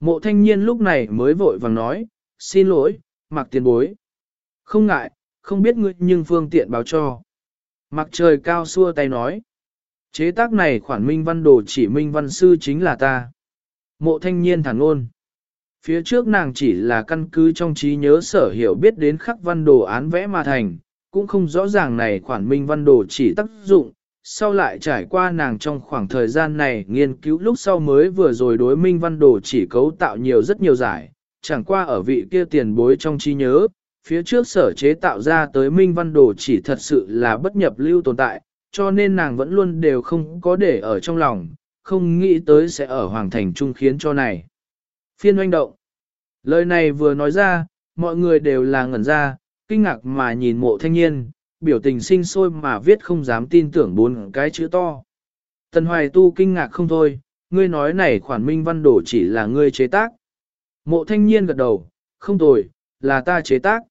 Mộ thanh niên lúc này mới vội vàng nói, xin lỗi, mặc tiền bối. Không ngại, không biết ngươi nhưng phương tiện báo cho. Mặc trời cao xua tay nói. Chế tác này khoản minh văn đồ chỉ minh văn sư chính là ta. Mộ thanh niên thẳng ngôn, Phía trước nàng chỉ là căn cứ trong trí nhớ sở hiểu biết đến khắc văn đồ án vẽ mà thành, cũng không rõ ràng này khoản minh văn đồ chỉ tác dụng, sau lại trải qua nàng trong khoảng thời gian này nghiên cứu lúc sau mới vừa rồi đối minh văn đồ chỉ cấu tạo nhiều rất nhiều giải, chẳng qua ở vị kia tiền bối trong trí nhớ, phía trước sở chế tạo ra tới minh văn đồ chỉ thật sự là bất nhập lưu tồn tại, cho nên nàng vẫn luôn đều không có để ở trong lòng, không nghĩ tới sẽ ở Hoàng Thành Trung khiến cho này. Phiên oanh động. Lời này vừa nói ra, mọi người đều là ngẩn ra, kinh ngạc mà nhìn mộ thanh niên, biểu tình sinh sôi mà viết không dám tin tưởng bốn cái chữ to. Tần Hoài Tu kinh ngạc không thôi, ngươi nói này khoản minh văn đồ chỉ là ngươi chế tác. Mộ thanh niên gật đầu, không tồi, là ta chế tác.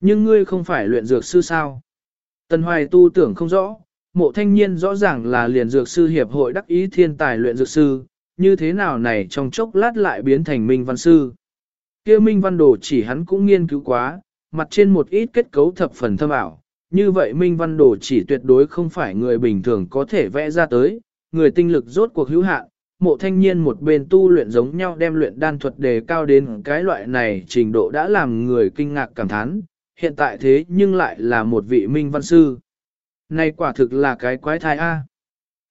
Nhưng ngươi không phải luyện dược sư sao? Tần Hoài Tu tưởng không rõ, mộ thanh niên rõ ràng là liền dược sư hiệp hội đắc ý thiên tài luyện dược sư, như thế nào này trong chốc lát lại biến thành minh văn sư. kia minh văn đồ chỉ hắn cũng nghiên cứu quá, mặt trên một ít kết cấu thập phần thâm ảo, như vậy minh văn đồ chỉ tuyệt đối không phải người bình thường có thể vẽ ra tới, người tinh lực rốt cuộc hữu hạn, mộ thanh niên một bên tu luyện giống nhau đem luyện đan thuật đề cao đến cái loại này trình độ đã làm người kinh ngạc cảm thán, hiện tại thế nhưng lại là một vị minh văn sư. Này quả thực là cái quái thai A.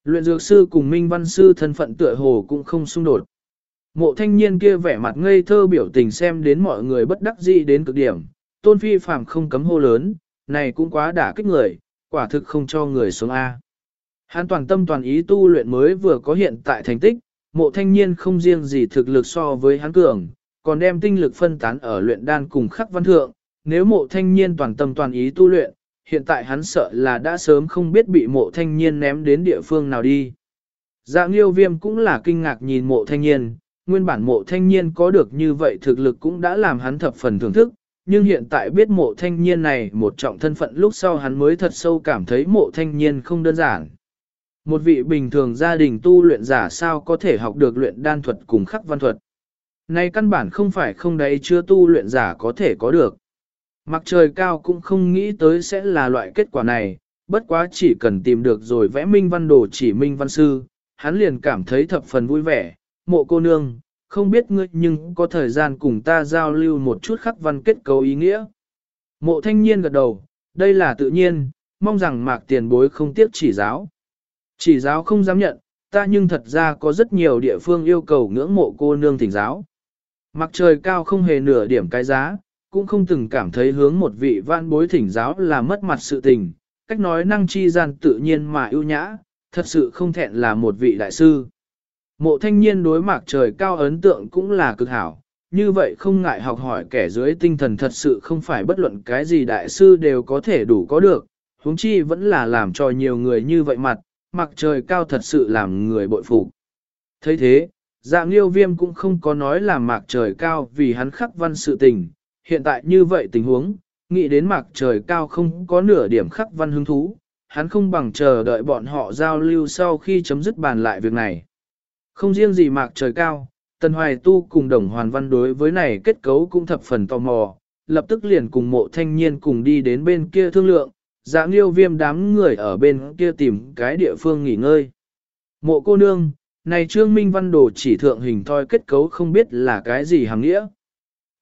Luyện dược sư cùng minh văn sư thân phận tựa hồ cũng không xung đột. Mộ thanh niên kia vẻ mặt ngây thơ biểu tình xem đến mọi người bất đắc dĩ đến cực điểm, tôn phi phàm không cấm hô lớn, này cũng quá đả kích người, quả thực không cho người xuống A. Hắn toàn tâm toàn ý tu luyện mới vừa có hiện tại thành tích, mộ thanh niên không riêng gì thực lực so với hắn cường, còn đem tinh lực phân tán ở luyện đan cùng khắc văn thượng, nếu mộ thanh niên toàn tâm toàn ý tu luyện, hiện tại hắn sợ là đã sớm không biết bị mộ thanh niên ném đến địa phương nào đi. Dạ liêu viêm cũng là kinh ngạc nhìn mộ thanh niên, nguyên bản mộ thanh niên có được như vậy thực lực cũng đã làm hắn thập phần thưởng thức, nhưng hiện tại biết mộ thanh niên này một trọng thân phận lúc sau hắn mới thật sâu cảm thấy mộ thanh niên không đơn giản. Một vị bình thường gia đình tu luyện giả sao có thể học được luyện đan thuật cùng khắc văn thuật. Này căn bản không phải không đấy chưa tu luyện giả có thể có được. Mặc trời cao cũng không nghĩ tới sẽ là loại kết quả này, bất quá chỉ cần tìm được rồi vẽ minh văn đồ chỉ minh văn sư, hắn liền cảm thấy thập phần vui vẻ, mộ cô nương, không biết ngươi nhưng có thời gian cùng ta giao lưu một chút khắc văn kết cấu ý nghĩa. Mộ thanh niên gật đầu, đây là tự nhiên, mong rằng mạc tiền bối không tiếc chỉ giáo. Chỉ giáo không dám nhận, ta nhưng thật ra có rất nhiều địa phương yêu cầu ngưỡng mộ cô nương thỉnh giáo. Mặc trời cao không hề nửa điểm cái giá, cũng không từng cảm thấy hướng một vị văn bối thỉnh giáo là mất mặt sự tình, cách nói năng chi gian tự nhiên mà ưu nhã, thật sự không thẹn là một vị đại sư. Mộ thanh niên đối mặt trời cao ấn tượng cũng là cực hảo, như vậy không ngại học hỏi kẻ dưới tinh thần thật sự không phải bất luận cái gì đại sư đều có thể đủ có được, huống chi vẫn là làm cho nhiều người như vậy mặt, mặc trời cao thật sự làm người bội phục. thấy thế, dạng liêu viêm cũng không có nói là mạc trời cao vì hắn khắc văn sự tình, hiện tại như vậy tình huống, nghĩ đến mạc trời cao không có nửa điểm khắc văn hứng thú, hắn không bằng chờ đợi bọn họ giao lưu sau khi chấm dứt bàn lại việc này. Không riêng gì mạc trời cao, Tần Hoài Tu cùng đồng hoàn văn đối với này kết cấu cũng thập phần tò mò, lập tức liền cùng mộ thanh niên cùng đi đến bên kia thương lượng, dạng liêu viêm đám người ở bên kia tìm cái địa phương nghỉ ngơi. Mộ cô nương, này trương minh văn đồ chỉ thượng hình thoi kết cấu không biết là cái gì hàng nghĩa.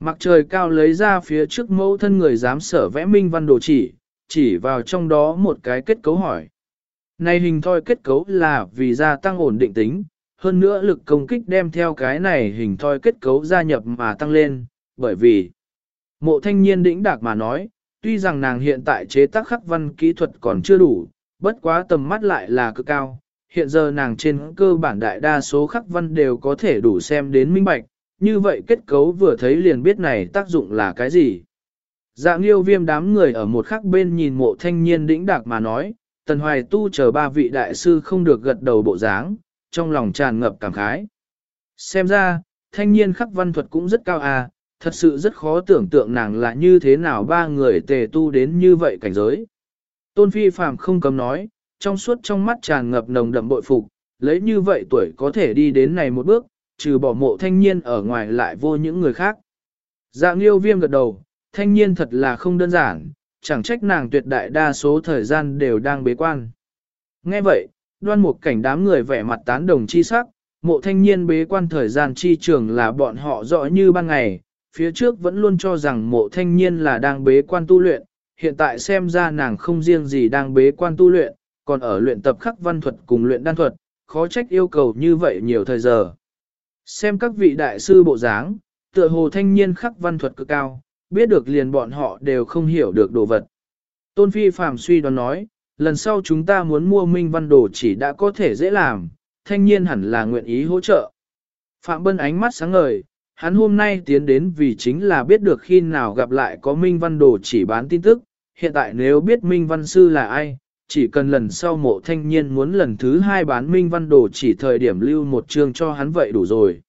Mặc trời cao lấy ra phía trước mẫu thân người dám sở vẽ minh văn đồ chỉ, chỉ vào trong đó một cái kết cấu hỏi. Này hình thoi kết cấu là vì gia tăng ổn định tính, hơn nữa lực công kích đem theo cái này hình thoi kết cấu gia nhập mà tăng lên, bởi vì mộ thanh niên đĩnh đạc mà nói, tuy rằng nàng hiện tại chế tác khắc văn kỹ thuật còn chưa đủ, bất quá tầm mắt lại là cực cao, hiện giờ nàng trên cơ bản đại đa số khắc văn đều có thể đủ xem đến minh bạch, như vậy kết cấu vừa thấy liền biết này tác dụng là cái gì. Dạng yêu viêm đám người ở một khắc bên nhìn mộ thanh niên đĩnh đạc mà nói, tần hoài tu chờ ba vị đại sư không được gật đầu bộ dáng, trong lòng tràn ngập cảm khái. Xem ra, thanh niên khắc văn thuật cũng rất cao à, thật sự rất khó tưởng tượng nàng là như thế nào ba người tề tu đến như vậy cảnh giới. Tôn Phi Phạm không cấm nói, trong suốt trong mắt tràn ngập nồng đậm bội phục, lấy như vậy tuổi có thể đi đến này một bước, trừ bỏ mộ thanh niên ở ngoài lại vô những người khác. Dạng liêu viêm gật đầu, thanh niên thật là không đơn giản, chẳng trách nàng tuyệt đại đa số thời gian đều đang bế quan. Nghe vậy, đoan một cảnh đám người vẻ mặt tán đồng chi sắc, mộ thanh niên bế quan thời gian chi trường là bọn họ rõ như ban ngày, phía trước vẫn luôn cho rằng mộ thanh niên là đang bế quan tu luyện, hiện tại xem ra nàng không riêng gì đang bế quan tu luyện, còn ở luyện tập khắc văn thuật cùng luyện đan thuật, khó trách yêu cầu như vậy nhiều thời giờ. Xem các vị đại sư bộ dáng, tựa hồ thanh niên khắc văn thuật cực cao, biết được liền bọn họ đều không hiểu được đồ vật. Tôn Phi Phạm suy đoán nói, lần sau chúng ta muốn mua minh văn đồ chỉ đã có thể dễ làm, thanh niên hẳn là nguyện ý hỗ trợ. Phạm Bân ánh mắt sáng ngời, hắn hôm nay tiến đến vì chính là biết được khi nào gặp lại có minh văn đồ chỉ bán tin tức, hiện tại nếu biết minh văn sư là ai, chỉ cần lần sau mộ thanh niên muốn lần thứ hai bán minh văn đồ chỉ thời điểm lưu một chương cho hắn vậy đủ rồi.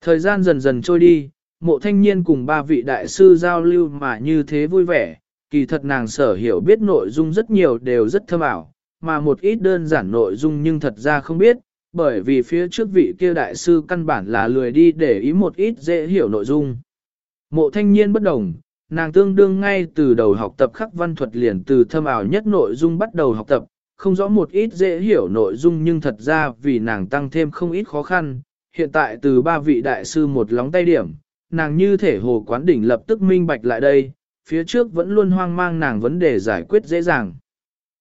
Thời gian dần dần trôi đi, mộ thanh niên cùng ba vị đại sư giao lưu mà như thế vui vẻ, kỳ thật nàng sở hiểu biết nội dung rất nhiều đều rất thâm ảo, mà một ít đơn giản nội dung nhưng thật ra không biết, bởi vì phía trước vị kia đại sư căn bản là lười đi để ý một ít dễ hiểu nội dung. Mộ thanh niên bất đồng, nàng tương đương ngay từ đầu học tập khắc văn thuật liền từ thâm ảo nhất nội dung bắt đầu học tập, không rõ một ít dễ hiểu nội dung nhưng thật ra vì nàng tăng thêm không ít khó khăn, hiện tại từ ba vị đại sư một lóng tay điểm, nàng như thể hồ quán đỉnh lập tức minh bạch lại đây, phía trước vẫn luôn hoang mang nàng vấn đề giải quyết dễ dàng.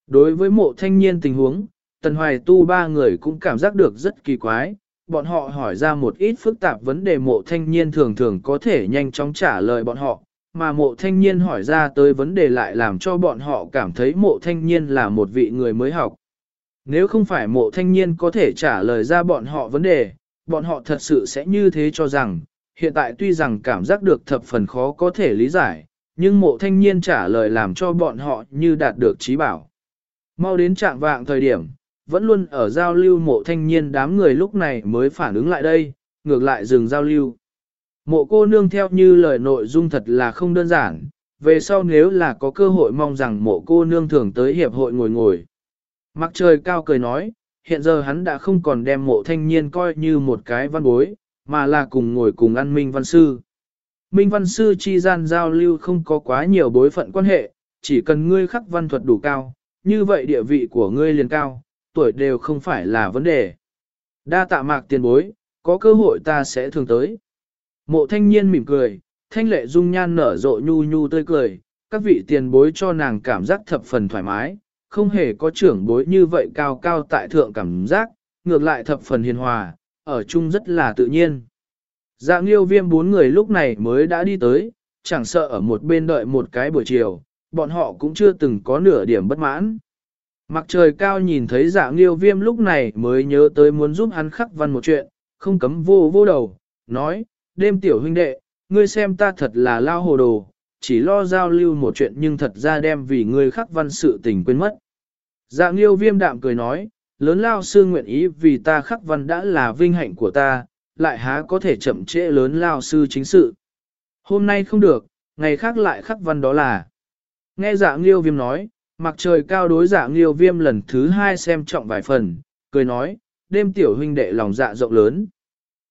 Đối với mộ thanh niên tình huống, Tần Hoài Tu ba người cũng cảm giác được rất kỳ quái, bọn họ hỏi ra một ít phức tạp vấn đề mộ thanh niên thường thường có thể nhanh chóng trả lời bọn họ, mà mộ thanh niên hỏi ra tới vấn đề lại làm cho bọn họ cảm thấy mộ thanh niên là một vị người mới học. Nếu không phải mộ thanh niên có thể trả lời ra bọn họ vấn đề, bọn họ thật sự sẽ như thế cho rằng, hiện tại tuy rằng cảm giác được thập phần khó có thể lý giải, nhưng mộ thanh niên trả lời làm cho bọn họ như đạt được trí bảo. Mau đến trạng vạng thời điểm, vẫn luôn ở giao lưu mộ thanh niên đám người lúc này mới phản ứng lại đây, ngược lại dừng giao lưu. Mộ cô nương theo như lời nội dung thật là không đơn giản, về sau nếu là có cơ hội mong rằng mộ cô nương thường tới hiệp hội ngồi ngồi. Mặc trời cao cười nói, hiện giờ hắn đã không còn đem mộ thanh niên coi như một cái văn bối, mà là cùng ngồi cùng ăn minh văn sư. Minh văn sư chi gian giao lưu không có quá nhiều bối phận quan hệ, chỉ cần ngươi khắc văn thuật đủ cao, như vậy địa vị của ngươi liền cao, tuổi đều không phải là vấn đề. Đa tạ mạc tiền bối, có cơ hội ta sẽ thường tới. Mộ thanh niên mỉm cười, thanh lệ dung nhan nở rộ nhu nhu tươi cười, các vị tiền bối cho nàng cảm giác thập phần thoải mái, không hề có trưởng bối như vậy cao cao tại thượng cảm giác, ngược lại thập phần hiền hòa, ở chung rất là tự nhiên. Dạng liêu viêm bốn người lúc này mới đã đi tới, chẳng sợ ở một bên đợi một cái buổi chiều, bọn họ cũng chưa từng có nửa điểm bất mãn. Mặt trời cao nhìn thấy dạng liêu viêm lúc này mới nhớ tới muốn giúp hắn khắc văn một chuyện, không cấm vô vô đầu, nói, đêm tiểu huynh đệ, ngươi xem ta thật là lao hồ đồ, chỉ lo giao lưu một chuyện nhưng thật ra đem vì ngươi khắc văn sự tình quên mất. Dạng liêu viêm đạm cười nói, lớn lao sư nguyện ý vì ta khắc văn đã là vinh hạnh của ta, lại há có thể chậm trễ lớn lao sư chính sự. Hôm nay không được, ngày khác lại khắc văn đó là. Nghe dạng liêu viêm nói, mặc trời cao đối dạng liêu viêm lần thứ hai xem trọng vài phần, cười nói, đêm tiểu huynh đệ lòng dạ rộng lớn.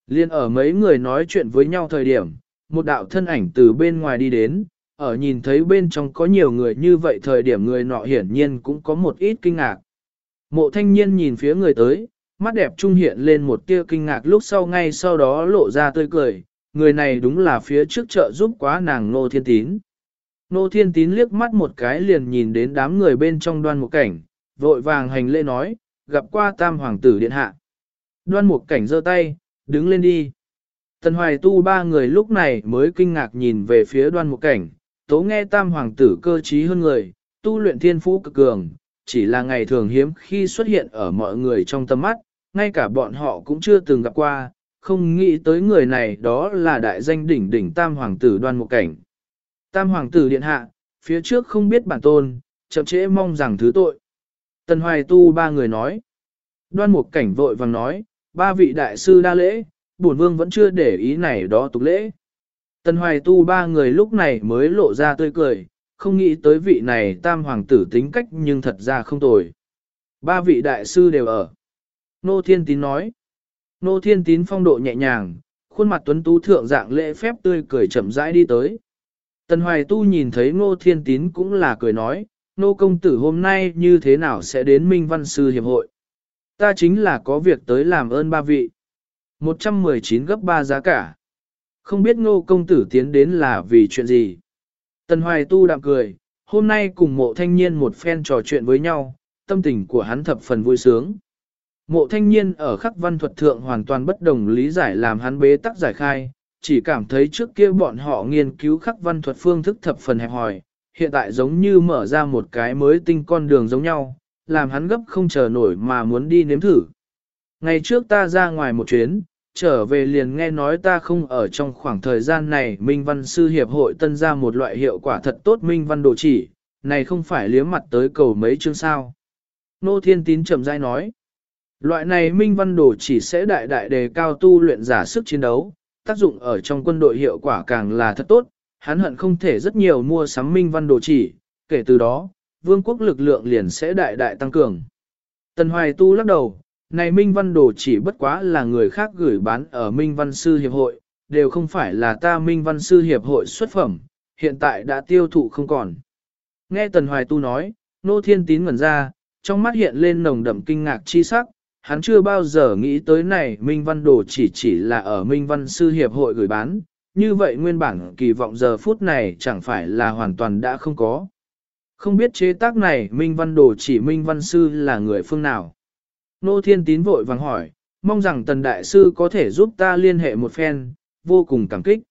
Liên ở mấy người nói chuyện với nhau thời điểm, một đạo thân ảnh từ bên ngoài đi đến, ở nhìn thấy bên trong có nhiều người như vậy thời điểm người nọ hiển nhiên cũng có một ít kinh ngạc. Mộ thanh niên nhìn phía người tới, mắt đẹp trung hiện lên một tia kinh ngạc lúc sau ngay sau đó lộ ra tươi cười, người này đúng là phía trước chợ giúp quá nàng Nô Thiên Tín. Nô Thiên Tín liếc mắt một cái liền nhìn đến đám người bên trong đoan một cảnh, vội vàng hành lễ nói, gặp qua tam hoàng tử điện hạ. Đoan một cảnh giơ tay, đứng lên đi. Tần hoài tu ba người lúc này mới kinh ngạc nhìn về phía đoan một cảnh, tố nghe tam hoàng tử cơ trí hơn người, tu luyện thiên phú cực cường, chỉ là ngày thường hiếm khi xuất hiện ở mọi người trong tâm mắt, ngay cả bọn họ cũng chưa từng gặp qua, không nghĩ tới người này đó là đại danh đỉnh đỉnh tam hoàng tử đoan một cảnh. Tam hoàng tử điện hạ, phía trước không biết bản tôn, chậm trễ mong rằng thứ tội. Tần hoài tu ba người nói. Đoan một cảnh vội vàng nói, ba vị đại sư đa lễ, bổn vương vẫn chưa để ý này đó tục lễ. Tần hoài tu ba người lúc này mới lộ ra tươi cười, không nghĩ tới vị này tam hoàng tử tính cách nhưng thật ra không tồi. Ba vị đại sư đều ở. Nô Thiên Tín nói. Nô thiên tín phong độ nhẹ nhàng, khuôn mặt tuấn tú thượng dạng lễ phép tươi cười chậm rãi đi tới. Tần Hoài Tu nhìn thấy Ngô Thiên Tín cũng là cười nói, Nô Công Tử hôm nay như thế nào sẽ đến Minh Văn Sư Hiệp hội? Ta chính là có việc tới làm ơn ba vị. 119 gấp 3 giá cả. Không biết Ngô Công Tử tiến đến là vì chuyện gì? Tần Hoài Tu đạm cười, hôm nay cùng mộ thanh niên một phen trò chuyện với nhau, tâm tình của hắn thập phần vui sướng. Mộ thanh niên ở khắc văn thuật thượng hoàn toàn bất đồng lý giải làm hắn bế tắc giải khai, chỉ cảm thấy trước kia bọn họ nghiên cứu khắc văn thuật phương thức thập phần hẹp hòi, hiện tại giống như mở ra một cái mới tinh con đường giống nhau, làm hắn gấp không chờ nổi mà muốn đi nếm thử. Ngày trước ta ra ngoài một chuyến, trở về liền nghe nói ta không ở trong khoảng thời gian này Minh Văn Sư Hiệp hội tân ra một loại hiệu quả thật tốt Minh Văn đồ chỉ, này không phải liếm mặt tới cầu mấy chương sao. Nô Thiên Tín chậm rãi nói, loại này Minh Văn đồ chỉ sẽ đại đại đề cao tu luyện giả sức chiến đấu, tác dụng ở trong quân đội hiệu quả càng là thật tốt, hắn hận không thể rất nhiều mua sắm Minh Văn đồ chỉ, kể từ đó, vương quốc lực lượng liền sẽ đại đại tăng cường. Tần Hoài Tu lắc đầu, này Minh Văn Đồ chỉ bất quá là người khác gửi bán ở Minh Văn Sư Hiệp hội, đều không phải là ta Minh Văn Sư Hiệp hội xuất phẩm, hiện tại đã tiêu thụ không còn. Nghe Tần Hoài Tu nói, Nô Thiên Tín ngẩn ra, trong mắt hiện lên nồng đậm kinh ngạc chi sắc, hắn chưa bao giờ nghĩ tới này Minh Văn Đồ chỉ chỉ là ở Minh Văn Sư Hiệp hội gửi bán, như vậy nguyên bản kỳ vọng giờ phút này chẳng phải là hoàn toàn đã không có. Không biết chế tác này Minh Văn Đồ chỉ Minh Văn Sư là người phương nào. Nô Thiên Tín vội vàng hỏi, mong rằng Tần Đại Sư có thể giúp ta liên hệ một phen, vô cùng cảm kích.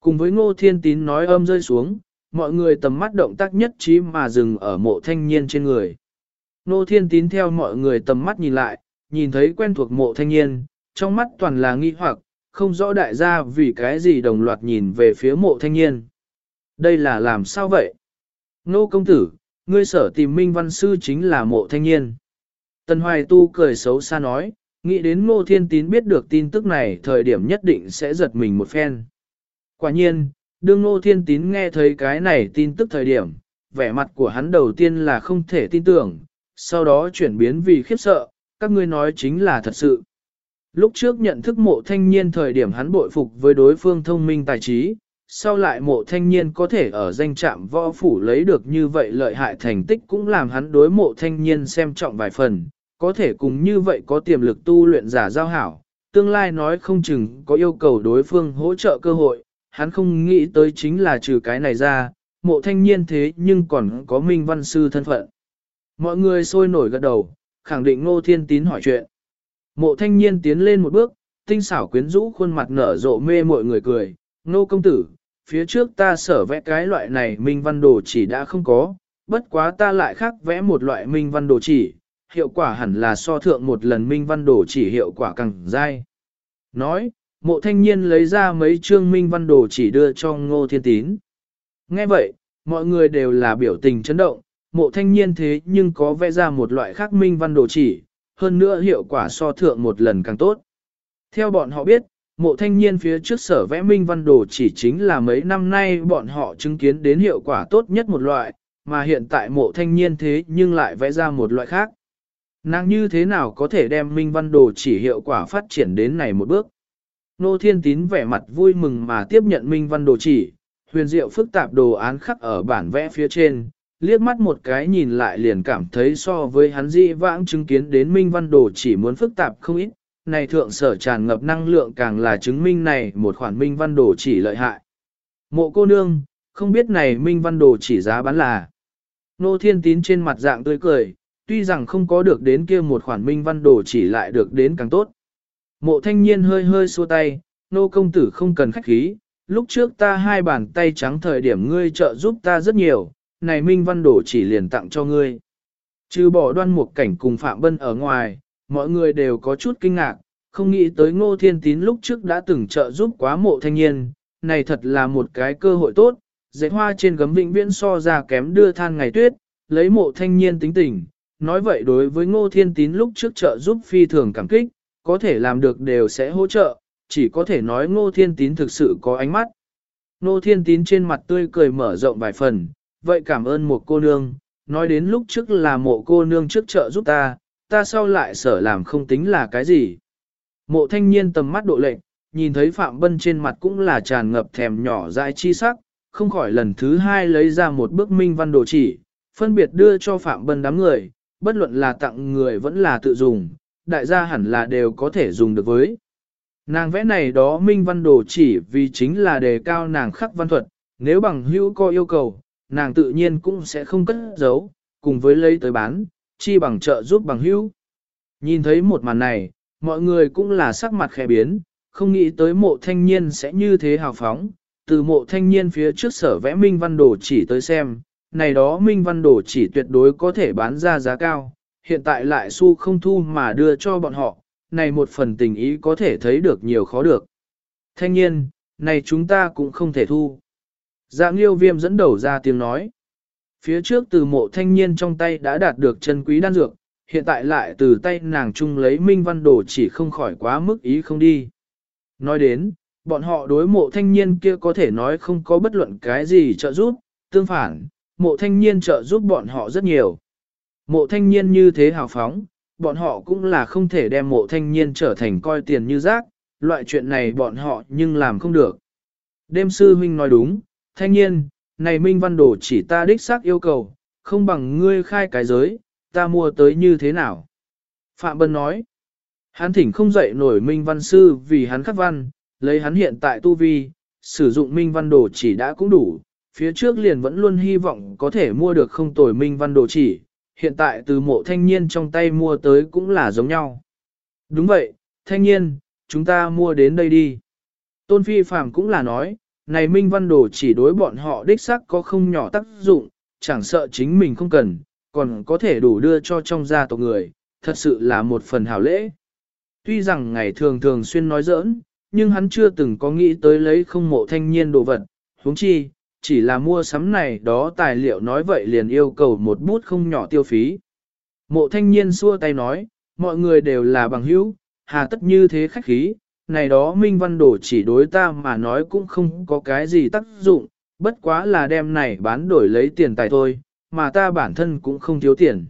Cùng với Ngô Thiên Tín nói âm rơi xuống, mọi người tầm mắt động tác nhất trí mà dừng ở mộ thanh niên trên người. Nô Thiên Tín theo mọi người tầm mắt nhìn lại, nhìn thấy quen thuộc mộ thanh niên, trong mắt toàn là nghi hoặc, không rõ đại gia vì cái gì đồng loạt nhìn về phía mộ thanh niên. Đây là làm sao vậy? Nô công tử, ngươi sở tìm minh văn sư chính là mộ thanh niên. Tần Hoài Tu cười xấu xa nói, nghĩ đến Ngô Thiên Tín biết được tin tức này thời điểm nhất định sẽ giật mình một phen. Quả nhiên, đương Ngô Thiên Tín nghe thấy cái này tin tức thời điểm, vẻ mặt của hắn đầu tiên là không thể tin tưởng, sau đó chuyển biến vì khiếp sợ, các ngươi nói chính là thật sự. Lúc trước nhận thức mộ thanh niên thời điểm hắn bội phục với đối phương thông minh tài trí, sau lại mộ thanh niên có thể ở danh trạm võ phủ lấy được như vậy lợi hại thành tích cũng làm hắn đối mộ thanh niên xem trọng vài phần, có thể cùng như vậy có tiềm lực tu luyện giả giao hảo, tương lai nói không chừng có yêu cầu đối phương hỗ trợ cơ hội, hắn không nghĩ tới chính là trừ cái này ra, mộ thanh niên thế nhưng còn có minh văn sư thân phận. Mọi người sôi nổi gật đầu, khẳng định ngô thiên tín hỏi chuyện. Mộ thanh niên tiến lên một bước, tinh xảo quyến rũ khuôn mặt nở rộ mê mọi người cười, ngô công tử, phía trước ta sở vẽ cái loại này minh văn đồ chỉ đã không có, bất quá ta lại khác vẽ một loại minh văn đồ chỉ, hiệu quả hẳn là so thượng một lần minh văn đồ chỉ hiệu quả càng dai. Nói, mộ thanh niên lấy ra mấy chương minh văn đồ chỉ đưa cho ngô thiên tín. Nghe vậy, mọi người đều là biểu tình chấn động, mộ thanh niên thế nhưng có vẽ ra một loại khác minh văn đồ chỉ, hơn nữa hiệu quả so thượng một lần càng tốt. Theo bọn họ biết, mộ thanh niên phía trước sở vẽ minh văn đồ chỉ chính là mấy năm nay bọn họ chứng kiến đến hiệu quả tốt nhất một loại, mà hiện tại mộ thanh niên thế nhưng lại vẽ ra một loại khác. Nàng như thế nào có thể đem minh văn đồ chỉ hiệu quả phát triển đến này một bước? Nô Thiên Tín vẻ mặt vui mừng mà tiếp nhận minh văn đồ chỉ, huyền diệu phức tạp đồ án khắc ở bản vẽ phía trên, liếc mắt một cái nhìn lại liền cảm thấy so với hắn dị vãng chứng kiến đến minh văn đồ chỉ muốn phức tạp không ít, này thượng sở tràn ngập năng lượng càng là chứng minh này một khoản minh văn đồ chỉ lợi hại. Mộ cô nương, không biết này minh văn đồ chỉ giá bán là. Nô Thiên Tín trên mặt dạng tươi cười, tuy rằng không có được đến kia một khoản minh văn đồ chỉ lại được đến càng tốt. Mộ thanh niên hơi hơi xua tay, nô công tử không cần khách khí, lúc trước ta hai bàn tay trắng thời điểm ngươi trợ giúp ta rất nhiều, này minh văn đổ chỉ liền tặng cho ngươi. Trừ bỏ đoan một cảnh cùng Phạm Bân ở ngoài, mọi người đều có chút kinh ngạc, không nghĩ tới ngô thiên tín lúc trước đã từng trợ giúp quá mộ thanh niên, này thật là một cái cơ hội tốt, dạy hoa trên gấm vĩnh viễn so ra kém đưa than ngày tuyết, lấy mộ thanh niên tính tình, nói vậy đối với ngô thiên tín lúc trước trợ giúp phi thường cảm kích, có thể làm được đều sẽ hỗ trợ, chỉ có thể nói ngô thiên tín thực sự có ánh mắt. Ngô thiên tín trên mặt tươi cười mở rộng vài phần, vậy cảm ơn một cô nương, nói đến lúc trước là mộ cô nương trước trợ giúp ta, ta sau lại sở làm không tính là cái gì. Mộ thanh niên tầm mắt độ lệnh, nhìn thấy Phạm Bân trên mặt cũng là tràn ngập thèm nhỏ dại chi sắc, không khỏi lần thứ hai lấy ra một bức minh văn đồ chỉ, phân biệt đưa cho Phạm Bân đám người, bất luận là tặng người vẫn là tự dùng, đại gia hẳn là đều có thể dùng được với. Nàng vẽ này đó minh văn đồ chỉ vì chính là đề cao nàng khắc văn thuật, nếu bằng hữu có yêu cầu, nàng tự nhiên cũng sẽ không cất giấu, cùng với lấy tới bán, chi bằng trợ giúp bằng hữu. Nhìn thấy một màn này, mọi người cũng là sắc mặt khẽ biến, không nghĩ tới mộ thanh niên sẽ như thế hào phóng, từ mộ thanh niên phía trước sở vẽ minh văn đồ chỉ tới xem, này đó minh văn đồ chỉ tuyệt đối có thể bán ra giá cao, hiện tại lại xu không thu mà đưa cho bọn họ, này một phần tình ý có thể thấy được nhiều khó được. Thanh niên, này chúng ta cũng không thể thu. Dạng liêu viêm dẫn đầu ra tiếng nói. Phía trước từ mộ thanh niên trong tay đã đạt được chân quý đan dược, hiện tại lại từ tay nàng chung lấy minh văn đồ chỉ không khỏi quá mức ý không đi. Nói đến, bọn họ đối mộ thanh niên kia có thể nói không có bất luận cái gì trợ giúp, tương phản, mộ thanh niên trợ giúp bọn họ rất nhiều. Mộ thanh niên như thế hào phóng, bọn họ cũng là không thể đem mộ thanh niên trở thành coi tiền như rác, loại chuyện này bọn họ nhưng làm không được. Đêm sư huynh nói đúng, thanh niên, này minh văn đồ chỉ ta đích xác yêu cầu, không bằng ngươi khai cái giới, ta mua tới như thế nào. Phạm Bân nói, hắn thỉnh không dậy nổi minh văn sư vì hắn khắc văn, lấy hắn hiện tại tu vi, sử dụng minh văn đồ chỉ đã cũng đủ, phía trước liền vẫn luôn hy vọng có thể mua được không tồi minh văn đồ chỉ, hiện tại từ mộ thanh niên trong tay mua tới cũng là giống nhau. Đúng vậy, thanh niên, chúng ta mua đến đây đi. Tôn Phi Phạm cũng là nói, này minh văn đồ chỉ đối bọn họ đích xác có không nhỏ tác dụng, chẳng sợ chính mình không cần, còn có thể đủ đưa cho trong gia tộc người, thật sự là một phần hảo lễ. Tuy rằng ngày thường thường xuyên nói giỡn, nhưng hắn chưa từng có nghĩ tới lấy không mộ thanh niên đồ vật, huống chi, chỉ là mua sắm này đó tài liệu nói vậy liền yêu cầu một bút không nhỏ tiêu phí. Mộ thanh niên xua tay nói, mọi người đều là bằng hữu, hà tất như thế khách khí, này đó minh văn đồ chỉ đối ta mà nói cũng không có cái gì tác dụng, bất quá là đem này bán đổi lấy tiền tài thôi, mà ta bản thân cũng không thiếu tiền.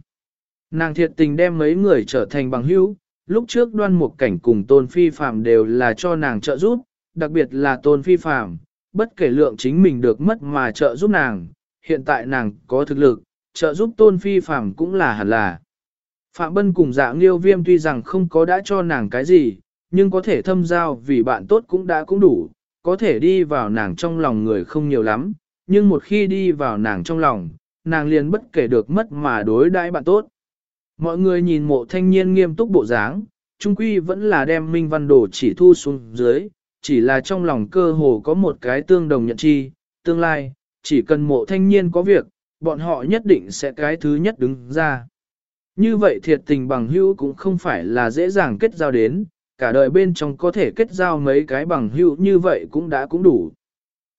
Nàng thiệt tình đem mấy người trở thành bằng hữu, lúc trước đoan một cảnh cùng tôn phi phạm đều là cho nàng trợ giúp, đặc biệt là tôn phi phạm, bất kể lượng chính mình được mất mà trợ giúp nàng, hiện tại nàng có thực lực, trợ giúp tôn phi phạm cũng là hẳn là. Phạm Bân cùng dạ nghiêu viêm tuy rằng không có đã cho nàng cái gì, nhưng có thể thâm giao vì bạn tốt cũng đã cũng đủ, có thể đi vào nàng trong lòng người không nhiều lắm, nhưng một khi đi vào nàng trong lòng, nàng liền bất kể được mất mà đối đãi bạn tốt. Mọi người nhìn mộ thanh niên nghiêm túc bộ dáng, trung quy vẫn là đem minh văn đồ chỉ thu xuống dưới, chỉ là trong lòng cơ hồ có một cái tương đồng nhận chi, tương lai, chỉ cần mộ thanh niên có việc, bọn họ nhất định sẽ cái thứ nhất đứng ra. Như vậy thiệt tình bằng hữu cũng không phải là dễ dàng kết giao đến, cả đời bên trong có thể kết giao mấy cái bằng hữu như vậy cũng đã cũng đủ.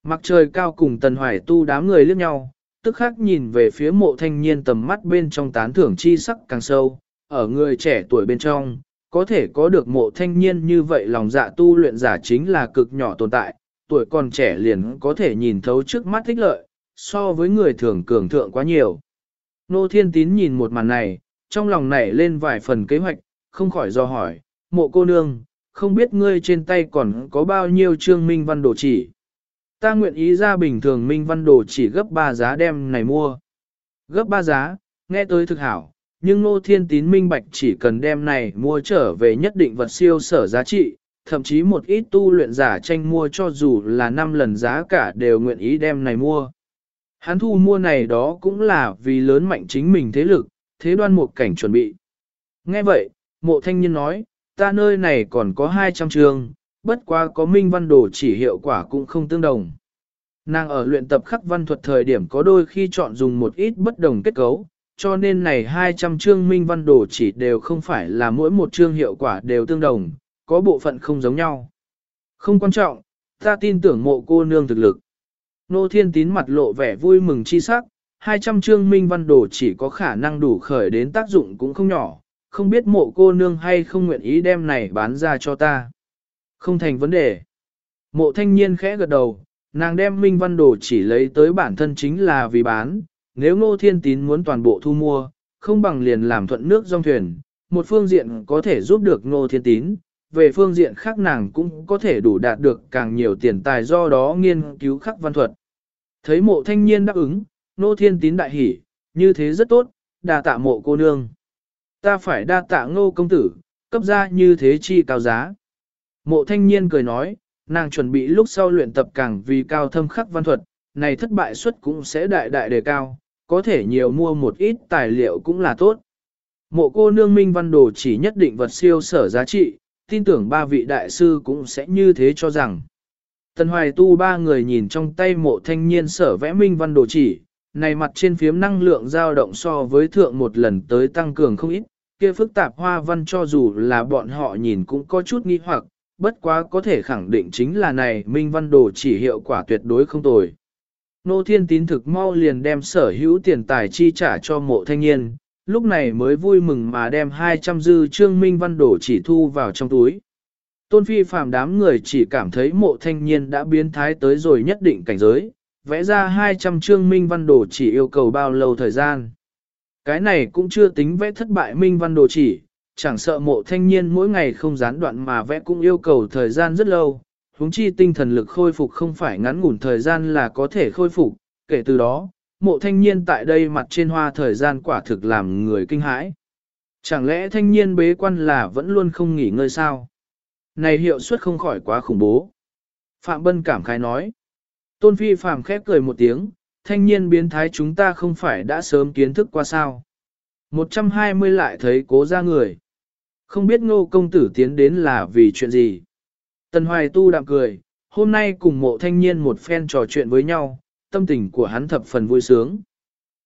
Mặt trời cao cùng tần hoài tu đám người liếc nhau, tức khắc nhìn về phía mộ thanh niên tầm mắt bên trong tán thưởng chi sắc càng sâu, ở người trẻ tuổi bên trong, có thể có được mộ thanh niên như vậy lòng dạ tu luyện giả chính là cực nhỏ tồn tại, tuổi còn trẻ liền có thể nhìn thấu trước mắt thích lợi, so với người thường cường thượng quá nhiều. Nô Thiên Tín nhìn một màn này, trong lòng nảy lên vài phần kế hoạch, không khỏi do hỏi, mộ cô nương, không biết ngươi trên tay còn có bao nhiêu trương minh văn đồ chỉ. Ta nguyện ý ra bình thường minh văn đồ chỉ gấp 3 giá đem này mua. Gấp 3 giá, nghe tới thực hảo, nhưng Nô Thiên Tín minh bạch chỉ cần đem này mua trở về nhất định vật siêu sở giá trị, thậm chí một ít tu luyện giả tranh mua cho dù là 5 lần giá cả đều nguyện ý đem này mua. Hắn thu mua này đó cũng là vì lớn mạnh chính mình thế lực, thế đoan một cảnh chuẩn bị. Nghe vậy, mộ thanh niên nói, ta nơi này còn có 200 trường, bất quá có minh văn đồ chỉ hiệu quả cũng không tương đồng. Nàng ở luyện tập khắc văn thuật thời điểm có đôi khi chọn dùng một ít bất đồng kết cấu, cho nên này 200 chương minh văn đồ chỉ đều không phải là mỗi một chương hiệu quả đều tương đồng, có bộ phận không giống nhau. Không quan trọng, ta tin tưởng mộ cô nương thực lực. Nô Thiên Tín mặt lộ vẻ vui mừng chi sắc, 200 chương minh văn đồ chỉ có khả năng đủ khởi đến tác dụng cũng không nhỏ, không biết mộ cô nương hay không nguyện ý đem này bán ra cho ta. Không thành vấn đề. Mộ thanh niên khẽ gật đầu, nàng đem minh văn đồ chỉ lấy tới bản thân chính là vì bán, nếu ngô thiên tín muốn toàn bộ thu mua, không bằng liền làm thuận nước dòng thuyền, một phương diện có thể giúp được ngô thiên tín, về phương diện khác nàng cũng có thể đủ đạt được càng nhiều tiền tài do đó nghiên cứu khắc văn thuật. Thấy mộ thanh niên đáp ứng, nô thiên tín đại hỉ, như thế rất tốt, đa tạ mộ cô nương. Ta phải đa tạ ngô công tử, cấp ra như thế chi cao giá. Mộ thanh niên cười nói, nàng chuẩn bị lúc sau luyện tập càng vì cao thâm khắc văn thuật, này thất bại suất cũng sẽ đại đại đề cao, có thể nhiều mua một ít tài liệu cũng là tốt. Mộ cô nương minh văn đồ chỉ nhất định vật siêu sở giá trị, tin tưởng ba vị đại sư cũng sẽ như thế cho rằng. Tần hoài tu ba người nhìn trong tay mộ thanh niên sở vẽ minh văn đồ chỉ, này mặt trên phiếm năng lượng dao động so với thượng một lần tới tăng cường không ít, kia phức tạp hoa văn cho dù là bọn họ nhìn cũng có chút nghi hoặc, bất quá có thể khẳng định chính là này minh văn đồ chỉ hiệu quả tuyệt đối không tồi. Nô Thiên Tín thực mau liền đem sở hữu tiền tài chi trả cho mộ thanh niên, lúc này mới vui mừng mà đem 200 dư trương minh văn đồ chỉ thu vào trong túi. Tôn phi phàm đám người chỉ cảm thấy mộ thanh niên đã biến thái tới rồi nhất định cảnh giới, vẽ ra 200 trương minh văn đồ chỉ yêu cầu bao lâu thời gian. Cái này cũng chưa tính vẽ thất bại minh văn đồ chỉ, chẳng sợ mộ thanh niên mỗi ngày không gián đoạn mà vẽ cũng yêu cầu thời gian rất lâu, huống chi tinh thần lực khôi phục không phải ngắn ngủn thời gian là có thể khôi phục, kể từ đó, mộ thanh niên tại đây mặt trên hoa thời gian quả thực làm người kinh hãi. Chẳng lẽ thanh niên bế quan là vẫn luôn không nghỉ ngơi sao? Này hiệu suất không khỏi quá khủng bố. Phạm Bân cảm khái nói. Tôn Phi Phạm khép cười một tiếng, thanh niên biến thái chúng ta không phải đã sớm kiến thức qua sao. 120 lại thấy cố ra người. Không biết ngô công tử tiến đến là vì chuyện gì. Tần Hoài Tu đạm cười, hôm nay cùng mộ thanh niên một phen trò chuyện với nhau, tâm tình của hắn thập phần vui sướng.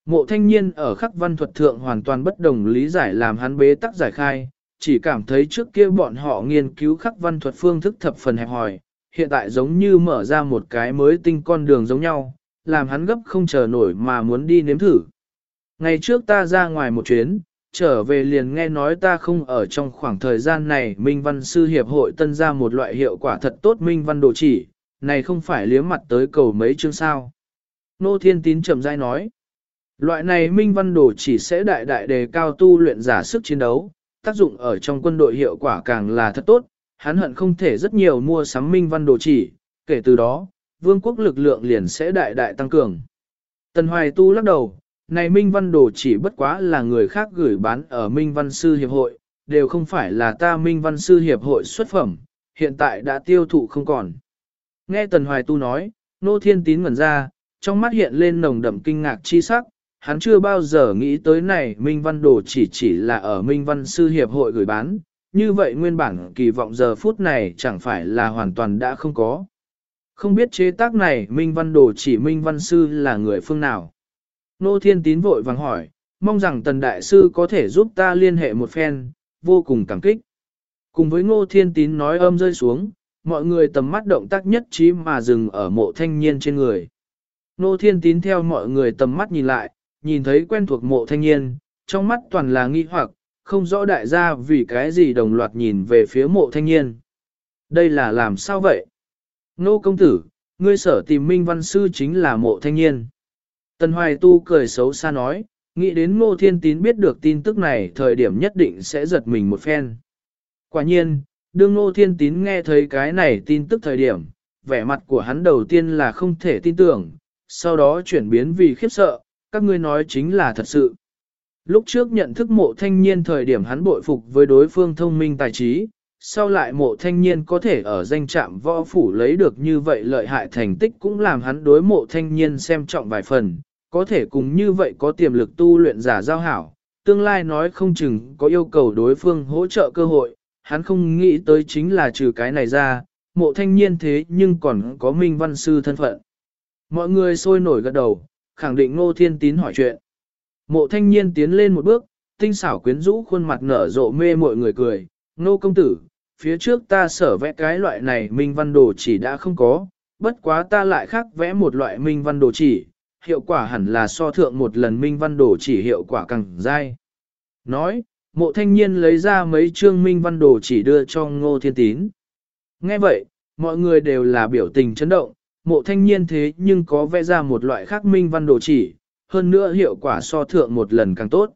Mộ thanh niên ở khắc văn thuật thượng hoàn toàn bất đồng lý giải làm hắn bế tắc giải khai, chỉ cảm thấy trước kia bọn họ nghiên cứu khắc văn thuật phương thức thập phần hẹp hòi, hiện tại giống như mở ra một cái mới tinh con đường giống nhau, làm hắn gấp không chờ nổi mà muốn đi nếm thử. Ngày trước ta ra ngoài một chuyến, trở về liền nghe nói ta không ở trong khoảng thời gian này Minh Văn Sư Hiệp hội tân ra một loại hiệu quả thật tốt Minh Văn đồ chỉ, này không phải liếm mặt tới cầu mấy chương sao. Nô Thiên Tín chậm rãi nói, loại này Minh Văn đồ chỉ sẽ đại đại đề cao tu luyện giả sức chiến đấu, tác dụng ở trong quân đội hiệu quả càng là thật tốt, hắn hận không thể rất nhiều mua sắm Minh Văn đồ chỉ, kể từ đó, vương quốc lực lượng liền sẽ đại đại tăng cường. Tần Hoài Tu lắc đầu, này Minh Văn Đồ chỉ bất quá là người khác gửi bán ở Minh Văn Sư Hiệp hội, đều không phải là ta Minh Văn Sư Hiệp hội xuất phẩm, hiện tại đã tiêu thụ không còn. Nghe Tần Hoài Tu nói, Nô Thiên Tín ngẩn ra, trong mắt hiện lên nồng đậm kinh ngạc chi sắc, hắn chưa bao giờ nghĩ tới này Minh Văn Đồ chỉ chỉ là ở Minh Văn Sư Hiệp hội gửi bán, như vậy nguyên bản kỳ vọng giờ phút này chẳng phải là hoàn toàn đã không có. Không biết chế tác này Minh Văn Đồ chỉ Minh Văn Sư là người phương nào. Nô Thiên Tín vội vàng hỏi, mong rằng Tần Đại Sư có thể giúp ta liên hệ một phen, vô cùng cảm kích. Cùng với Ngô Thiên Tín nói âm rơi xuống, mọi người tầm mắt động tác nhất trí mà dừng ở mộ thanh niên trên người. Nô Thiên Tín theo mọi người tầm mắt nhìn lại, nhìn thấy quen thuộc mộ thanh niên, trong mắt toàn là nghi hoặc, không rõ đại gia vì cái gì đồng loạt nhìn về phía mộ thanh niên. Đây là làm sao vậy? Nô công tử, ngươi sở tìm minh văn sư chính là mộ thanh niên. Tần Hoài Tu cười xấu xa nói, nghĩ đến Ngô Thiên Tín biết được tin tức này thời điểm nhất định sẽ giật mình một phen. Quả nhiên, đương Ngô Thiên Tín nghe thấy cái này tin tức thời điểm, vẻ mặt của hắn đầu tiên là không thể tin tưởng, sau đó chuyển biến vì khiếp sợ, các ngươi nói chính là thật sự. Lúc trước nhận thức mộ thanh niên thời điểm hắn bội phục với đối phương thông minh tài trí, sau lại mộ thanh niên có thể ở danh trạm võ phủ lấy được như vậy lợi hại thành tích cũng làm hắn đối mộ thanh niên xem trọng vài phần, có thể cùng như vậy có tiềm lực tu luyện giả giao hảo, tương lai nói không chừng có yêu cầu đối phương hỗ trợ cơ hội, hắn không nghĩ tới chính là trừ cái này ra, mộ thanh niên thế nhưng còn có minh văn sư thân phận. Mọi người sôi nổi gật đầu, khẳng định ngô thiên tín hỏi chuyện. Mộ thanh niên tiến lên một bước, tinh xảo quyến rũ khuôn mặt nở rộ mê mọi người cười, ngô công tử, phía trước ta sở vẽ cái loại này minh văn đồ chỉ đã không có, bất quá ta lại khác vẽ một loại minh văn đồ chỉ, hiệu quả hẳn là so thượng một lần minh văn đồ chỉ hiệu quả càng dai. Nói, mộ thanh niên lấy ra mấy chương minh văn đồ chỉ đưa cho ngô thiên tín. Nghe vậy, mọi người đều là biểu tình chấn động, mộ thanh niên thế nhưng có vẽ ra một loại khác minh văn đồ chỉ, hơn nữa hiệu quả so thượng một lần càng tốt.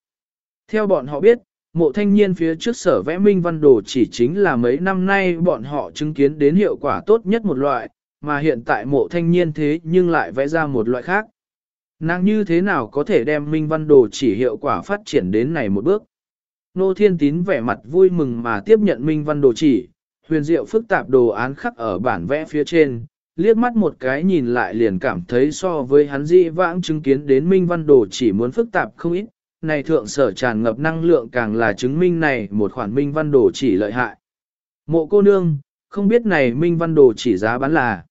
Theo bọn họ biết, Mộ thanh niên phía trước sở vẽ minh văn đồ chỉ chính là mấy năm nay bọn họ chứng kiến đến hiệu quả tốt nhất một loại, mà hiện tại mộ thanh niên thế nhưng lại vẽ ra một loại khác. Nàng như thế nào có thể đem minh văn đồ chỉ hiệu quả phát triển đến này một bước? Nô Thiên Tín vẻ mặt vui mừng mà tiếp nhận minh văn đồ chỉ, huyền diệu phức tạp đồ án khắc ở bản vẽ phía trên, liếc mắt một cái nhìn lại liền cảm thấy so với hắn di vãng chứng kiến đến minh văn đồ chỉ muốn phức tạp không ít, này thượng sở tràn ngập năng lượng càng là chứng minh này một khoản minh văn đồ chỉ lợi hại. Mộ cô nương, không biết này minh văn đồ chỉ giá bán là.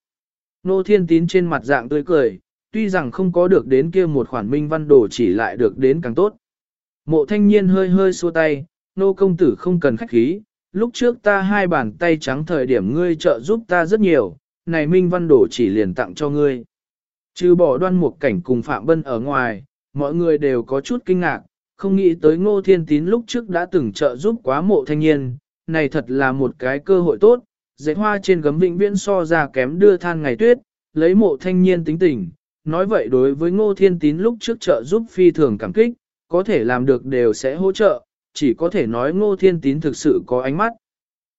Nô thiên tín trên mặt dạng tươi cười, tuy rằng không có được đến kia một khoản minh văn đồ chỉ lại được đến càng tốt. Mộ thanh niên hơi hơi xua tay, nô công tử không cần khách khí, lúc trước ta hai bàn tay trắng thời điểm ngươi trợ giúp ta rất nhiều, này minh văn đồ chỉ liền tặng cho ngươi. Trừ bỏ đoan một cảnh cùng Phạm Bân ở ngoài, mọi người đều có chút kinh ngạc, không nghĩ tới ngô thiên tín lúc trước đã từng trợ giúp quá mộ thanh niên, này thật là một cái cơ hội tốt, dạy hoa trên gấm vĩnh viễn so ra kém đưa than ngày tuyết, lấy mộ thanh niên tính tình, nói vậy đối với ngô thiên tín lúc trước trợ giúp phi thường cảm kích, có thể làm được đều sẽ hỗ trợ, chỉ có thể nói ngô thiên tín thực sự có ánh mắt.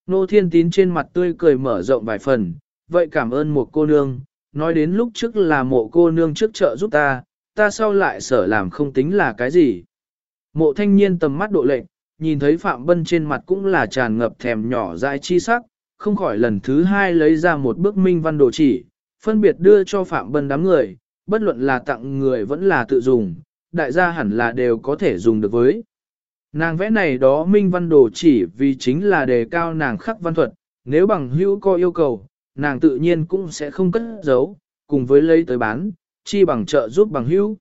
Ngô thiên tín trên mặt tươi cười mở rộng vài phần, vậy cảm ơn một cô nương, nói đến lúc trước là mộ cô nương trước trợ giúp ta, ta sau lại sở làm không tính là cái gì. Mộ thanh niên tầm mắt độ lệnh, nhìn thấy Phạm Bân trên mặt cũng là tràn ngập thèm nhỏ dại chi sắc, không khỏi lần thứ hai lấy ra một bức minh văn đồ chỉ, phân biệt đưa cho Phạm Bân đám người, bất luận là tặng người vẫn là tự dùng, đại gia hẳn là đều có thể dùng được với. Nàng vẽ này đó minh văn đồ chỉ vì chính là đề cao nàng khắc văn thuật, nếu bằng hữu có yêu cầu, nàng tự nhiên cũng sẽ không cất giấu, cùng với lấy tới bán, chi bằng trợ giúp bằng hữu.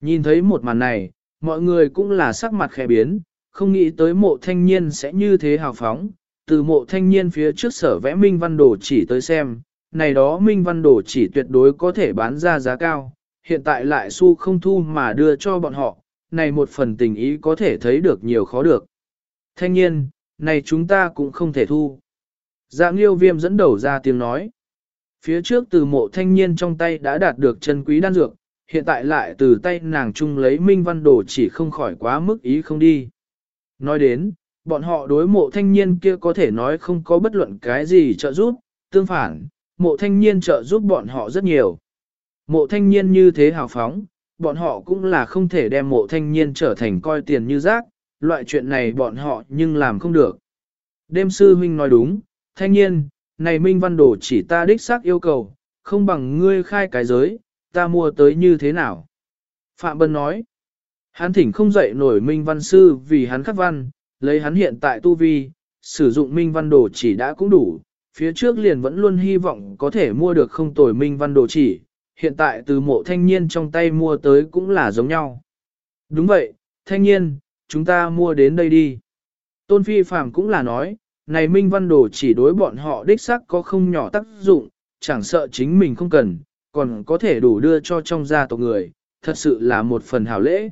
Nhìn thấy một màn này, mọi người cũng là sắc mặt khẽ biến, không nghĩ tới mộ thanh niên sẽ như thế hào phóng, từ mộ thanh niên phía trước sở vẽ minh văn đồ chỉ tới xem, này đó minh văn đồ chỉ tuyệt đối có thể bán ra giá cao, hiện tại lại su không thu mà đưa cho bọn họ, này một phần tình ý có thể thấy được nhiều khó được. Thanh niên, này chúng ta cũng không thể thu. Dạng liêu viêm dẫn đầu ra tiếng nói. Phía trước từ mộ thanh niên trong tay đã đạt được chân quý đan dược, hiện tại lại từ tay nàng chung lấy minh văn đồ chỉ không khỏi quá mức ý không đi. Nói đến, bọn họ đối mộ thanh niên kia có thể nói không có bất luận cái gì trợ giúp, tương phản, mộ thanh niên trợ giúp bọn họ rất nhiều. Mộ thanh niên như thế hào phóng, bọn họ cũng là không thể đem mộ thanh niên trở thành coi tiền như rác, loại chuyện này bọn họ nhưng làm không được. Đêm sư huynh nói đúng, thanh niên, này minh văn đồ chỉ ta đích xác yêu cầu, không bằng ngươi khai cái giới, ta mua tới như thế nào? Phạm Bân nói, hắn thỉnh không dậy nổi minh văn sư vì hắn khắc văn, lấy hắn hiện tại tu vi, sử dụng minh văn đồ chỉ đã cũng đủ, phía trước liền vẫn luôn hy vọng có thể mua được không tồi minh văn đồ chỉ, hiện tại từ mộ thanh niên trong tay mua tới cũng là giống nhau. Đúng vậy, thanh niên, chúng ta mua đến đây đi. Tôn Phi Phạm cũng là nói, này minh văn đồ chỉ đối bọn họ đích xác có không nhỏ tác dụng, chẳng sợ chính mình không cần, còn có thể đủ đưa cho trong gia tộc người, thật sự là một phần hảo lễ.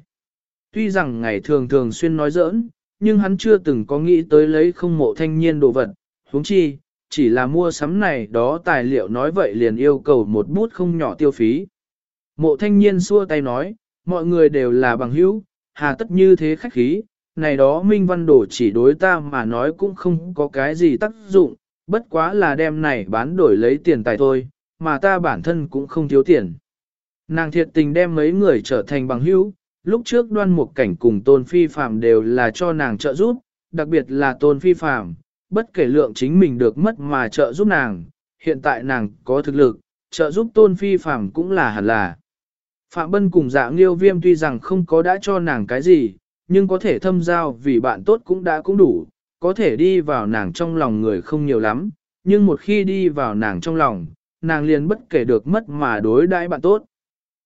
Tuy rằng ngày thường thường xuyên nói giỡn, nhưng hắn chưa từng có nghĩ tới lấy không mộ thanh niên đồ vật, huống chi, chỉ là mua sắm này đó tài liệu nói vậy liền yêu cầu một bút không nhỏ tiêu phí. Mộ thanh niên xua tay nói, mọi người đều là bằng hữu, hà tất như thế khách khí, này đó minh văn đồ chỉ đối ta mà nói cũng không có cái gì tác dụng, bất quá là đem này bán đổi lấy tiền tài thôi, mà ta bản thân cũng không thiếu tiền. Nàng thiệt tình đem mấy người trở thành bằng hữu, lúc trước đoan một cảnh cùng tôn phi phạm đều là cho nàng trợ giúp, đặc biệt là tôn phi phạm, bất kể lượng chính mình được mất mà trợ giúp nàng, hiện tại nàng có thực lực, trợ giúp tôn phi phạm cũng là hẳn là. Phạm Bân cùng dạ nghiêu viêm tuy rằng không có đã cho nàng cái gì, nhưng có thể thâm giao vì bạn tốt cũng đã cũng đủ, có thể đi vào nàng trong lòng người không nhiều lắm, nhưng một khi đi vào nàng trong lòng, nàng liền bất kể được mất mà đối đãi bạn tốt.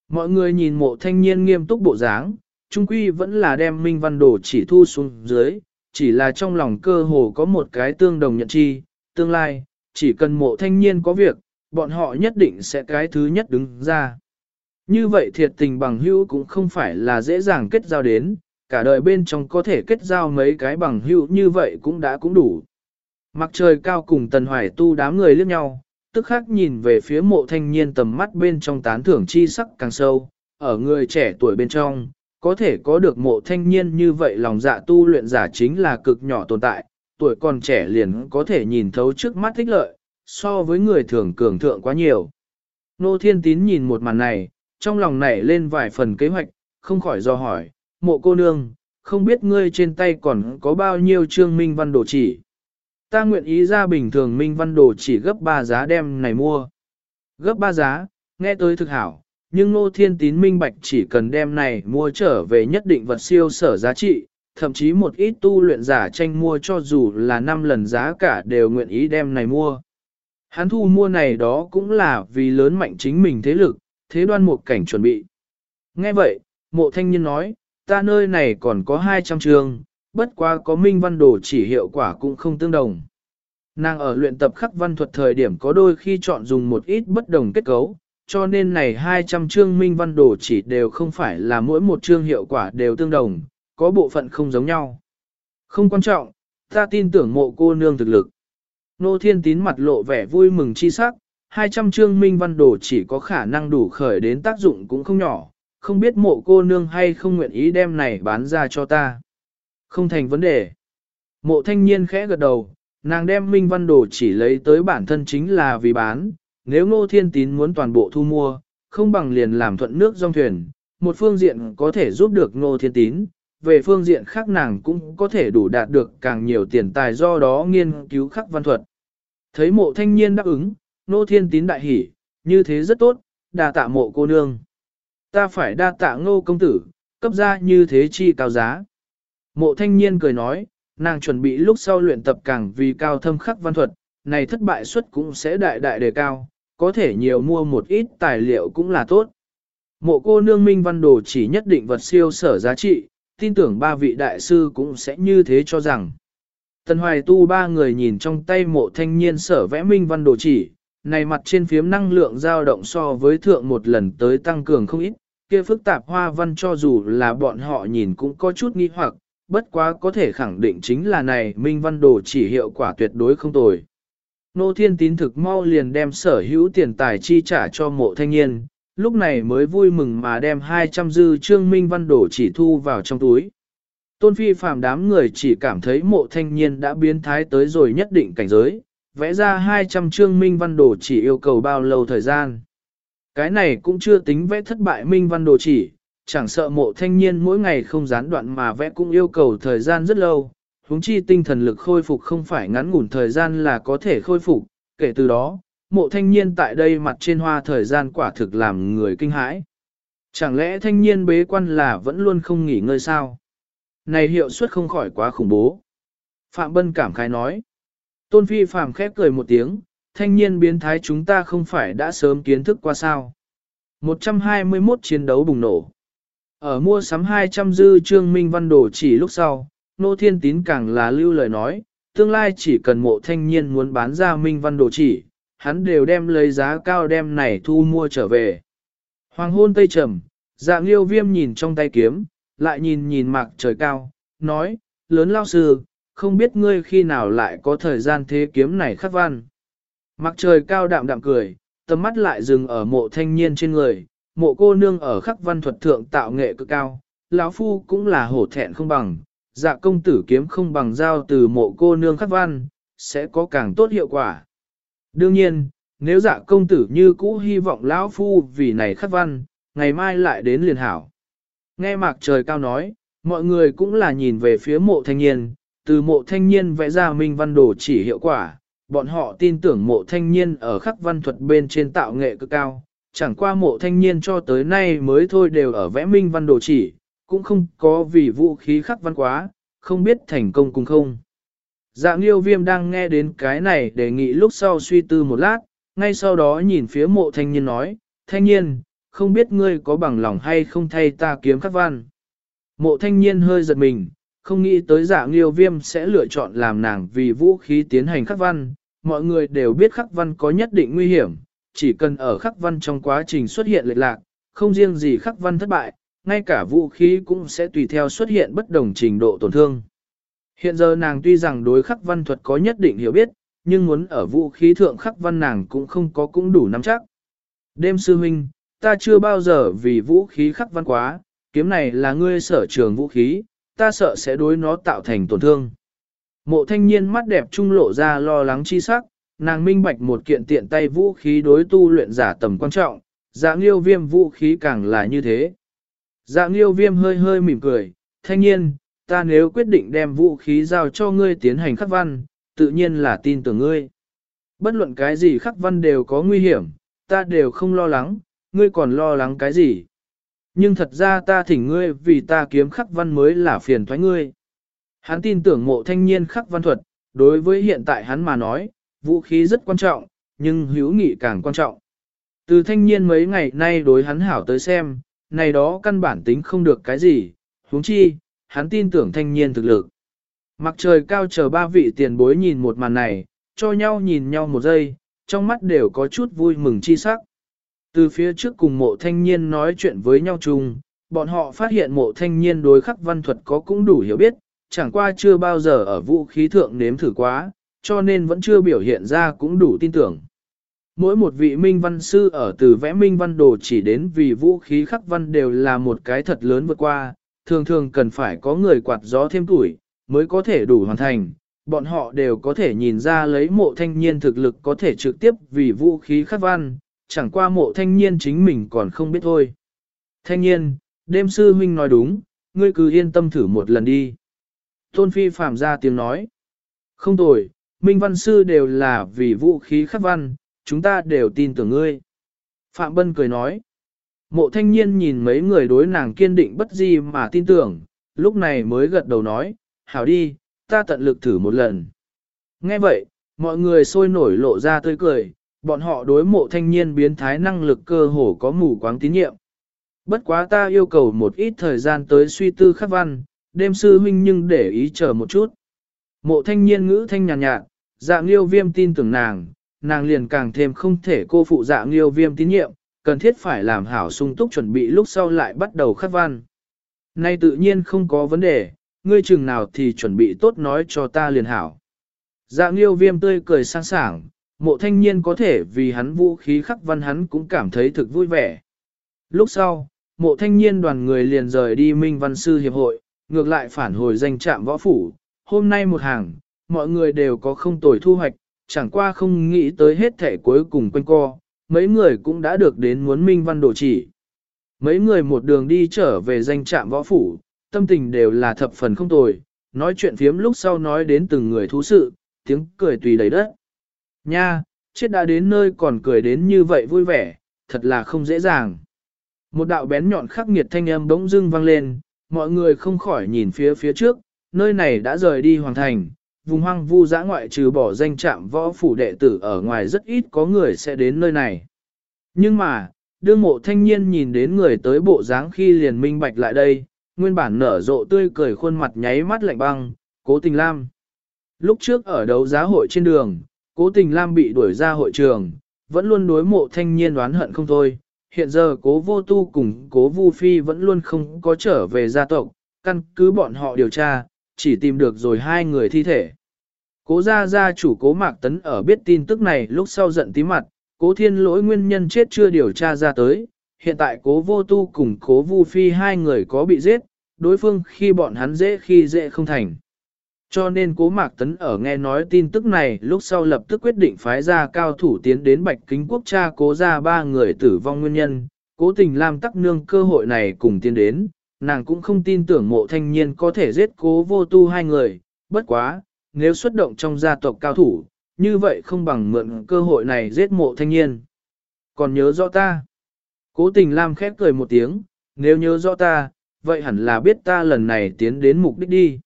Mọi người nhìn mộ thanh niên nghiêm túc bộ dáng, trung quy vẫn là đem minh văn đồ chỉ thu xuống dưới, chỉ là trong lòng cơ hồ có một cái tương đồng nhận chi, tương lai, chỉ cần mộ thanh niên có việc, bọn họ nhất định sẽ cái thứ nhất đứng ra. Như vậy thiệt tình bằng hữu cũng không phải là dễ dàng kết giao đến, cả đời bên trong có thể kết giao mấy cái bằng hữu như vậy cũng đã cũng đủ. Mặc trời cao cùng tần hoài tu đám người liếc nhau, tức khắc nhìn về phía mộ thanh niên tầm mắt bên trong tán thưởng chi sắc càng sâu, ở người trẻ tuổi bên trong, có thể có được mộ thanh niên như vậy lòng dạ tu luyện giả chính là cực nhỏ tồn tại, tuổi còn trẻ liền có thể nhìn thấu trước mắt thích lợi, so với người thường cường thượng quá nhiều. Nô Thiên Tín nhìn một màn này, trong lòng nảy lên vài phần kế hoạch, không khỏi do hỏi, mộ cô nương, không biết ngươi trên tay còn có bao nhiêu trương minh văn đồ chỉ. Ta nguyện ý ra bình thường minh văn đồ chỉ gấp 3 giá đem này mua. Gấp 3 giá, nghe tới thực hảo, nhưng Nô Thiên Tín minh bạch chỉ cần đem này mua trở về nhất định vật siêu sở giá trị, thậm chí một ít tu luyện giả tranh mua cho dù là 5 lần giá cả đều nguyện ý đem này mua. Hắn thu mua này đó cũng là vì lớn mạnh chính mình thế lực, thế đoan một cảnh chuẩn bị. Nghe vậy, mộ thanh niên nói, ta nơi này còn có 200 trường, bất quá có minh văn đồ chỉ hiệu quả cũng không tương đồng. Nàng ở luyện tập khắc văn thuật thời điểm có đôi khi chọn dùng một ít bất đồng kết cấu, cho nên này 200 chương minh văn đồ chỉ đều không phải là mỗi một chương hiệu quả đều tương đồng, có bộ phận không giống nhau. Không quan trọng, ta tin tưởng mộ cô nương thực lực. Nô Thiên Tín mặt lộ vẻ vui mừng chi sắc, 200 chương minh văn đồ chỉ có khả năng đủ khởi đến tác dụng cũng không nhỏ, không biết mộ cô nương hay không nguyện ý đem này bán ra cho ta. Không thành vấn đề. Mộ thanh niên khẽ gật đầu, nàng đem minh văn đồ chỉ lấy tới bản thân chính là vì bán, nếu ngô thiên tín muốn toàn bộ thu mua, không bằng liền làm thuận nước dòng thuyền, một phương diện có thể giúp được ngô thiên tín, về phương diện khác nàng cũng có thể đủ đạt được càng nhiều tiền tài do đó nghiên cứu khắc văn thuật. Thấy mộ thanh niên đáp ứng, ngô thiên tín đại hỉ, như thế rất tốt, đà tạ mộ cô nương. Ta phải đa tạ ngô công tử, cấp ra như thế chi cao giá. Mộ thanh niên cười nói, nàng chuẩn bị lúc sau luyện tập càng vì cao thâm khắc văn thuật, này thất bại suất cũng sẽ đại đại đề cao, có thể nhiều mua một ít tài liệu cũng là tốt. Mộ cô nương minh văn đồ chỉ nhất định vật siêu sở giá trị, tin tưởng ba vị đại sư cũng sẽ như thế cho rằng. Tần hoài tu ba người nhìn trong tay mộ thanh niên sở vẽ minh văn đồ chỉ, này mặt trên phiếm năng lượng dao động so với thượng một lần tới tăng cường không ít, kia phức tạp hoa văn cho dù là bọn họ nhìn cũng có chút nghi hoặc, bất quá có thể khẳng định chính là này minh văn đồ chỉ hiệu quả tuyệt đối không tồi. Nô Thiên Tín thực mau liền đem sở hữu tiền tài chi trả cho mộ thanh niên, lúc này mới vui mừng mà đem 200 dư trương minh văn Đồ chỉ thu vào trong túi. Tôn phi phàm đám người chỉ cảm thấy mộ thanh niên đã biến thái tới rồi nhất định cảnh giới, vẽ ra 200 trương minh văn đồ chỉ yêu cầu bao lâu thời gian. Cái này cũng chưa tính vẽ thất bại minh văn đồ chỉ, chẳng sợ mộ thanh niên mỗi ngày không gián đoạn mà vẽ cũng yêu cầu thời gian rất lâu, huống chi tinh thần lực khôi phục không phải ngắn ngủn thời gian là có thể khôi phục, kể từ đó, mộ thanh niên tại đây mặt trên hoa thời gian quả thực làm người kinh hãi. Chẳng lẽ thanh niên bế quan là vẫn luôn không nghỉ ngơi sao? Này hiệu suất không khỏi quá khủng bố. Phạm Bân cảm khái nói. Tôn Phi Phạm khép cười một tiếng, thanh niên biến thái chúng ta không phải đã sớm kiến thức qua sao. 121 chiến đấu bùng nổ. Ở mua sắm 200 dư trương minh văn đồ chỉ lúc sau, Nô Thiên Tín càng là lưu lời nói, tương lai chỉ cần mộ thanh niên muốn bán ra minh văn đồ chỉ, hắn đều đem lấy giá cao đem này thu mua trở về. Hoàng hôn tây trầm, dạng liêu viêm nhìn trong tay kiếm, lại nhìn nhìn mạc trời cao, nói, lớn lao sư, không biết ngươi khi nào lại có thời gian thế kiếm này khắc văn. Mặc trời cao đạm đạm cười, tầm mắt lại dừng ở mộ thanh niên trên người, mộ cô nương ở khắc văn thuật thượng tạo nghệ cực cao, lão phu cũng là hổ thẹn không bằng, dạ công tử kiếm không bằng dao từ mộ cô nương khắc văn, sẽ có càng tốt hiệu quả. Đương nhiên, nếu dạ công tử như cũ hy vọng lão phu vì này khắc văn, ngày mai lại đến liền hảo. Nghe mạc trời cao nói, mọi người cũng là nhìn về phía mộ thanh niên, từ mộ thanh niên vẽ ra minh văn đồ chỉ hiệu quả, bọn họ tin tưởng mộ thanh niên ở khắc văn thuật bên trên tạo nghệ cực cao, chẳng qua mộ thanh niên cho tới nay mới thôi đều ở vẽ minh văn đồ chỉ, cũng không có vì vũ khí khắc văn quá, không biết thành công cùng không. Dạ nghiêu viêm đang nghe đến cái này đề nghị lúc sau suy tư một lát, ngay sau đó nhìn phía mộ thanh niên nói, thanh niên, không biết ngươi có bằng lòng hay không thay ta kiếm khắc văn. Mộ thanh niên hơi giật mình, không nghĩ tới dạ nghiêu viêm sẽ lựa chọn làm nàng vì vũ khí tiến hành khắc văn, mọi người đều biết khắc văn có nhất định nguy hiểm, chỉ cần ở khắc văn trong quá trình xuất hiện lệch lạc, không riêng gì khắc văn thất bại, ngay cả vũ khí cũng sẽ tùy theo xuất hiện bất đồng trình độ tổn thương. Hiện giờ nàng tuy rằng đối khắc văn thuật có nhất định hiểu biết, nhưng muốn ở vũ khí thượng khắc văn nàng cũng không có cũng đủ nắm chắc. Đêm sư huynh, ta chưa bao giờ vì vũ khí khắc văn quá, kiếm này là ngươi sở trường vũ khí, ta sợ sẽ đối nó tạo thành tổn thương. Mộ thanh niên mắt đẹp trung lộ ra lo lắng chi sắc, nàng minh bạch một kiện tiện tay vũ khí đối tu luyện giả tầm quan trọng, dạng liêu viêm vũ khí càng là như thế. Dạng liêu viêm hơi hơi mỉm cười, thanh niên, ta nếu quyết định đem vũ khí giao cho ngươi tiến hành khắc văn, tự nhiên là tin tưởng ngươi. Bất luận cái gì khắc văn đều có nguy hiểm, ta đều không lo lắng, ngươi còn lo lắng cái gì. Nhưng thật ra ta thỉnh ngươi vì ta kiếm khắc văn mới là phiền thoái ngươi. Hắn tin tưởng mộ thanh niên khắc văn thuật, đối với hiện tại hắn mà nói, vũ khí rất quan trọng, nhưng hữu nghị càng quan trọng. Từ thanh niên mấy ngày nay đối hắn hảo tới xem, này đó căn bản tính không được cái gì, huống chi, hắn tin tưởng thanh niên thực lực. Mặc trời cao chờ ba vị tiền bối nhìn một màn này, cho nhau nhìn nhau một giây, trong mắt đều có chút vui mừng chi sắc. Từ phía trước cùng mộ thanh niên nói chuyện với nhau chung, bọn họ phát hiện mộ thanh niên đối khắc văn thuật có cũng đủ hiểu biết, chẳng qua chưa bao giờ ở vũ khí thượng nếm thử quá, cho nên vẫn chưa biểu hiện ra cũng đủ tin tưởng. Mỗi một vị minh văn sư ở từ vẽ minh văn đồ chỉ đến vì vũ khí khắc văn đều là một cái thật lớn vượt qua, thường thường cần phải có người quạt gió thêm tuổi, mới có thể đủ hoàn thành. Bọn họ đều có thể nhìn ra lấy mộ thanh niên thực lực có thể trực tiếp vì vũ khí khắc văn, chẳng qua mộ thanh niên chính mình còn không biết thôi. Thanh niên, đêm sư huynh nói đúng, ngươi cứ yên tâm thử một lần đi. Tôn Phi phạm ra tiếng nói. Không tồi, Minh Văn Sư đều là vì vũ khí khắc văn, chúng ta đều tin tưởng ngươi. Phạm Bân cười nói. Mộ thanh niên nhìn mấy người đối nàng kiên định bất gì mà tin tưởng, lúc này mới gật đầu nói, hảo đi, ta tận lực thử một lần. Nghe vậy, mọi người sôi nổi lộ ra tươi cười, bọn họ đối mộ thanh niên biến thái năng lực cơ hồ có mù quáng tín nhiệm. Bất quá ta yêu cầu một ít thời gian tới suy tư khắc văn, đêm sư huynh nhưng để ý chờ một chút. Mộ thanh niên ngữ thanh nhàn nhạt, dạng liêu viêm tin tưởng nàng, nàng liền càng thêm không thể cô phụ dạng liêu viêm tín nhiệm, cần thiết phải làm hảo sung túc chuẩn bị lúc sau lại bắt đầu khắc văn. Nay tự nhiên không có vấn đề, ngươi chừng nào thì chuẩn bị tốt nói cho ta liền hảo. Dạng liêu viêm tươi cười sang sảng, mộ thanh niên có thể vì hắn vũ khí khắc văn hắn cũng cảm thấy thực vui vẻ. Lúc sau, mộ thanh niên đoàn người liền rời đi Minh Văn Sư Hiệp hội, ngược lại phản hồi danh trạm võ phủ. Hôm nay một hàng, mọi người đều có không tồi thu hoạch, chẳng qua không nghĩ tới hết thể cuối cùng quanh co, mấy người cũng đã được đến muốn Minh Văn đồ chỉ. Mấy người một đường đi trở về danh trạm võ phủ, tâm tình đều là thập phần không tồi, nói chuyện phiếm lúc sau nói đến từng người thú sự, tiếng cười tùy đầy đất. Nha, chết đã đến nơi còn cười đến như vậy vui vẻ, thật là không dễ dàng. Một đạo bén nhọn khắc nghiệt thanh âm bỗng dưng vang lên, mọi người không khỏi nhìn phía phía trước, nơi này đã rời đi hoàng thành, vùng hoang vu dã ngoại trừ bỏ danh trạm võ phủ đệ tử ở ngoài rất ít có người sẽ đến nơi này. Nhưng mà, đương mộ thanh niên nhìn đến người tới bộ dáng khi liền minh bạch lại đây, nguyên bản nở rộ tươi cười khuôn mặt nháy mắt lạnh băng, cố tình lam. Lúc trước ở đấu giá hội trên đường, cố tình lam bị đuổi ra hội trường, vẫn luôn đối mộ thanh niên đoán hận không thôi. Hiện giờ cố vô tu cùng cố vu phi vẫn luôn không có trở về gia tộc, căn cứ bọn họ điều tra, chỉ tìm được rồi hai người thi thể. Cố gia gia chủ cố mạc tấn ở biết tin tức này lúc sau giận tí mặt, cố thiên lỗi nguyên nhân chết chưa điều tra ra tới, hiện tại cố vô tu cùng cố vu phi hai người có bị giết, đối phương khi bọn hắn dễ khi dễ không thành. Cho nên cố mạc tấn ở nghe nói tin tức này lúc sau lập tức quyết định phái ra cao thủ tiến đến bạch kính quốc cha cố ra ba người tử vong nguyên nhân, cố tình làm tắc nương cơ hội này cùng tiến đến, nàng cũng không tin tưởng mộ thanh niên có thể giết cố vô tu hai người, bất quá, nếu xuất động trong gia tộc cao thủ, như vậy không bằng mượn cơ hội này giết mộ thanh niên. Còn nhớ rõ ta. Cố tình Lam khép cười một tiếng, nếu nhớ rõ ta, vậy hẳn là biết ta lần này tiến đến mục đích đi.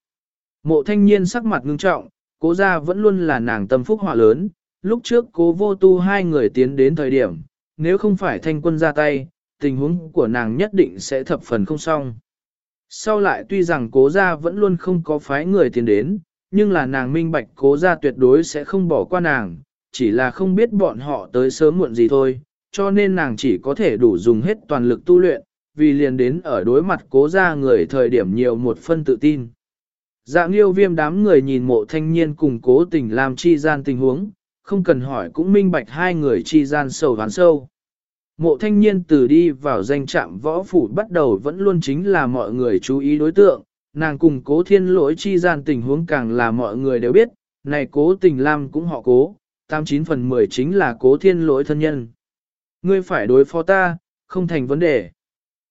Mộ thanh niên sắc mặt ngưng trọng, cố gia vẫn luôn là nàng tâm phúc họa lớn, lúc trước cố vô tu hai người tiến đến thời điểm, nếu không phải thanh quân ra tay, tình huống của nàng nhất định sẽ thập phần không xong. Sau lại tuy rằng cố gia vẫn luôn không có phái người tiến đến, nhưng là nàng minh bạch cố gia tuyệt đối sẽ không bỏ qua nàng, chỉ là không biết bọn họ tới sớm muộn gì thôi, cho nên nàng chỉ có thể đủ dùng hết toàn lực tu luyện, vì liền đến ở đối mặt cố gia người thời điểm nhiều một phân tự tin. Dạng yêu viêm đám người nhìn mộ thanh niên cùng cố tình làm chi gian tình huống, không cần hỏi cũng minh bạch hai người chi gian sầu ván sâu. Mộ thanh niên từ đi vào danh trạm võ phủ bắt đầu vẫn luôn chính là mọi người chú ý đối tượng, nàng cùng cố thiên lỗi chi gian tình huống càng là mọi người đều biết, này cố tình làm cũng họ cố, 89 phần 10 chính là cố thiên lỗi thân nhân. Ngươi phải đối phó ta, không thành vấn đề.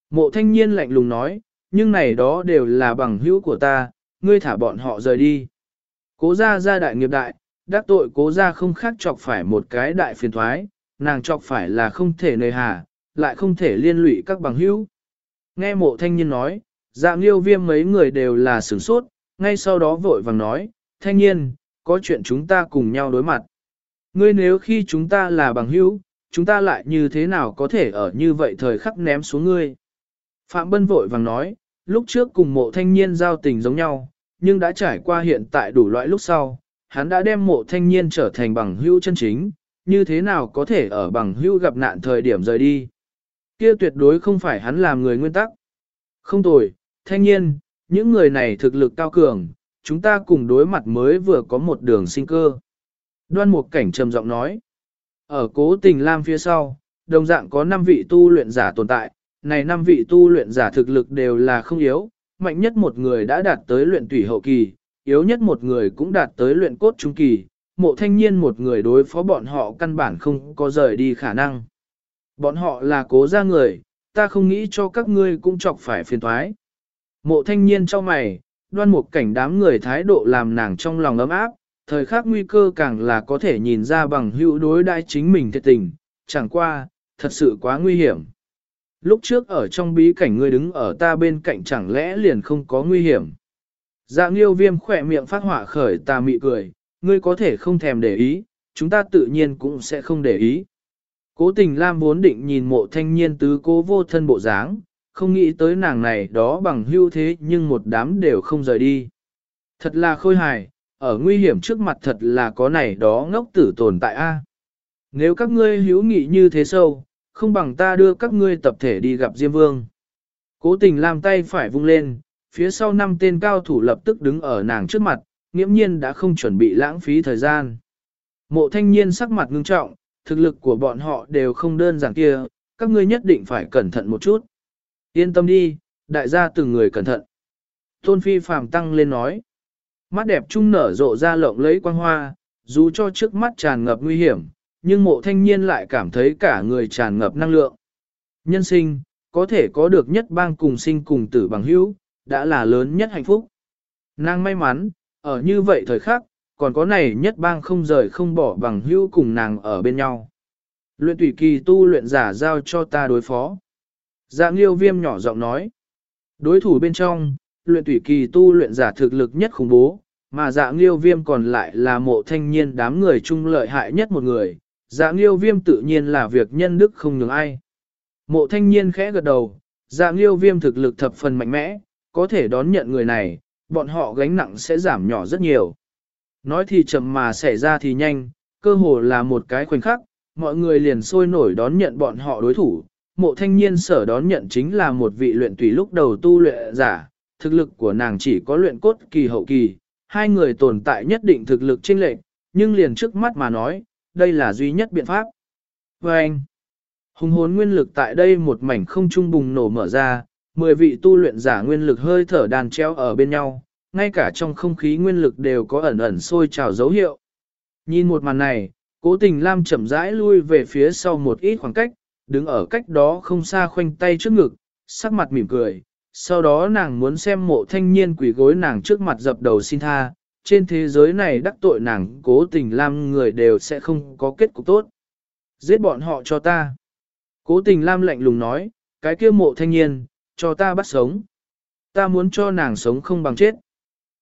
Mộ thanh niên lạnh lùng nói, nhưng này đó đều là bằng hữu của ta, ngươi thả bọn họ rời đi. Cố gia gia đại nghiệp đại, đắc tội cố gia không khác chọc phải một cái đại phiền thoái, nàng chọc phải là không thể nơi hà, lại không thể liên lụy các bằng hữu. Nghe mộ thanh niên nói, dạng liêu viêm mấy người đều là sửng sốt, ngay sau đó vội vàng nói, thanh niên, có chuyện chúng ta cùng nhau đối mặt. Ngươi nếu khi chúng ta là bằng hữu, chúng ta lại như thế nào có thể ở như vậy thời khắc ném xuống ngươi. Phạm Bân vội vàng nói, lúc trước cùng mộ thanh niên giao tình giống nhau, nhưng đã trải qua hiện tại đủ loại lúc sau, hắn đã đem mộ thanh niên trở thành bằng hữu chân chính, như thế nào có thể ở bằng hữu gặp nạn thời điểm rời đi. Kia tuyệt đối không phải hắn làm người nguyên tắc. Không tồi, thanh niên, những người này thực lực cao cường, chúng ta cùng đối mặt mới vừa có một đường sinh cơ. Đoan một cảnh trầm giọng nói. Ở cố tình lam phía sau, đồng dạng có 5 vị tu luyện giả tồn tại, này 5 vị tu luyện giả thực lực đều là không yếu, mạnh nhất một người đã đạt tới luyện tủy hậu kỳ, yếu nhất một người cũng đạt tới luyện cốt trung kỳ, mộ thanh niên một người đối phó bọn họ căn bản không có rời đi khả năng. Bọn họ là cố ra người, ta không nghĩ cho các ngươi cũng chọc phải phiền thoái. Mộ thanh niên cho mày, đoan một cảnh đám người thái độ làm nàng trong lòng ấm áp, thời khắc nguy cơ càng là có thể nhìn ra bằng hữu đối đãi chính mình thiệt tình, chẳng qua, thật sự quá nguy hiểm. Lúc trước ở trong bí cảnh ngươi đứng ở ta bên cạnh chẳng lẽ liền không có nguy hiểm. Dạ nghiêu viêm khỏe miệng phát hỏa khởi ta mị cười, ngươi có thể không thèm để ý, chúng ta tự nhiên cũng sẽ không để ý. Cố tình Lam vốn định nhìn mộ thanh niên tứ cố vô thân bộ dáng, không nghĩ tới nàng này đó bằng hưu thế nhưng một đám đều không rời đi. Thật là khôi hài, ở nguy hiểm trước mặt thật là có này đó ngốc tử tồn tại a. Nếu các ngươi hữu nghị như thế sâu, không bằng ta đưa các ngươi tập thể đi gặp Diêm Vương. Cố tình làm tay phải vung lên, phía sau năm tên cao thủ lập tức đứng ở nàng trước mặt, nghiễm nhiên đã không chuẩn bị lãng phí thời gian. Mộ thanh niên sắc mặt ngưng trọng, thực lực của bọn họ đều không đơn giản kia, các ngươi nhất định phải cẩn thận một chút. Yên tâm đi, đại gia từng người cẩn thận. Tôn Phi phàm tăng lên nói. Mắt đẹp trung nở rộ ra lộng lấy quang hoa, dù cho trước mắt tràn ngập nguy hiểm, nhưng mộ thanh niên lại cảm thấy cả người tràn ngập năng lượng. Nhân sinh, có thể có được nhất bang cùng sinh cùng tử bằng hữu, đã là lớn nhất hạnh phúc. Nàng may mắn, ở như vậy thời khắc, còn có này nhất bang không rời không bỏ bằng hữu cùng nàng ở bên nhau. Luyện tùy kỳ tu luyện giả giao cho ta đối phó. Dạng liêu viêm nhỏ giọng nói. Đối thủ bên trong, luyện tùy kỳ tu luyện giả thực lực nhất khủng bố, mà dạng liêu viêm còn lại là mộ thanh niên đám người chung lợi hại nhất một người. Dạ nghiêu viêm tự nhiên là việc nhân đức không nhường ai. Mộ thanh niên khẽ gật đầu, dạ nghiêu viêm thực lực thập phần mạnh mẽ, có thể đón nhận người này, bọn họ gánh nặng sẽ giảm nhỏ rất nhiều. Nói thì chậm mà xảy ra thì nhanh, cơ hồ là một cái khoảnh khắc, mọi người liền sôi nổi đón nhận bọn họ đối thủ. Mộ thanh niên sở đón nhận chính là một vị luyện tùy lúc đầu tu luyện giả, thực lực của nàng chỉ có luyện cốt kỳ hậu kỳ, hai người tồn tại nhất định thực lực chênh lệch, nhưng liền trước mắt mà nói, đây là duy nhất biện pháp. Và anh, hùng hồn nguyên lực tại đây một mảnh không trung bùng nổ mở ra, mười vị tu luyện giả nguyên lực hơi thở đàn treo ở bên nhau, ngay cả trong không khí nguyên lực đều có ẩn ẩn sôi trào dấu hiệu. Nhìn một màn này, cố tình Lam chậm rãi lui về phía sau một ít khoảng cách, đứng ở cách đó không xa khoanh tay trước ngực, sắc mặt mỉm cười. Sau đó nàng muốn xem mộ thanh niên quỷ gối nàng trước mặt dập đầu xin tha, trên thế giới này đắc tội nàng cố tình Lam người đều sẽ không có kết cục tốt. Giết bọn họ cho ta. Cố tình Lam lạnh lùng nói, cái kia mộ thanh niên, cho ta bắt sống. Ta muốn cho nàng sống không bằng chết.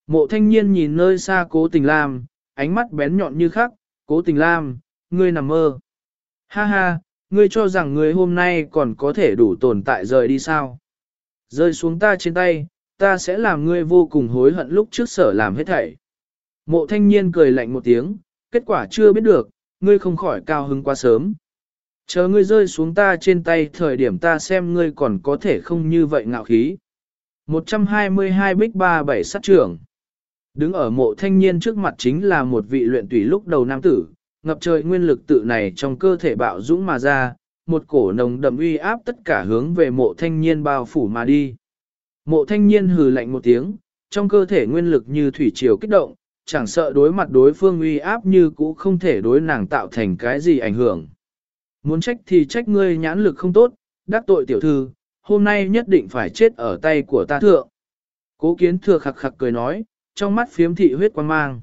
Mộ thanh niên nhìn nơi xa cố tình lam, ánh mắt bén nhọn như khắc, cố tình lam, ngươi nằm mơ. Ha ha, ngươi cho rằng ngươi hôm nay còn có thể đủ tồn tại rời đi sao? Rơi xuống ta trên tay, ta sẽ làm ngươi vô cùng hối hận lúc trước sở làm hết thảy. Mộ thanh niên cười lạnh một tiếng, kết quả chưa biết được, ngươi không khỏi cao hứng quá sớm. Chờ ngươi rơi xuống ta trên tay thời điểm ta xem ngươi còn có thể không như vậy ngạo khí. 122 bích ba bảy sát trưởng. Đứng ở mộ thanh niên trước mặt chính là một vị luyện tùy lúc đầu nam tử, ngập trời nguyên lực tự này trong cơ thể bạo dũng mà ra, một cổ nồng đậm uy áp tất cả hướng về mộ thanh niên bao phủ mà đi. Mộ thanh niên hừ lạnh một tiếng, trong cơ thể nguyên lực như thủy triều kích động, chẳng sợ đối mặt đối phương uy áp như cũ không thể đối nàng tạo thành cái gì ảnh hưởng. Muốn trách thì trách ngươi nhãn lực không tốt, đắc tội tiểu thư, hôm nay nhất định phải chết ở tay của ta thượng. Cố kiến thừa khặc khặc cười nói, trong mắt phiếm thị huyết quan mang.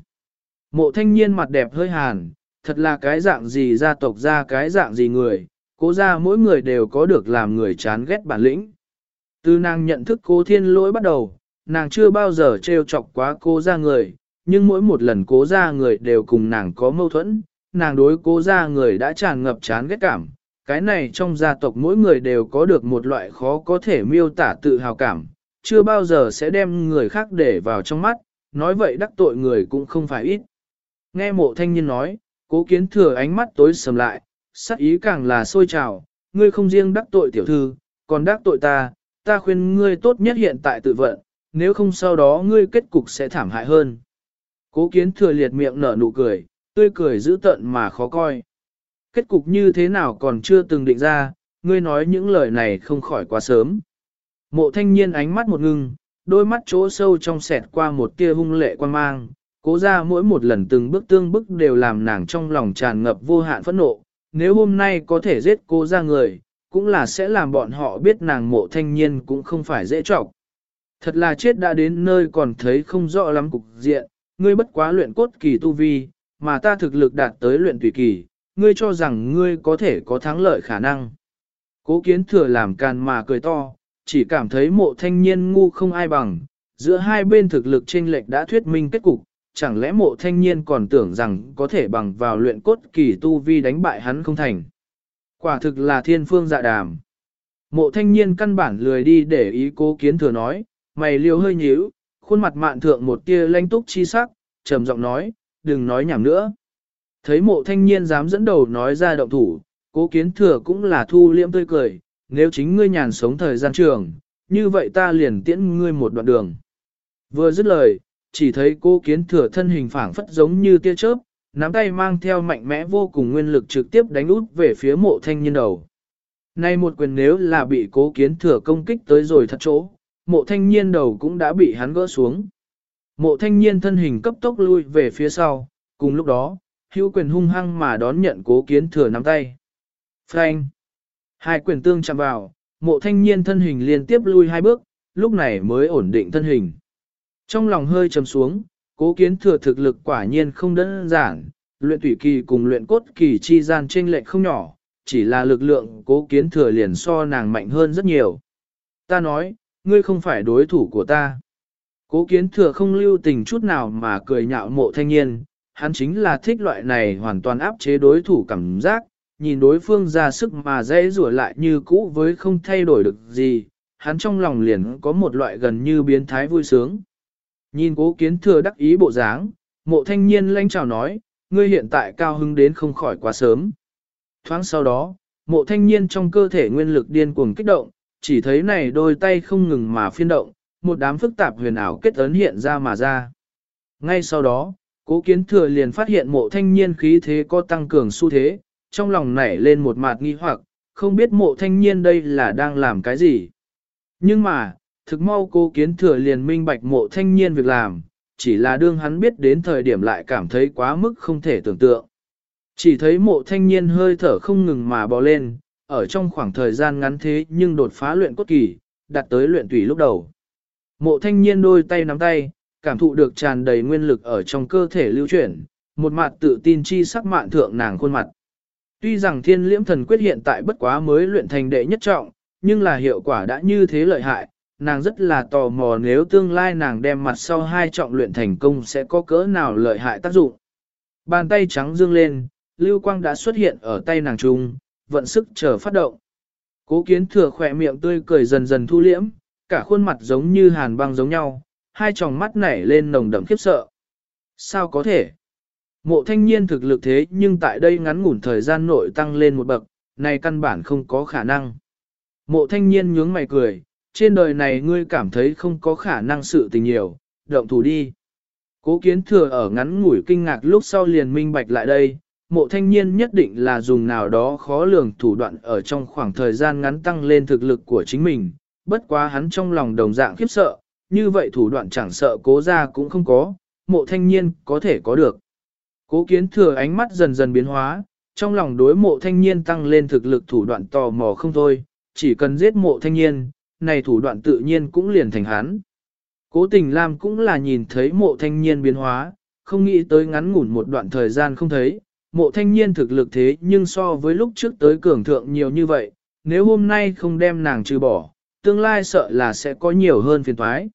Mộ thanh niên mặt đẹp hơi hàn, thật là cái dạng gì gia tộc ra cái dạng gì người, cố ra mỗi người đều có được làm người chán ghét bản lĩnh. Từ nàng nhận thức cố thiên lỗi bắt đầu, nàng chưa bao giờ trêu chọc quá cố ra người, nhưng mỗi một lần cố ra người đều cùng nàng có mâu thuẫn, nàng đối cố ra người đã tràn ngập chán ghét cảm. Cái này trong gia tộc mỗi người đều có được một loại khó có thể miêu tả tự hào cảm, chưa bao giờ sẽ đem người khác để vào trong mắt, nói vậy đắc tội người cũng không phải ít. Nghe mộ thanh niên nói, cố kiến thừa ánh mắt tối sầm lại, sắc ý càng là sôi trào, ngươi không riêng đắc tội tiểu thư, còn đắc tội ta, ta khuyên ngươi tốt nhất hiện tại tự vận, nếu không sau đó ngươi kết cục sẽ thảm hại hơn. Cố kiến thừa liệt miệng nở nụ cười, tươi cười dữ tợn mà khó coi. Kết cục như thế nào còn chưa từng định ra, ngươi nói những lời này không khỏi quá sớm. Mộ thanh niên ánh mắt một ngưng, đôi mắt chỗ sâu trong sẹt qua một tia hung lệ quan mang, cố ra mỗi một lần từng bước tương bức đều làm nàng trong lòng tràn ngập vô hạn phẫn nộ. Nếu hôm nay có thể giết cô ra người, cũng là sẽ làm bọn họ biết nàng mộ thanh niên cũng không phải dễ trọc. Thật là chết đã đến nơi còn thấy không rõ lắm cục diện, ngươi bất quá luyện cốt kỳ tu vi, mà ta thực lực đạt tới luyện tùy kỳ, ngươi cho rằng ngươi có thể có thắng lợi khả năng. Cố kiến thừa làm càn mà cười to, chỉ cảm thấy mộ thanh niên ngu không ai bằng, giữa hai bên thực lực chênh lệch đã thuyết minh kết cục, chẳng lẽ mộ thanh niên còn tưởng rằng có thể bằng vào luyện cốt kỳ tu vi đánh bại hắn không thành. Quả thực là thiên phương dạ đàm. Mộ thanh niên căn bản lười đi để ý cố kiến thừa nói, mày liều hơi nhíu, khuôn mặt mạn thượng một tia lanh túc chi sắc, trầm giọng nói, đừng nói nhảm nữa. Thấy mộ thanh niên dám dẫn đầu nói ra động thủ, cố kiến thừa cũng là thu liễm tươi cười, nếu chính ngươi nhàn sống thời gian trường, như vậy ta liền tiễn ngươi một đoạn đường. Vừa dứt lời, chỉ thấy cố kiến thừa thân hình phảng phất giống như tia chớp, nắm tay mang theo mạnh mẽ vô cùng nguyên lực trực tiếp đánh út về phía mộ thanh niên đầu. Nay một quyền nếu là bị cố kiến thừa công kích tới rồi thật chỗ, mộ thanh niên đầu cũng đã bị hắn gỡ xuống. Mộ thanh niên thân hình cấp tốc lui về phía sau, cùng lúc đó, hữu quyền hung hăng mà đón nhận cố kiến thừa nắm tay. Frank! Hai quyền tương chạm vào, mộ thanh niên thân hình liên tiếp lui hai bước, lúc này mới ổn định thân hình. Trong lòng hơi trầm xuống, cố kiến thừa thực lực quả nhiên không đơn giản, luyện thủy kỳ cùng luyện cốt kỳ chi gian chênh lệch không nhỏ, chỉ là lực lượng cố kiến thừa liền so nàng mạnh hơn rất nhiều. Ta nói, ngươi không phải đối thủ của ta. Cố kiến thừa không lưu tình chút nào mà cười nhạo mộ thanh niên, hắn chính là thích loại này hoàn toàn áp chế đối thủ cảm giác, nhìn đối phương ra sức mà dễ rủa lại như cũ với không thay đổi được gì, hắn trong lòng liền có một loại gần như biến thái vui sướng. Nhìn cố kiến thừa đắc ý bộ dáng, mộ thanh niên lanh chào nói, ngươi hiện tại cao hứng đến không khỏi quá sớm. Thoáng sau đó, mộ thanh niên trong cơ thể nguyên lực điên cuồng kích động, chỉ thấy này đôi tay không ngừng mà phiên động, một đám phức tạp huyền ảo kết ấn hiện ra mà ra. Ngay sau đó, cố kiến thừa liền phát hiện mộ thanh niên khí thế có tăng cường xu thế, trong lòng nảy lên một mạt nghi hoặc, không biết mộ thanh niên đây là đang làm cái gì. Nhưng mà, thực mau cố kiến thừa liền minh bạch mộ thanh niên việc làm, chỉ là đương hắn biết đến thời điểm lại cảm thấy quá mức không thể tưởng tượng. Chỉ thấy mộ thanh niên hơi thở không ngừng mà bò lên, ở trong khoảng thời gian ngắn thế nhưng đột phá luyện cốt kỳ, đạt tới luyện tùy lúc đầu. Mộ thanh niên đôi tay nắm tay, cảm thụ được tràn đầy nguyên lực ở trong cơ thể lưu chuyển, một mặt tự tin chi sắc mạn thượng nàng khuôn mặt. Tuy rằng thiên liễm thần quyết hiện tại bất quá mới luyện thành đệ nhất trọng, nhưng là hiệu quả đã như thế lợi hại, nàng rất là tò mò nếu tương lai nàng đem mặt sau hai trọng luyện thành công sẽ có cỡ nào lợi hại tác dụng. Bàn tay trắng dương lên, lưu quang đã xuất hiện ở tay nàng trung, vận sức chờ phát động. Cố kiến thừa khỏe miệng tươi cười dần dần thu liễm, cả khuôn mặt giống như hàn băng giống nhau, hai tròng mắt nảy lên nồng đậm khiếp sợ. Sao có thể? Mộ thanh niên thực lực thế nhưng tại đây ngắn ngủn thời gian nội tăng lên một bậc, này căn bản không có khả năng. Mộ thanh niên nhướng mày cười, trên đời này ngươi cảm thấy không có khả năng sự tình nhiều, động thủ đi. Cố kiến thừa ở ngắn ngủi kinh ngạc lúc sau liền minh bạch lại đây, mộ thanh niên nhất định là dùng nào đó khó lường thủ đoạn ở trong khoảng thời gian ngắn tăng lên thực lực của chính mình, bất quá hắn trong lòng đồng dạng khiếp sợ, như vậy thủ đoạn chẳng sợ cố ra cũng không có, mộ thanh niên có thể có được. Cố kiến thừa ánh mắt dần dần biến hóa, trong lòng đối mộ thanh niên tăng lên thực lực thủ đoạn tò mò không thôi, chỉ cần giết mộ thanh niên, này thủ đoạn tự nhiên cũng liền thành hắn. Cố tình Lam cũng là nhìn thấy mộ thanh niên biến hóa, không nghĩ tới ngắn ngủn một đoạn thời gian không thấy, mộ thanh niên thực lực thế nhưng so với lúc trước tới cường thượng nhiều như vậy, nếu hôm nay không đem nàng trừ bỏ, tương lai sợ là sẽ có nhiều hơn phiền thoái.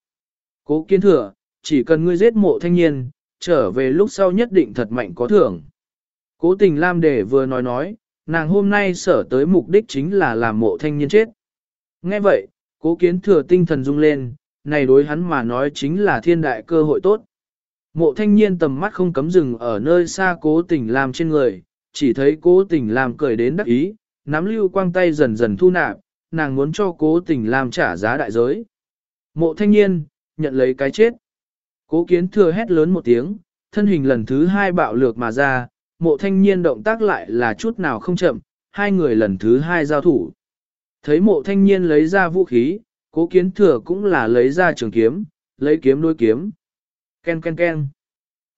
Cố kiến thừa, chỉ cần ngươi giết mộ thanh niên, trở về lúc sau nhất định thật mạnh có thưởng. Cố tình Lam Đề vừa nói nói, nàng hôm nay sở tới mục đích chính là làm mộ thanh niên chết. Nghe vậy, cố kiến thừa tinh thần rung lên, này đối hắn mà nói chính là thiên đại cơ hội tốt. Mộ thanh niên tầm mắt không cấm dừng ở nơi xa cố tình làm trên người, chỉ thấy cố tình làm cười đến đắc ý, nắm lưu quang tay dần dần thu nạp, nàng muốn cho cố tình làm trả giá đại giới. Mộ thanh niên, nhận lấy cái chết. Cố kiến thừa hét lớn một tiếng, thân hình lần thứ hai bạo lược mà ra, mộ thanh niên động tác lại là chút nào không chậm, hai người lần thứ hai giao thủ. Thấy mộ thanh niên lấy ra vũ khí, cố kiến thừa cũng là lấy ra trường kiếm, lấy kiếm đối kiếm. Ken ken ken.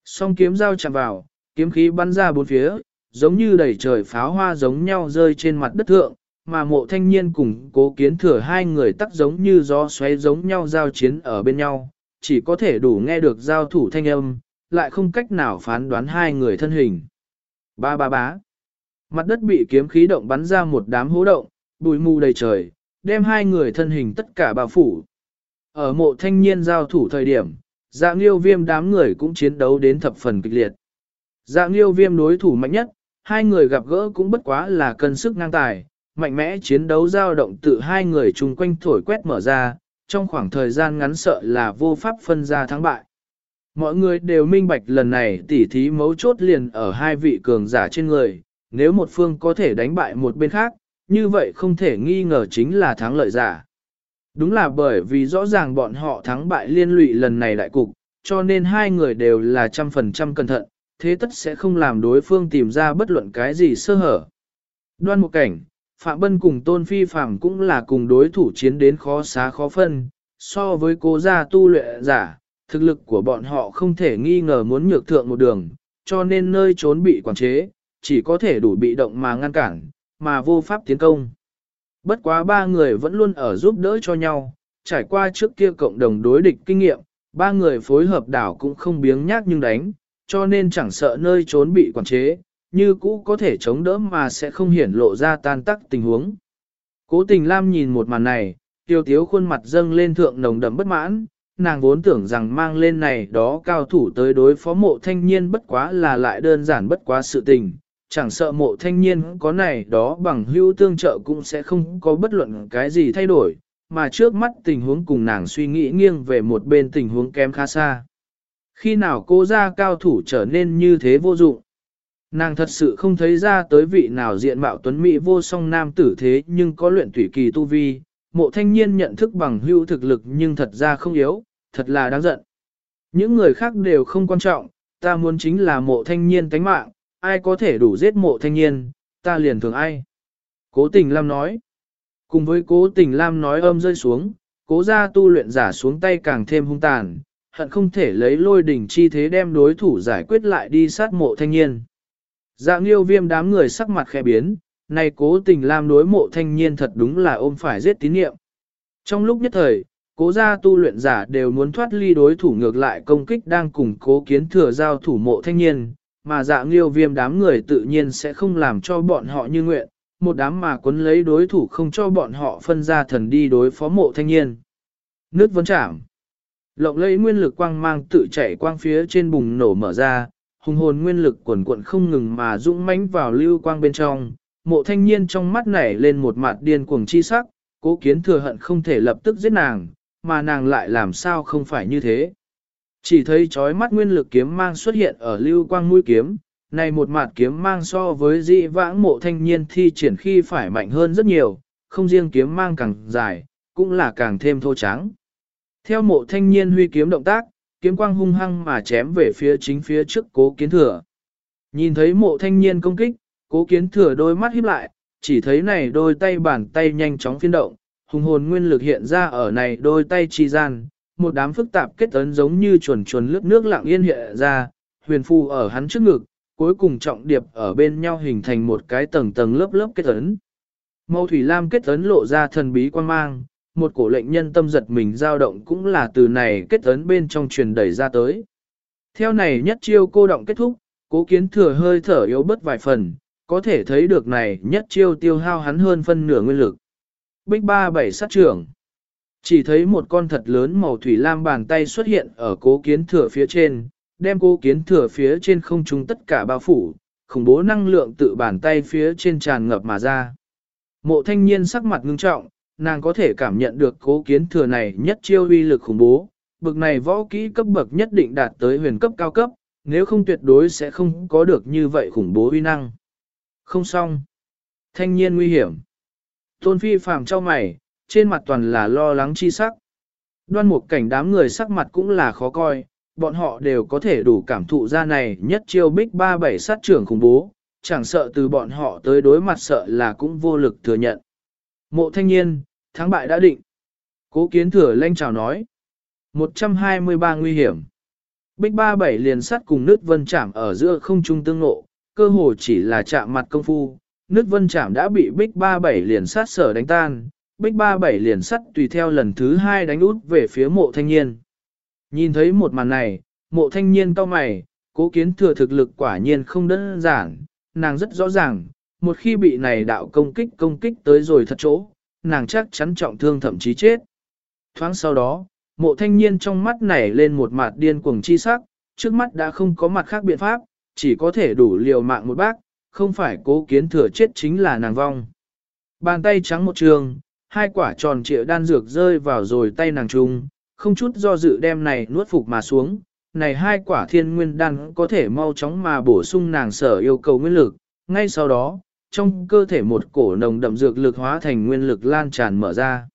Song kiếm dao chạm vào, kiếm khí bắn ra bốn phía, giống như đầy trời pháo hoa giống nhau rơi trên mặt đất thượng, mà mộ thanh niên cùng cố kiến thừa hai người tắc giống như gió xoáy giống nhau giao chiến ở bên nhau, chỉ có thể đủ nghe được giao thủ thanh âm, lại không cách nào phán đoán hai người thân hình. Ba ba bá. Mặt đất bị kiếm khí động bắn ra một đám hố động, bụi mù đầy trời, đem hai người thân hình tất cả bao phủ. Ở mộ thanh niên giao thủ thời điểm, Dạ liêu viêm đám người cũng chiến đấu đến thập phần kịch liệt. Dạ liêu viêm đối thủ mạnh nhất, hai người gặp gỡ cũng bất quá là cân sức ngang tài, mạnh mẽ chiến đấu giao động tự hai người chung quanh thổi quét mở ra, trong khoảng thời gian ngắn sợ là vô pháp phân ra thắng bại. Mọi người đều minh bạch lần này tỉ thí mấu chốt liền ở hai vị cường giả trên người, nếu một phương có thể đánh bại một bên khác, như vậy không thể nghi ngờ chính là thắng lợi giả. Đúng là bởi vì rõ ràng bọn họ thắng bại liên lụy lần này đại cục, cho nên hai người đều là trăm phần trăm cẩn thận, thế tất sẽ không làm đối phương tìm ra bất luận cái gì sơ hở. Đoan một cảnh, Phạm Bân cùng Tôn Phi Phạm cũng là cùng đối thủ chiến đến khó xá khó phân, so với cố gia tu luyện giả, thực lực của bọn họ không thể nghi ngờ muốn nhược thượng một đường, cho nên nơi trốn bị quản chế, chỉ có thể đủ bị động mà ngăn cản, mà vô pháp tiến công. Bất quá ba người vẫn luôn ở giúp đỡ cho nhau, trải qua trước kia cộng đồng đối địch kinh nghiệm, ba người phối hợp đảo cũng không biếng nhác nhưng đánh, cho nên chẳng sợ nơi trốn bị quản chế, như cũ có thể chống đỡ mà sẽ không hiển lộ ra tan tắc tình huống. Cố tình Lam nhìn một màn này, tiêu tiếu khuôn mặt dâng lên thượng nồng đậm bất mãn, nàng vốn tưởng rằng mang lên này đó cao thủ tới đối phó mộ thanh niên bất quá là lại đơn giản bất quá sự tình, chẳng sợ mộ thanh niên có này đó bằng hữu tương trợ cũng sẽ không có bất luận cái gì thay đổi, mà trước mắt tình huống cùng nàng suy nghĩ nghiêng về một bên tình huống kém khá xa. Khi nào cô ra cao thủ trở nên như thế vô dụng? Nàng thật sự không thấy ra tới vị nào diện mạo tuấn mỹ vô song nam tử thế nhưng có luyện thủy kỳ tu vi, mộ thanh niên nhận thức bằng hữu thực lực nhưng thật ra không yếu, thật là đáng giận. Những người khác đều không quan trọng, ta muốn chính là mộ thanh niên tánh mạng, ai có thể đủ giết mộ thanh niên, ta liền thường ai. Cố tình Lam nói. Cùng với cố tình Lam nói âm rơi xuống, cố ra tu luyện giả xuống tay càng thêm hung tàn, hận không thể lấy lôi đỉnh chi thế đem đối thủ giải quyết lại đi sát mộ thanh niên. Dạ nghiêu viêm đám người sắc mặt khẽ biến, này cố tình Lam đối mộ thanh niên thật đúng là ôm phải giết tín niệm. Trong lúc nhất thời, cố gia tu luyện giả đều muốn thoát ly đối thủ ngược lại công kích đang cùng cố kiến thừa giao thủ mộ thanh niên, mà dạng liêu viêm đám người tự nhiên sẽ không làm cho bọn họ như nguyện, một đám mà quấn lấy đối thủ không cho bọn họ phân ra thần đi đối phó mộ thanh niên. Nước vấn chạm. Lộng lấy nguyên lực quang mang tự chạy quang phía trên bùng nổ mở ra, hùng hồn nguyên lực quần cuộn không ngừng mà dũng mãnh vào lưu quang bên trong. Mộ thanh niên trong mắt nảy lên một mặt điên cuồng chi sắc, cố kiến thừa hận không thể lập tức giết nàng, mà nàng lại làm sao không phải như thế. Chỉ thấy chói mắt nguyên lực kiếm mang xuất hiện ở lưu quang mũi kiếm, này một mặt kiếm mang so với dị vãng mộ thanh niên thi triển khi phải mạnh hơn rất nhiều, không riêng kiếm mang càng dài, cũng là càng thêm thô trắng. Theo mộ thanh niên huy kiếm động tác, kiếm quang hung hăng mà chém về phía chính phía trước cố kiến thừa. Nhìn thấy mộ thanh niên công kích, cố kiến thừa đôi mắt híp lại, chỉ thấy này đôi tay bàn tay nhanh chóng phiên động, hùng hồn nguyên lực hiện ra ở này đôi tay chi gian, một đám phức tạp kết ấn giống như chuồn chuồn lướt nước lặng yên hiện ra, huyền phù ở hắn trước ngực, cuối cùng trọng điệp ở bên nhau hình thành một cái tầng tầng lớp lớp kết ấn. màu thủy lam kết ấn lộ ra thần bí quan mang, một cổ lệnh nhân tâm giật mình dao động cũng là từ này kết ấn bên trong truyền đẩy ra tới. Theo này nhất chiêu cô động kết thúc, cố kiến thừa hơi thở yếu bớt vài phần, có thể thấy được này nhất chiêu tiêu hao hắn hơn phân nửa nguyên lực. Bích ba bảy sát trưởng. Chỉ thấy một con thật lớn màu thủy lam bàn tay xuất hiện ở cố kiến thừa phía trên, đem cố kiến thừa phía trên không trung tất cả bao phủ, khủng bố năng lượng tự bàn tay phía trên tràn ngập mà ra. Mộ thanh niên sắc mặt ngưng trọng, nàng có thể cảm nhận được cố kiến thừa này nhất chiêu uy lực khủng bố, bực này võ kỹ cấp bậc nhất định đạt tới huyền cấp cao cấp, nếu không tuyệt đối sẽ không có được như vậy khủng bố uy năng. Không xong. Thanh niên nguy hiểm. Tôn phi phàm cho mày, trên mặt toàn là lo lắng chi sắc. Đoan một cảnh đám người sắc mặt cũng là khó coi, bọn họ đều có thể đủ cảm thụ ra này nhất chiêu bích ba bảy sát trưởng khủng bố, chẳng sợ từ bọn họ tới đối mặt sợ là cũng vô lực thừa nhận. Mộ thanh niên, thắng bại đã định. Cố kiến thừa lanh chào nói. 123 nguy hiểm. Bích ba bảy liền sắt cùng nước vân chạm ở giữa không trung tương ngộ, cơ hồ chỉ là chạm mặt công phu. Nước vân chạm đã bị bích ba bảy liền sát sở đánh tan, bích ba bảy liền sắt tùy theo lần thứ hai đánh út về phía mộ thanh niên. Nhìn thấy một màn này, mộ thanh niên to mày, cố kiến thừa thực lực quả nhiên không đơn giản, nàng rất rõ ràng, một khi bị này đạo công kích công kích tới rồi thật chỗ, nàng chắc chắn trọng thương thậm chí chết. Thoáng sau đó, mộ thanh niên trong mắt nảy lên một mặt điên cuồng chi sắc, trước mắt đã không có mặt khác biện pháp, chỉ có thể đủ liều mạng một bác, không phải cố kiến thừa chết chính là nàng vong. Bàn tay trắng một trường, hai quả tròn trịa đan dược rơi vào rồi tay nàng trung, không chút do dự đem này nuốt phục mà xuống. Này hai quả thiên nguyên đan có thể mau chóng mà bổ sung nàng sở yêu cầu nguyên lực, ngay sau đó, trong cơ thể một cổ nồng đậm dược lực hóa thành nguyên lực lan tràn mở ra.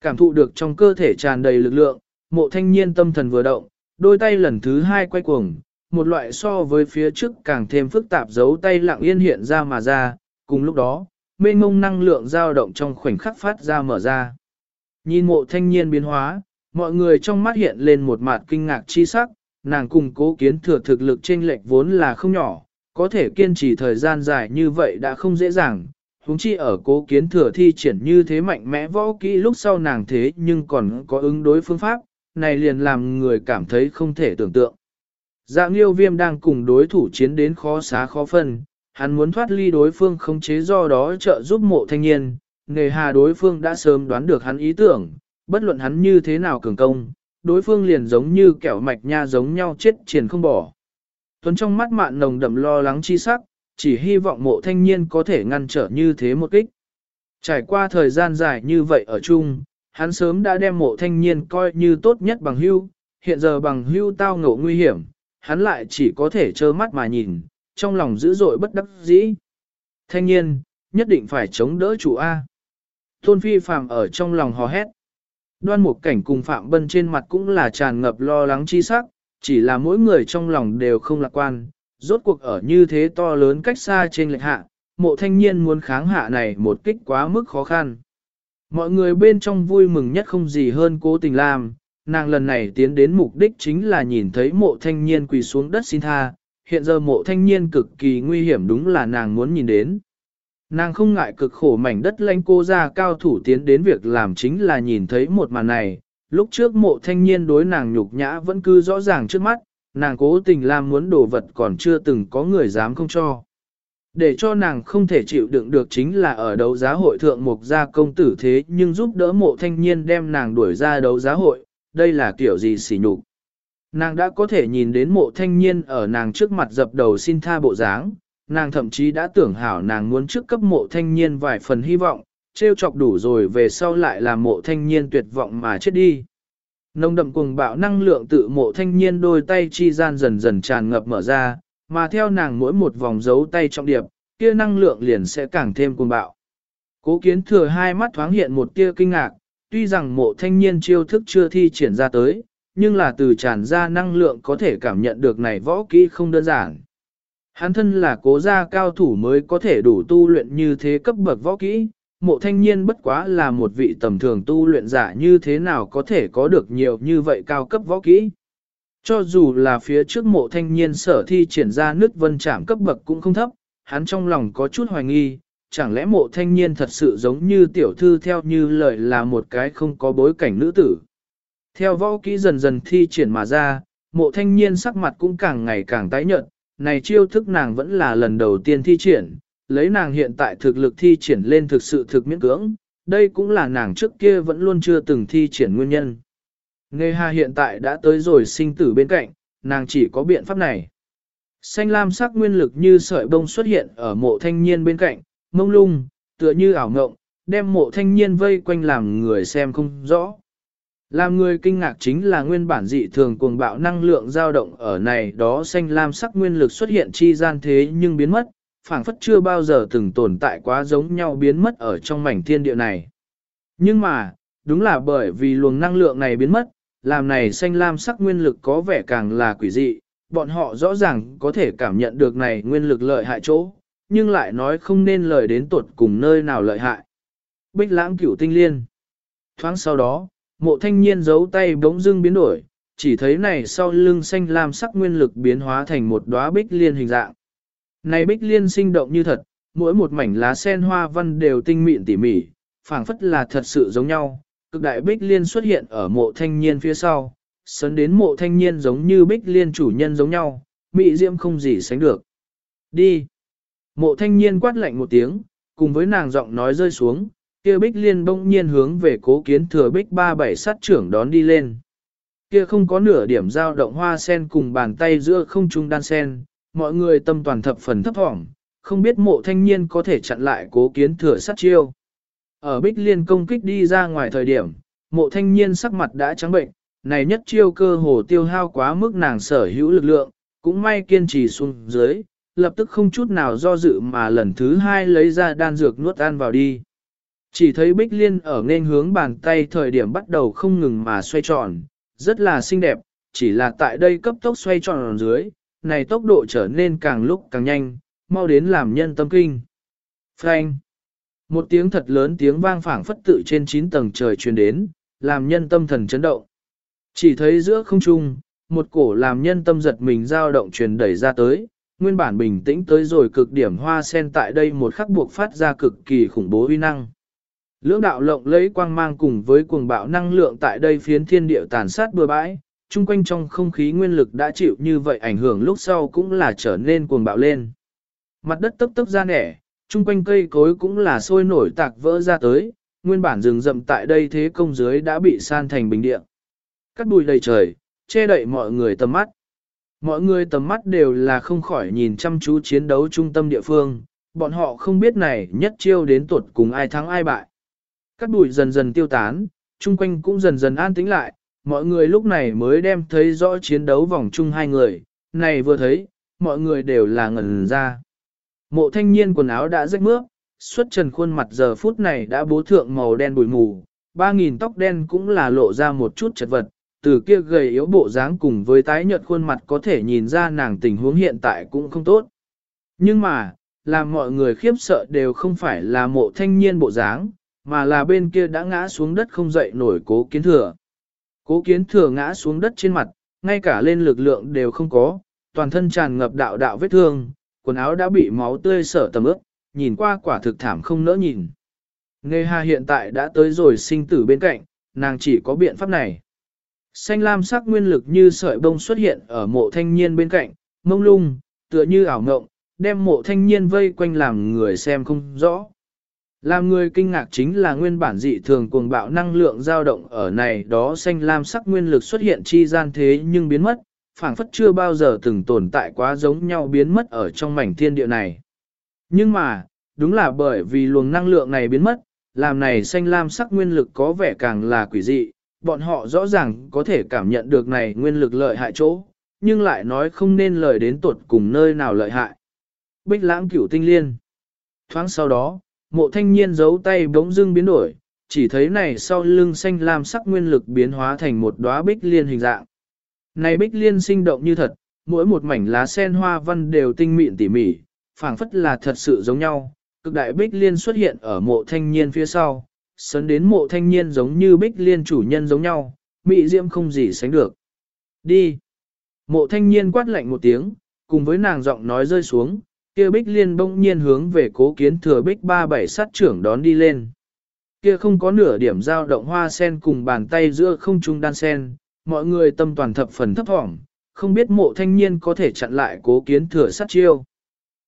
Cảm thụ được trong cơ thể tràn đầy lực lượng, mộ thanh niên tâm thần vừa động, đôi tay lần thứ hai quay cuồng, một loại so với phía trước càng thêm phức tạp giấu tay lặng yên hiện ra mà ra, cùng lúc đó, mênh mông năng lượng dao động trong khoảnh khắc phát ra mở ra. Nhìn mộ thanh niên biến hóa, mọi người trong mắt hiện lên một mặt kinh ngạc chi sắc, nàng cùng cố kiến thừa thực lực trên lệch vốn là không nhỏ, có thể kiên trì thời gian dài như vậy đã không dễ dàng, Húng chi ở cố kiến thừa thi triển như thế mạnh mẽ võ kỹ lúc sau nàng thế nhưng còn có ứng đối phương pháp, này liền làm người cảm thấy không thể tưởng tượng. Dạng yêu viêm đang cùng đối thủ chiến đến khó xá khó phân, hắn muốn thoát ly đối phương không chế do đó trợ giúp mộ thanh niên, nề hà đối phương đã sớm đoán được hắn ý tưởng, bất luận hắn như thế nào cường công, đối phương liền giống như kẻo mạch nha giống nhau chết triển không bỏ. Tuấn trong mắt mạn nồng đậm lo lắng chi sắc, chỉ hy vọng mộ thanh niên có thể ngăn trở như thế một kích. Trải qua thời gian dài như vậy ở chung, hắn sớm đã đem mộ thanh niên coi như tốt nhất bằng hưu, hiện giờ bằng hưu tao ngộ nguy hiểm, hắn lại chỉ có thể trơ mắt mà nhìn, trong lòng dữ dội bất đắc dĩ. Thanh niên, nhất định phải chống đỡ chủ A. Tôn phi phạm ở trong lòng hò hét. Đoan một cảnh cùng Phạm Bân trên mặt cũng là tràn ngập lo lắng chi sắc, chỉ là mỗi người trong lòng đều không lạc quan, rốt cuộc ở như thế to lớn cách xa trên lệch hạ, mộ thanh niên muốn kháng hạ này một kích quá mức khó khăn. Mọi người bên trong vui mừng nhất không gì hơn cố tình làm, nàng lần này tiến đến mục đích chính là nhìn thấy mộ thanh niên quỳ xuống đất xin tha, hiện giờ mộ thanh niên cực kỳ nguy hiểm đúng là nàng muốn nhìn đến. Nàng không ngại cực khổ mảnh đất lanh cô ra cao thủ tiến đến việc làm chính là nhìn thấy một màn này, lúc trước mộ thanh niên đối nàng nhục nhã vẫn cứ rõ ràng trước mắt, nàng cố tình làm muốn đồ vật còn chưa từng có người dám không cho. Để cho nàng không thể chịu đựng được chính là ở đấu giá hội thượng mục gia công tử thế nhưng giúp đỡ mộ thanh niên đem nàng đuổi ra đấu giá hội, đây là kiểu gì xỉ nhục. Nàng đã có thể nhìn đến mộ thanh niên ở nàng trước mặt dập đầu xin tha bộ dáng, nàng thậm chí đã tưởng hảo nàng muốn trước cấp mộ thanh niên vài phần hy vọng, trêu chọc đủ rồi về sau lại là mộ thanh niên tuyệt vọng mà chết đi. Nông đậm cuồng bạo năng lượng tự mộ thanh niên đôi tay chi gian dần dần tràn ngập mở ra, mà theo nàng mỗi một vòng dấu tay trọng điệp, kia năng lượng liền sẽ càng thêm cuồng bạo. Cố kiến thừa hai mắt thoáng hiện một tia kinh ngạc, tuy rằng mộ thanh niên chiêu thức chưa thi triển ra tới, nhưng là từ tràn ra năng lượng có thể cảm nhận được này võ kỹ không đơn giản. Hắn thân là cố gia cao thủ mới có thể đủ tu luyện như thế cấp bậc võ kỹ, mộ thanh niên bất quá là một vị tầm thường tu luyện giả như thế nào có thể có được nhiều như vậy cao cấp võ kỹ. Cho dù là phía trước mộ thanh niên sở thi triển ra nước vân trảm cấp bậc cũng không thấp, hắn trong lòng có chút hoài nghi, chẳng lẽ mộ thanh niên thật sự giống như tiểu thư theo như lời là một cái không có bối cảnh nữ tử. Theo võ kỹ dần dần thi triển mà ra, mộ thanh niên sắc mặt cũng càng ngày càng tái nhợt, này chiêu thức nàng vẫn là lần đầu tiên thi triển, lấy nàng hiện tại thực lực thi triển lên thực sự thực miễn cưỡng, đây cũng là nàng trước kia vẫn luôn chưa từng thi triển nguyên nhân. Nghe hà hiện tại đã tới rồi sinh tử bên cạnh, nàng chỉ có biện pháp này. Xanh lam sắc nguyên lực như sợi bông xuất hiện ở mộ thanh niên bên cạnh, mông lung, tựa như ảo ngộng, đem mộ thanh niên vây quanh làm người xem không rõ. Làm người kinh ngạc chính là nguyên bản dị thường cuồng bạo năng lượng dao động ở này đó xanh lam sắc nguyên lực xuất hiện chi gian thế nhưng biến mất, phảng phất chưa bao giờ từng tồn tại quá giống nhau biến mất ở trong mảnh thiên địa này. Nhưng mà, đúng là bởi vì luồng năng lượng này biến mất, làm này xanh lam sắc nguyên lực có vẻ càng là quỷ dị, bọn họ rõ ràng có thể cảm nhận được này nguyên lực lợi hại chỗ, nhưng lại nói không nên lời đến tuột cùng nơi nào lợi hại. Bích lãng cửu tinh liên. Thoáng sau đó, mộ thanh niên giấu tay bỗng dưng biến đổi, chỉ thấy này sau lưng xanh lam sắc nguyên lực biến hóa thành một đóa bích liên hình dạng. Này bích liên sinh động như thật, mỗi một mảnh lá sen hoa văn đều tinh mịn tỉ mỉ, phảng phất là thật sự giống nhau. Cực đại bích liên xuất hiện ở mộ thanh niên phía sau, sấn đến mộ thanh niên giống như bích liên chủ nhân giống nhau, mị diễm không gì sánh được. Đi! Mộ thanh niên quát lạnh một tiếng, cùng với nàng giọng nói rơi xuống, kia bích liên bỗng nhiên hướng về cố kiến thừa bích ba bảy sát trưởng đón đi lên. Kia không có nửa điểm dao động hoa sen cùng bàn tay giữa không trung đan sen, mọi người tâm toàn thập phần thấp thỏm, không biết mộ thanh niên có thể chặn lại cố kiến thừa sát chiêu. Ở bích liên công kích đi ra ngoài thời điểm, mộ thanh niên sắc mặt đã trắng bệnh, này nhất chiêu cơ hồ tiêu hao quá mức nàng sở hữu lực lượng, cũng may kiên trì xuống dưới, lập tức không chút nào do dự mà lần thứ hai lấy ra đan dược nuốt ăn vào đi. Chỉ thấy Bích Liên ở nên hướng bàn tay thời điểm bắt đầu không ngừng mà xoay tròn, rất là xinh đẹp, chỉ là tại đây cấp tốc xoay tròn ở dưới, này tốc độ trở nên càng lúc càng nhanh, mau đến làm nhân tâm kinh. Frank! Một tiếng thật lớn tiếng vang phảng phất tự trên 9 tầng trời truyền đến, làm nhân tâm thần chấn động. Chỉ thấy giữa không trung, một cổ làm nhân tâm giật mình dao động truyền đẩy ra tới, nguyên bản bình tĩnh tới rồi cực điểm hoa sen tại đây một khắc buộc phát ra cực kỳ khủng bố uy năng. Lưỡng đạo lộng lấy quang mang cùng với cuồng bạo năng lượng tại đây phiến thiên địa tàn sát bừa bãi, chung quanh trong không khí nguyên lực đã chịu như vậy ảnh hưởng lúc sau cũng là trở nên cuồng bạo lên. Mặt đất tấp tấp ra nẻ, chung quanh cây cối cũng là sôi nổi tạc vỡ ra tới, nguyên bản rừng rậm tại đây thế công dưới đã bị san thành bình địa. Cắt bụi đầy trời, che đậy mọi người tầm mắt. Mọi người tầm mắt đều là không khỏi nhìn chăm chú chiến đấu trung tâm địa phương, bọn họ không biết này nhất chiêu đến tuột cùng ai thắng ai bại. Cát bụi dần dần tiêu tán, chung quanh cũng dần dần an tĩnh lại, mọi người lúc này mới đem thấy rõ chiến đấu vòng chung hai người, này vừa thấy, mọi người đều là ngẩn ra. Mộ thanh niên quần áo đã rách mướp, xuất trần khuôn mặt giờ phút này đã bố thượng màu đen bụi mù, ba nghìn tóc đen cũng là lộ ra một chút chật vật, từ kia gầy yếu bộ dáng cùng với tái nhợt khuôn mặt có thể nhìn ra nàng tình huống hiện tại cũng không tốt. Nhưng mà, làm mọi người khiếp sợ đều không phải là mộ thanh niên bộ dáng, mà là bên kia đã ngã xuống đất không dậy nổi cố kiến thừa. Cố kiến thừa ngã xuống đất trên mặt, ngay cả lên lực lượng đều không có, toàn thân tràn ngập đạo đạo vết thương, quần áo đã bị máu tươi sở tầm ướp, nhìn qua quả thực thảm không nỡ nhìn. Nghe hà hiện tại đã tới rồi sinh tử bên cạnh, nàng chỉ có biện pháp này. Xanh lam sắc nguyên lực như sợi bông xuất hiện ở mộ thanh niên bên cạnh, mông lung, tựa như ảo ngộng, đem mộ thanh niên vây quanh làm người xem không rõ. Làm người kinh ngạc chính là nguyên bản dị thường cuồng bạo năng lượng dao động ở này đó xanh lam sắc nguyên lực xuất hiện chi gian thế nhưng biến mất, phảng phất chưa bao giờ từng tồn tại quá giống nhau biến mất ở trong mảnh thiên địa này. Nhưng mà, đúng là bởi vì luồng năng lượng này biến mất, làm này xanh lam sắc nguyên lực có vẻ càng là quỷ dị, bọn họ rõ ràng có thể cảm nhận được này nguyên lực lợi hại chỗ, nhưng lại nói không nên lời đến tuột cùng nơi nào lợi hại. Bích lãng cửu tinh liên. Thoáng sau đó, mộ thanh niên giấu tay bỗng dưng biến đổi, chỉ thấy này sau lưng xanh lam sắc nguyên lực biến hóa thành một đóa bích liên hình dạng. Này bích liên sinh động như thật, mỗi một mảnh lá sen hoa văn đều tinh mịn tỉ mỉ, phảng phất là thật sự giống nhau. Cực đại bích liên xuất hiện ở mộ thanh niên phía sau, sấn đến mộ thanh niên giống như bích liên chủ nhân giống nhau, mị diễm không gì sánh được. Đi! Mộ thanh niên quát lạnh một tiếng, cùng với nàng giọng nói rơi xuống, kia bích liên bỗng nhiên hướng về cố kiến thừa bích ba bảy sát trưởng đón đi lên. Kia không có nửa điểm dao động hoa sen cùng bàn tay giữa không trung đan sen, mọi người tâm toàn thập phần thấp thỏm, không biết mộ thanh niên có thể chặn lại cố kiến thừa sát chiêu.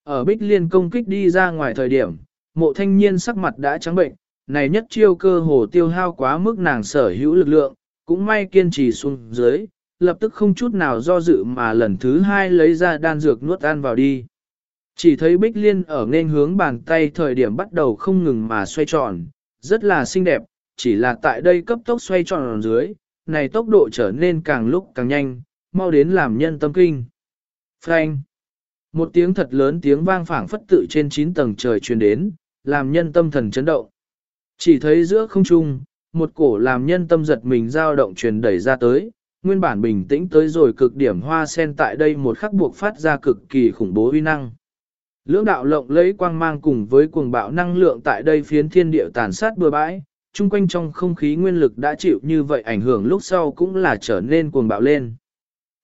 Ở bích liên công kích đi ra ngoài thời điểm, mộ thanh niên sắc mặt đã trắng bệnh, này nhất chiêu cơ hồ tiêu hao quá mức nàng sở hữu lực lượng, cũng may kiên trì xuống dưới, lập tức không chút nào do dự mà lần thứ hai lấy ra đan dược nuốt ăn vào đi. Chỉ thấy Bích Liên ở nên hướng bàn tay thời điểm bắt đầu không ngừng mà xoay tròn, rất là xinh đẹp, chỉ là tại đây cấp tốc xoay tròn ở dưới, này tốc độ trở nên càng lúc càng nhanh, mau đến làm nhân tâm kinh. Frank! Một tiếng thật lớn tiếng vang phảng phất tự trên 9 tầng trời truyền đến, làm nhân tâm thần chấn động. Chỉ thấy giữa không trung, một cổ làm nhân tâm giật mình dao động truyền đẩy ra tới, nguyên bản bình tĩnh tới rồi cực điểm hoa sen tại đây một khắc buộc phát ra cực kỳ khủng bố uy năng. Lưỡng đạo lộng lấy quang mang cùng với cuồng bạo năng lượng tại đây phiến thiên địa tàn sát bừa bãi, chung quanh trong không khí nguyên lực đã chịu như vậy ảnh hưởng lúc sau cũng là trở nên cuồng bạo lên.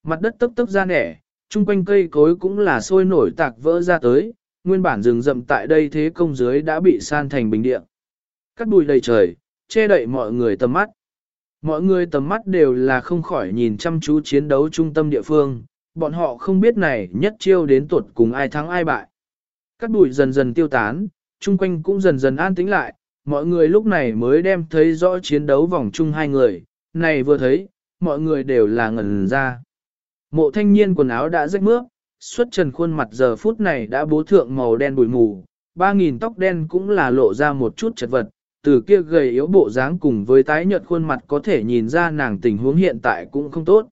Mặt đất tấp tấp ra nẻ, chung quanh cây cối cũng là sôi nổi tạc vỡ ra tới, nguyên bản rừng rậm tại đây thế công dưới đã bị san thành bình địa. Cắt bụi đầy trời, che đậy mọi người tầm mắt. Mọi người tầm mắt đều là không khỏi nhìn chăm chú chiến đấu trung tâm địa phương, bọn họ không biết này nhất chiêu đến tuột cùng ai thắng ai bại. Các bụi dần dần tiêu tán, chung quanh cũng dần dần an tĩnh lại, mọi người lúc này mới đem thấy rõ chiến đấu vòng chung hai người, này vừa thấy, mọi người đều là ngẩn ra. Mộ thanh niên quần áo đã rách mướp, xuất trần khuôn mặt giờ phút này đã bố thượng màu đen bụi mù, ba nghìn tóc đen cũng là lộ ra một chút chật vật, từ kia gầy yếu bộ dáng cùng với tái nhợt khuôn mặt có thể nhìn ra nàng tình huống hiện tại cũng không tốt.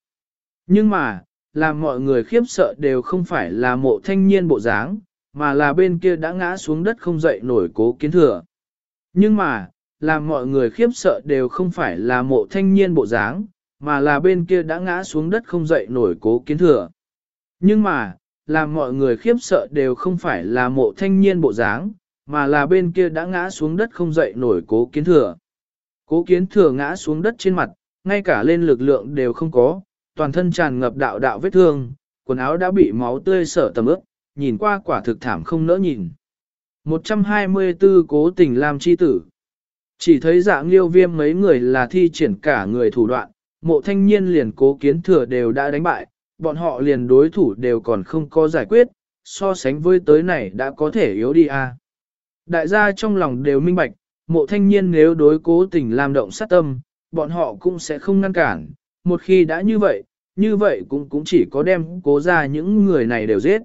Nhưng mà, làm mọi người khiếp sợ đều không phải là mộ thanh niên bộ dáng, mà là bên kia đã ngã xuống đất không dậy nổi cố kiến thừa. Nhưng mà, làm mọi người khiếp sợ đều không phải là mộ thanh niên bộ dáng, mà là bên kia đã ngã xuống đất không dậy nổi cố kiến thừa. Nhưng mà, làm mọi người khiếp sợ đều không phải là mộ thanh niên bộ dáng, mà là bên kia đã ngã xuống đất không dậy nổi cố kiến thừa. Cố kiến thừa ngã xuống đất trên mặt, ngay cả lên lực lượng đều không có, toàn thân tràn ngập đạo đạo vết thương, quần áo đã bị máu tươi sở tầm ướp, nhìn qua quả thực thảm không nỡ nhìn. 124 cố tình làm chi tử. Chỉ thấy dạng liêu viêm mấy người là thi triển cả người thủ đoạn, mộ thanh niên liền cố kiến thừa đều đã đánh bại, bọn họ liền đối thủ đều còn không có giải quyết, so sánh với tới này đã có thể yếu đi. À. Đại gia trong lòng đều minh bạch, mộ thanh niên nếu đối cố tình làm động sát tâm, bọn họ cũng sẽ không ngăn cản, một khi đã như vậy, như vậy cũng cũng chỉ có đem cố ra những người này đều giết.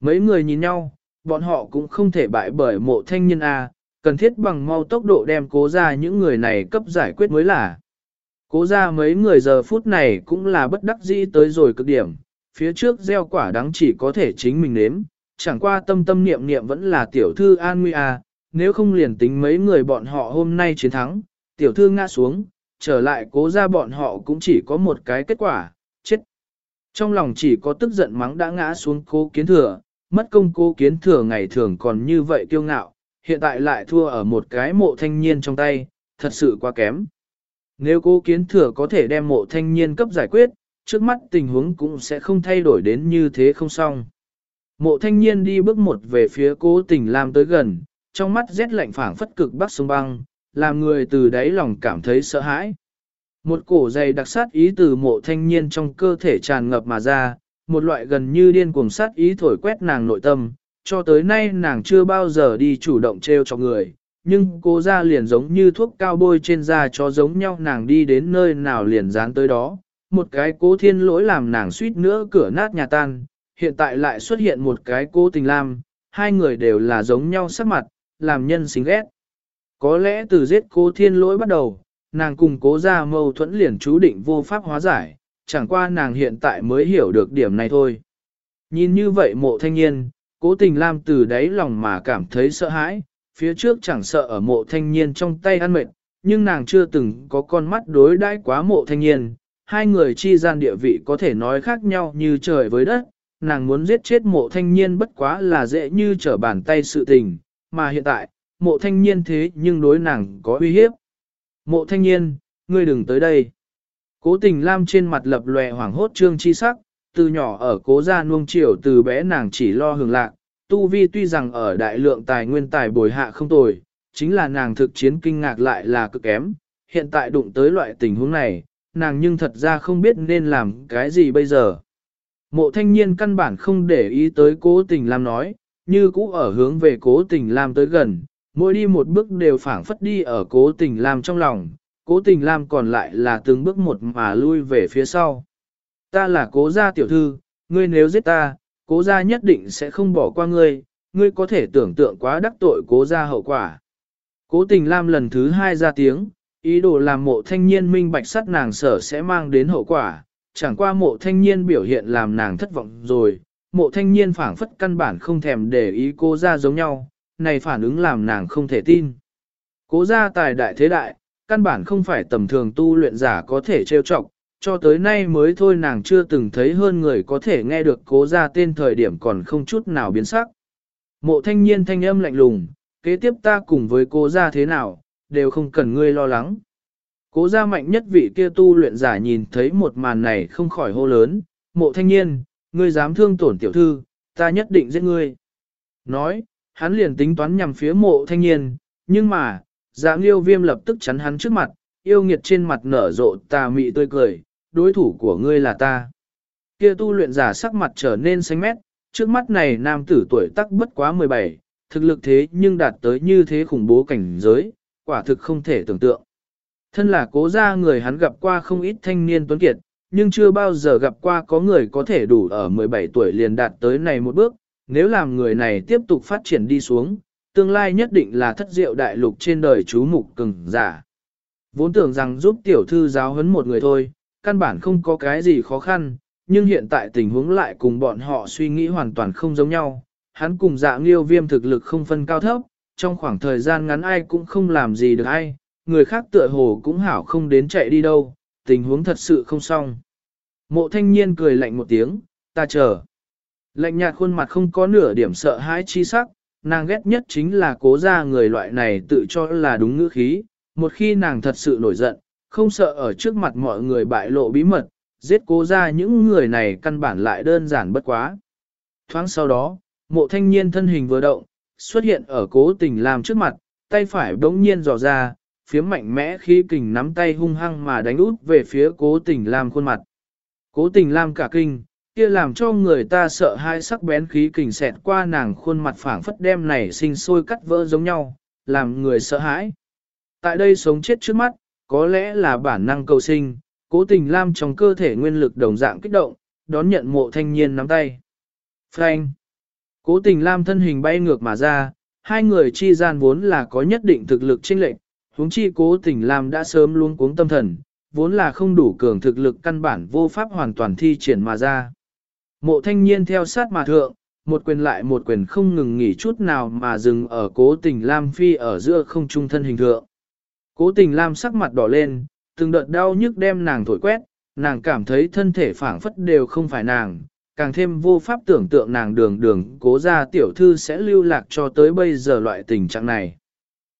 Mấy người nhìn nhau, bọn họ cũng không thể bại bởi mộ thanh niên A, cần thiết bằng mau tốc độ đem cố ra những người này cấp giải quyết mới là. Cố ra mấy người giờ phút này cũng là bất đắc dĩ tới rồi cực điểm, phía trước gieo quả đắng chỉ có thể chính mình nếm, chẳng qua tâm tâm niệm niệm vẫn là tiểu thư an nguy à, nếu không liền tính mấy người bọn họ hôm nay chiến thắng, tiểu thư ngã xuống, trở lại cố ra bọn họ cũng chỉ có một cái kết quả, chết. Trong lòng chỉ có tức giận mắng đã ngã xuống cố kiến thừa, mất công cố kiến thừa ngày thường còn như vậy kiêu ngạo, hiện tại lại thua ở một cái mộ thanh niên trong tay, thật sự quá kém. Nếu cố kiến thừa có thể đem mộ thanh niên cấp giải quyết, trước mắt tình huống cũng sẽ không thay đổi đến như thế không xong. Mộ thanh niên đi bước một về phía cố tình làm tới gần, trong mắt rét lạnh phảng phất cực bắc sông băng, làm người từ đáy lòng cảm thấy sợ hãi. Một cổ dày đặc sát ý từ mộ thanh niên trong cơ thể tràn ngập mà ra, một loại gần như điên cuồng sát ý thổi quét nàng nội tâm, cho tới nay nàng chưa bao giờ đi chủ động treo cho người, nhưng cô ra liền giống như thuốc cao bôi trên da cho giống nhau nàng đi đến nơi nào liền dán tới đó, một cái cố thiên lỗi làm nàng suýt nữa cửa nát nhà tan, hiện tại lại xuất hiện một cái cố tình lam, hai người đều là giống nhau sắc mặt, làm nhân xính ghét. Có lẽ từ giết cố thiên lỗi bắt đầu, nàng cùng cố ra mâu thuẫn liền chú định vô pháp hóa giải, chẳng qua nàng hiện tại mới hiểu được điểm này thôi. Nhìn như vậy mộ thanh niên, cố tình lam từ đáy lòng mà cảm thấy sợ hãi, phía trước chẳng sợ ở mộ thanh niên trong tay ăn mệt, nhưng nàng chưa từng có con mắt đối đãi quá mộ thanh niên, hai người chi gian địa vị có thể nói khác nhau như trời với đất, nàng muốn giết chết mộ thanh niên bất quá là dễ như trở bàn tay sự tình, mà hiện tại, mộ thanh niên thế nhưng đối nàng có uy hiếp. Mộ thanh niên, ngươi đừng tới đây. Cố tình lam trên mặt lập lòe hoảng hốt trương chi sắc, từ nhỏ ở cố gia nuông chiều từ bé nàng chỉ lo hưởng lạc, tu vi tuy rằng ở đại lượng tài nguyên tài bồi hạ không tồi, chính là nàng thực chiến kinh ngạc lại là cực kém, hiện tại đụng tới loại tình huống này, nàng nhưng thật ra không biết nên làm cái gì bây giờ. Mộ thanh niên căn bản không để ý tới cố tình Lam nói, như cũ ở hướng về cố tình Lam tới gần, mỗi đi một bước đều phảng phất đi ở cố tình Lam trong lòng, cố tình Lam còn lại là từng bước một mà lui về phía sau. Ta là cố gia tiểu thư, ngươi nếu giết ta, cố gia nhất định sẽ không bỏ qua ngươi, ngươi có thể tưởng tượng quá đắc tội cố gia hậu quả. Cố tình Lam lần thứ hai ra tiếng, ý đồ làm mộ thanh niên minh bạch sắt nàng sở sẽ mang đến hậu quả, chẳng qua mộ thanh niên biểu hiện làm nàng thất vọng rồi, mộ thanh niên phảng phất căn bản không thèm để ý cố gia giống nhau, này phản ứng làm nàng không thể tin. Cố gia tài đại thế đại, căn bản không phải tầm thường tu luyện giả có thể trêu chọc, cho tới nay mới thôi nàng chưa từng thấy hơn người có thể nghe được cố gia tên thời điểm còn không chút nào biến sắc. Mộ thanh niên thanh âm lạnh lùng, kế tiếp ta cùng với cố gia thế nào, đều không cần ngươi lo lắng. Cố gia mạnh nhất vị kia tu luyện giả nhìn thấy một màn này không khỏi hô lớn, mộ thanh niên, ngươi dám thương tổn tiểu thư, ta nhất định giết ngươi. Nói, hắn liền tính toán nhằm phía mộ thanh niên, nhưng mà, dạ nghiêu viêm lập tức chắn hắn trước mặt, yêu nghiệt trên mặt nở rộ tà mị tươi cười, đối thủ của ngươi là ta. Kia tu luyện giả sắc mặt trở nên xanh mét, trước mắt này nam tử tuổi tắc bất quá 17, thực lực thế nhưng đạt tới như thế khủng bố cảnh giới, quả thực không thể tưởng tượng. Thân là cố gia người hắn gặp qua không ít thanh niên tuấn kiệt, nhưng chưa bao giờ gặp qua có người có thể đủ ở 17 tuổi liền đạt tới này một bước, nếu làm người này tiếp tục phát triển đi xuống, tương lai nhất định là thất diệu đại lục trên đời chú mục cường giả. Vốn tưởng rằng giúp tiểu thư giáo huấn một người thôi, căn bản không có cái gì khó khăn, nhưng hiện tại tình huống lại cùng bọn họ suy nghĩ hoàn toàn không giống nhau. Hắn cùng dạ nghiêu viêm thực lực không phân cao thấp, trong khoảng thời gian ngắn ai cũng không làm gì được ai, người khác tựa hồ cũng hảo không đến chạy đi đâu, tình huống thật sự không xong. Mộ thanh niên cười lạnh một tiếng, ta chờ. Lạnh nhạt khuôn mặt không có nửa điểm sợ hãi chi sắc, nàng ghét nhất chính là cố ra người loại này tự cho là đúng ngữ khí, một khi nàng thật sự nổi giận, không sợ ở trước mặt mọi người bại lộ bí mật, giết cố ra những người này căn bản lại đơn giản bất quá. Thoáng sau đó, mộ thanh niên thân hình vừa động, xuất hiện ở cố tình làm trước mặt, tay phải đống nhiên dò ra, phía mạnh mẽ khi kình nắm tay hung hăng mà đánh út về phía cố tình làm khuôn mặt. Cố tình làm cả kinh, kia làm cho người ta sợ hai sắc bén khí kình xẹt qua nàng khuôn mặt phảng phất đem này sinh sôi cắt vỡ giống nhau, làm người sợ hãi. Tại đây sống chết trước mắt, có lẽ là bản năng cầu sinh, cố tình lam trong cơ thể nguyên lực đồng dạng kích động, đón nhận mộ thanh niên nắm tay. Frank! Cố tình lam thân hình bay ngược mà ra, hai người chi gian vốn là có nhất định thực lực chênh lệch, huống chi cố tình lam đã sớm luôn cuống tâm thần, vốn là không đủ cường thực lực căn bản vô pháp hoàn toàn thi triển mà ra. Mộ thanh niên theo sát mà thượng, một quyền lại một quyền không ngừng nghỉ chút nào mà dừng ở cố tình lam phi ở giữa không trung thân hình thượng. Cố tình lam sắc mặt đỏ lên, từng đợt đau nhức đem nàng thổi quét, nàng cảm thấy thân thể phảng phất đều không phải nàng, càng thêm vô pháp tưởng tượng nàng đường đường cố ra tiểu thư sẽ lưu lạc cho tới bây giờ loại tình trạng này.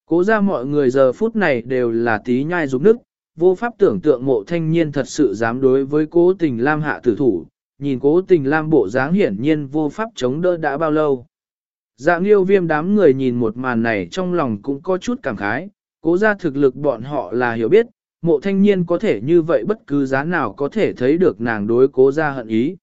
Cố ra mọi người giờ phút này đều là tí nhai rụng nức, vô pháp tưởng tượng mộ thanh niên thật sự dám đối với cố tình lam hạ tử thủ, nhìn cố tình lam bộ dáng hiển nhiên vô pháp chống đỡ đã bao lâu. Dạng yêu viêm đám người nhìn một màn này trong lòng cũng có chút cảm khái, cố ra thực lực bọn họ là hiểu biết, mộ thanh niên có thể như vậy bất cứ giá nào có thể thấy được nàng đối cố ra hận ý.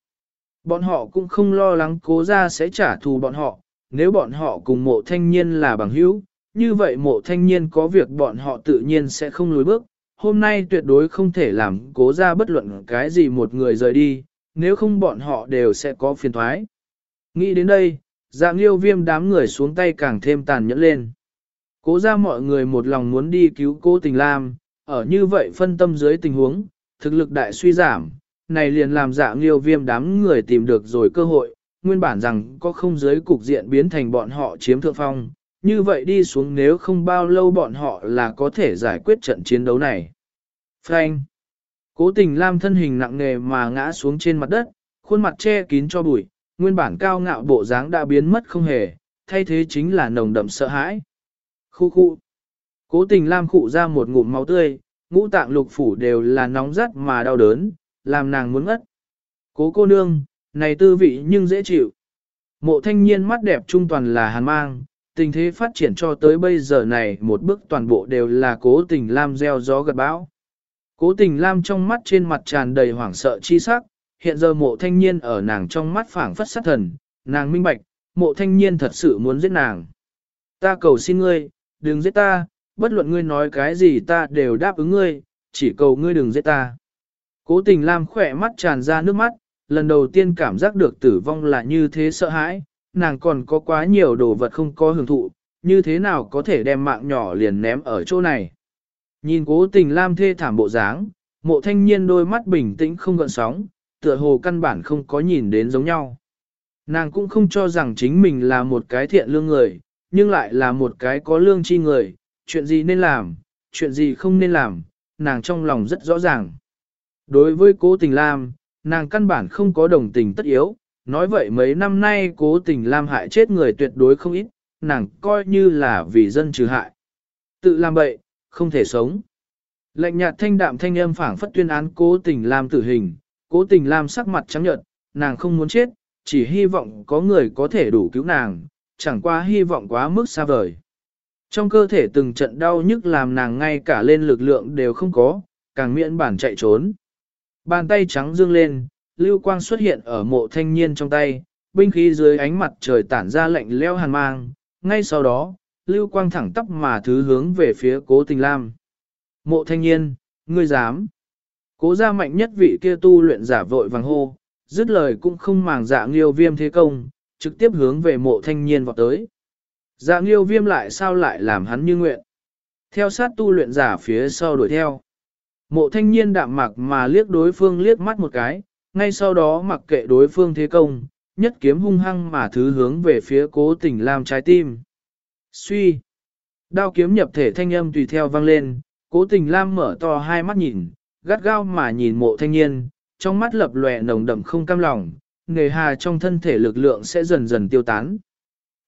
Bọn họ cũng không lo lắng cố ra sẽ trả thù bọn họ, nếu bọn họ cùng mộ thanh niên là bằng hữu, như vậy mộ thanh niên có việc bọn họ tự nhiên sẽ không lùi bước. Hôm nay tuyệt đối không thể làm cố ra bất luận cái gì một người rời đi, nếu không bọn họ đều sẽ có phiền thoái. Nghĩ đến đây, dạng yêu viêm đám người xuống tay càng thêm tàn nhẫn lên. Cố ra mọi người một lòng muốn đi cứu cố tình lam, ở như vậy phân tâm dưới tình huống, thực lực đại suy giảm, này liền làm dạng yêu viêm đám người tìm được rồi cơ hội, nguyên bản rằng có không giới cục diện biến thành bọn họ chiếm thượng phong, như vậy đi xuống nếu không bao lâu bọn họ là có thể giải quyết trận chiến đấu này. Frank Cố tình Lam thân hình nặng nề mà ngã xuống trên mặt đất, khuôn mặt che kín cho bụi, nguyên bản cao ngạo bộ dáng đã biến mất không hề, thay thế chính là nồng đậm sợ hãi. Khu khu. Cố tình Lam khụ ra một ngụm máu tươi, ngũ tạng lục phủ đều là nóng rát mà đau đớn, làm nàng muốn ngất. Cố cô nương, này tư vị nhưng dễ chịu. Mộ thanh niên mắt đẹp trung toàn là hàn mang, tình thế phát triển cho tới bây giờ này một bước toàn bộ đều là cố tình Lam gieo gió gật bão. Cố tình Lam trong mắt trên mặt tràn đầy hoảng sợ chi sắc, hiện giờ mộ thanh niên ở nàng trong mắt phảng phất sát thần, nàng minh bạch, mộ thanh niên thật sự muốn giết nàng. Ta cầu xin ngươi, đừng giết ta, bất luận ngươi nói cái gì ta đều đáp ứng ngươi, chỉ cầu ngươi đừng giết ta. Cố tình Lam khỏe mắt tràn ra nước mắt, lần đầu tiên cảm giác được tử vong là như thế sợ hãi, nàng còn có quá nhiều đồ vật không có hưởng thụ, như thế nào có thể đem mạng nhỏ liền ném ở chỗ này. Nhìn cố tình Lam thê thảm bộ dáng, mộ thanh niên đôi mắt bình tĩnh không gợn sóng, tựa hồ căn bản không có nhìn đến giống nhau. Nàng cũng không cho rằng chính mình là một cái thiện lương người, nhưng lại là một cái có lương chi người, chuyện gì nên làm, chuyện gì không nên làm, nàng trong lòng rất rõ ràng. Đối với cố tình Lam, nàng căn bản không có đồng tình tất yếu, nói vậy mấy năm nay cố tình Lam hại chết người tuyệt đối không ít, nàng coi như là vì dân trừ hại. Tự làm bậy, không thể sống. Lệnh nhạt thanh đạm thanh âm phảng phất tuyên án cố tình làm tử hình, cố tình làm sắc mặt trắng nhợt, nàng không muốn chết, chỉ hy vọng có người có thể đủ cứu nàng, chẳng qua hy vọng quá mức xa vời. Trong cơ thể từng trận đau nhức làm nàng ngay cả lên lực lượng đều không có, càng miễn bản chạy trốn. Bàn tay trắng dương lên, lưu quang xuất hiện ở mộ thanh niên trong tay, binh khí dưới ánh mặt trời tản ra lạnh leo hàn mang, ngay sau đó, lưu quang thẳng tắp mà thứ hướng về phía cố tình lam. Mộ thanh niên, ngươi dám. Cố ra mạnh nhất vị kia tu luyện giả vội vàng hô, dứt lời cũng không màng dạ nghiêu viêm thế công, trực tiếp hướng về mộ thanh niên vọt tới. Dạ nghiêu viêm lại sao lại làm hắn như nguyện. Theo sát tu luyện giả phía sau đuổi theo. Mộ thanh niên đạm mặc mà liếc đối phương liếc mắt một cái, ngay sau đó mặc kệ đối phương thế công, nhất kiếm hung hăng mà thứ hướng về phía cố tình Lam trái tim. Suy! Đao kiếm nhập thể thanh âm tùy theo vang lên, cố tình lam mở to hai mắt nhìn, gắt gao mà nhìn mộ thanh niên, trong mắt lập lòe nồng đậm không cam lòng, nghề hà trong thân thể lực lượng sẽ dần dần tiêu tán.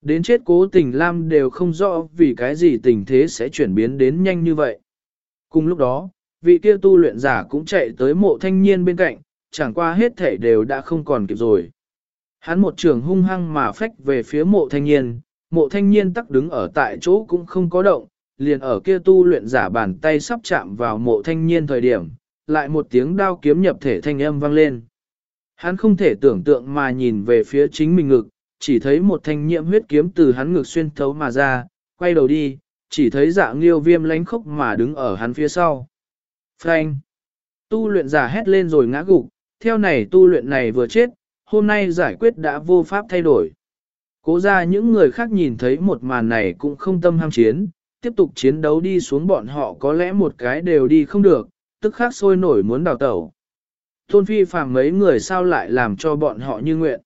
Đến chết cố tình lam đều không rõ vì cái gì tình thế sẽ chuyển biến đến nhanh như vậy. Cùng lúc đó, vị kia tu luyện giả cũng chạy tới mộ thanh niên bên cạnh, chẳng qua hết thể đều đã không còn kịp rồi. Hắn một trường hung hăng mà phách về phía mộ thanh niên, mộ thanh niên tắc đứng ở tại chỗ cũng không có động, liền ở kia tu luyện giả bàn tay sắp chạm vào mộ thanh niên thời điểm, lại một tiếng đao kiếm nhập thể thanh âm vang lên. Hắn không thể tưởng tượng mà nhìn về phía chính mình ngực, chỉ thấy một thanh nhiễm huyết kiếm từ hắn ngực xuyên thấu mà ra, quay đầu đi, chỉ thấy Dạ liêu viêm lánh khốc mà đứng ở hắn phía sau. Frank! Tu luyện giả hét lên rồi ngã gục, theo này tu luyện này vừa chết, hôm nay giải quyết đã vô pháp thay đổi. Cố ra những người khác nhìn thấy một màn này cũng không tâm ham chiến, tiếp tục chiến đấu đi xuống bọn họ có lẽ một cái đều đi không được, tức khác sôi nổi muốn đào tẩu. Tôn phi phàm mấy người sao lại làm cho bọn họ như nguyện.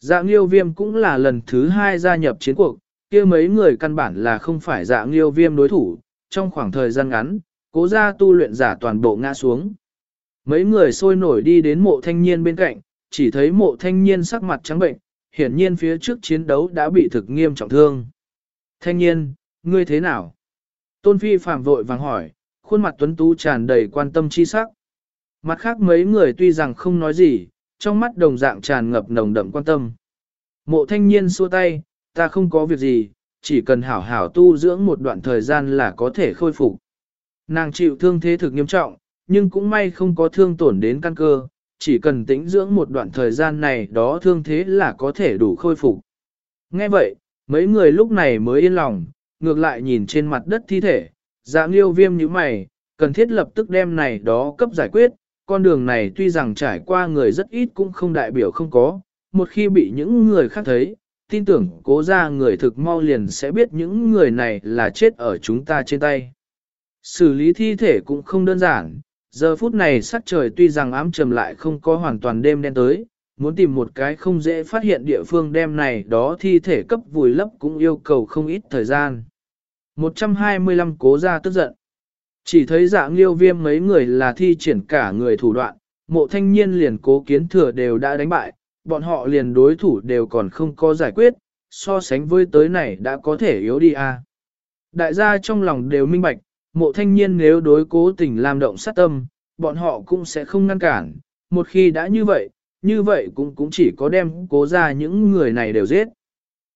Dạ liêu viêm cũng là lần thứ hai gia nhập chiến cuộc, kia mấy người căn bản là không phải dạ liêu viêm đối thủ, trong khoảng thời gian ngắn, cố ra tu luyện giả toàn bộ ngã xuống. Mấy người sôi nổi đi đến mộ thanh niên bên cạnh, chỉ thấy mộ thanh niên sắc mặt trắng bệnh, hiển nhiên phía trước chiến đấu đã bị thực nghiêm trọng thương. Thanh niên, ngươi thế nào? Tôn Phi phạm vội vàng hỏi, khuôn mặt tuấn tú tràn đầy quan tâm chi sắc. Mặt khác mấy người tuy rằng không nói gì, trong mắt đồng dạng tràn ngập nồng đậm quan tâm. Mộ thanh niên xua tay, ta không có việc gì, chỉ cần hảo hảo tu dưỡng một đoạn thời gian là có thể khôi phục. Nàng chịu thương thế thực nghiêm trọng, nhưng cũng may không có thương tổn đến căn cơ, chỉ cần tĩnh dưỡng một đoạn thời gian này đó thương thế là có thể đủ khôi phục. Nghe vậy, mấy người lúc này mới yên lòng, ngược lại nhìn trên mặt đất thi thể, dạng liêu viêm như mày, cần thiết lập tức đem này đó cấp giải quyết, con đường này tuy rằng trải qua người rất ít cũng không đại biểu không có, một khi bị những người khác thấy, tin tưởng cố ra người thực mau liền sẽ biết những người này là chết ở chúng ta trên tay. Xử lý thi thể cũng không đơn giản, giờ phút này sắc trời tuy rằng ám trầm lại không có hoàn toàn đêm đen tới, muốn tìm một cái không dễ phát hiện địa phương đêm này đó thi thể cấp vùi lấp cũng yêu cầu không ít thời gian. 125 cố ra tức giận. Chỉ thấy dạng liêu viêm mấy người là thi triển cả người thủ đoạn, mộ thanh niên liền cố kiến thừa đều đã đánh bại, bọn họ liền đối thủ đều còn không có giải quyết, so sánh với tới này đã có thể yếu đi a. À. Đại gia trong lòng đều minh bạch, mộ thanh niên nếu đối cố tình làm động sát tâm, bọn họ cũng sẽ không ngăn cản, một khi đã như vậy, như vậy cũng cũng chỉ có đem cố ra những người này đều giết.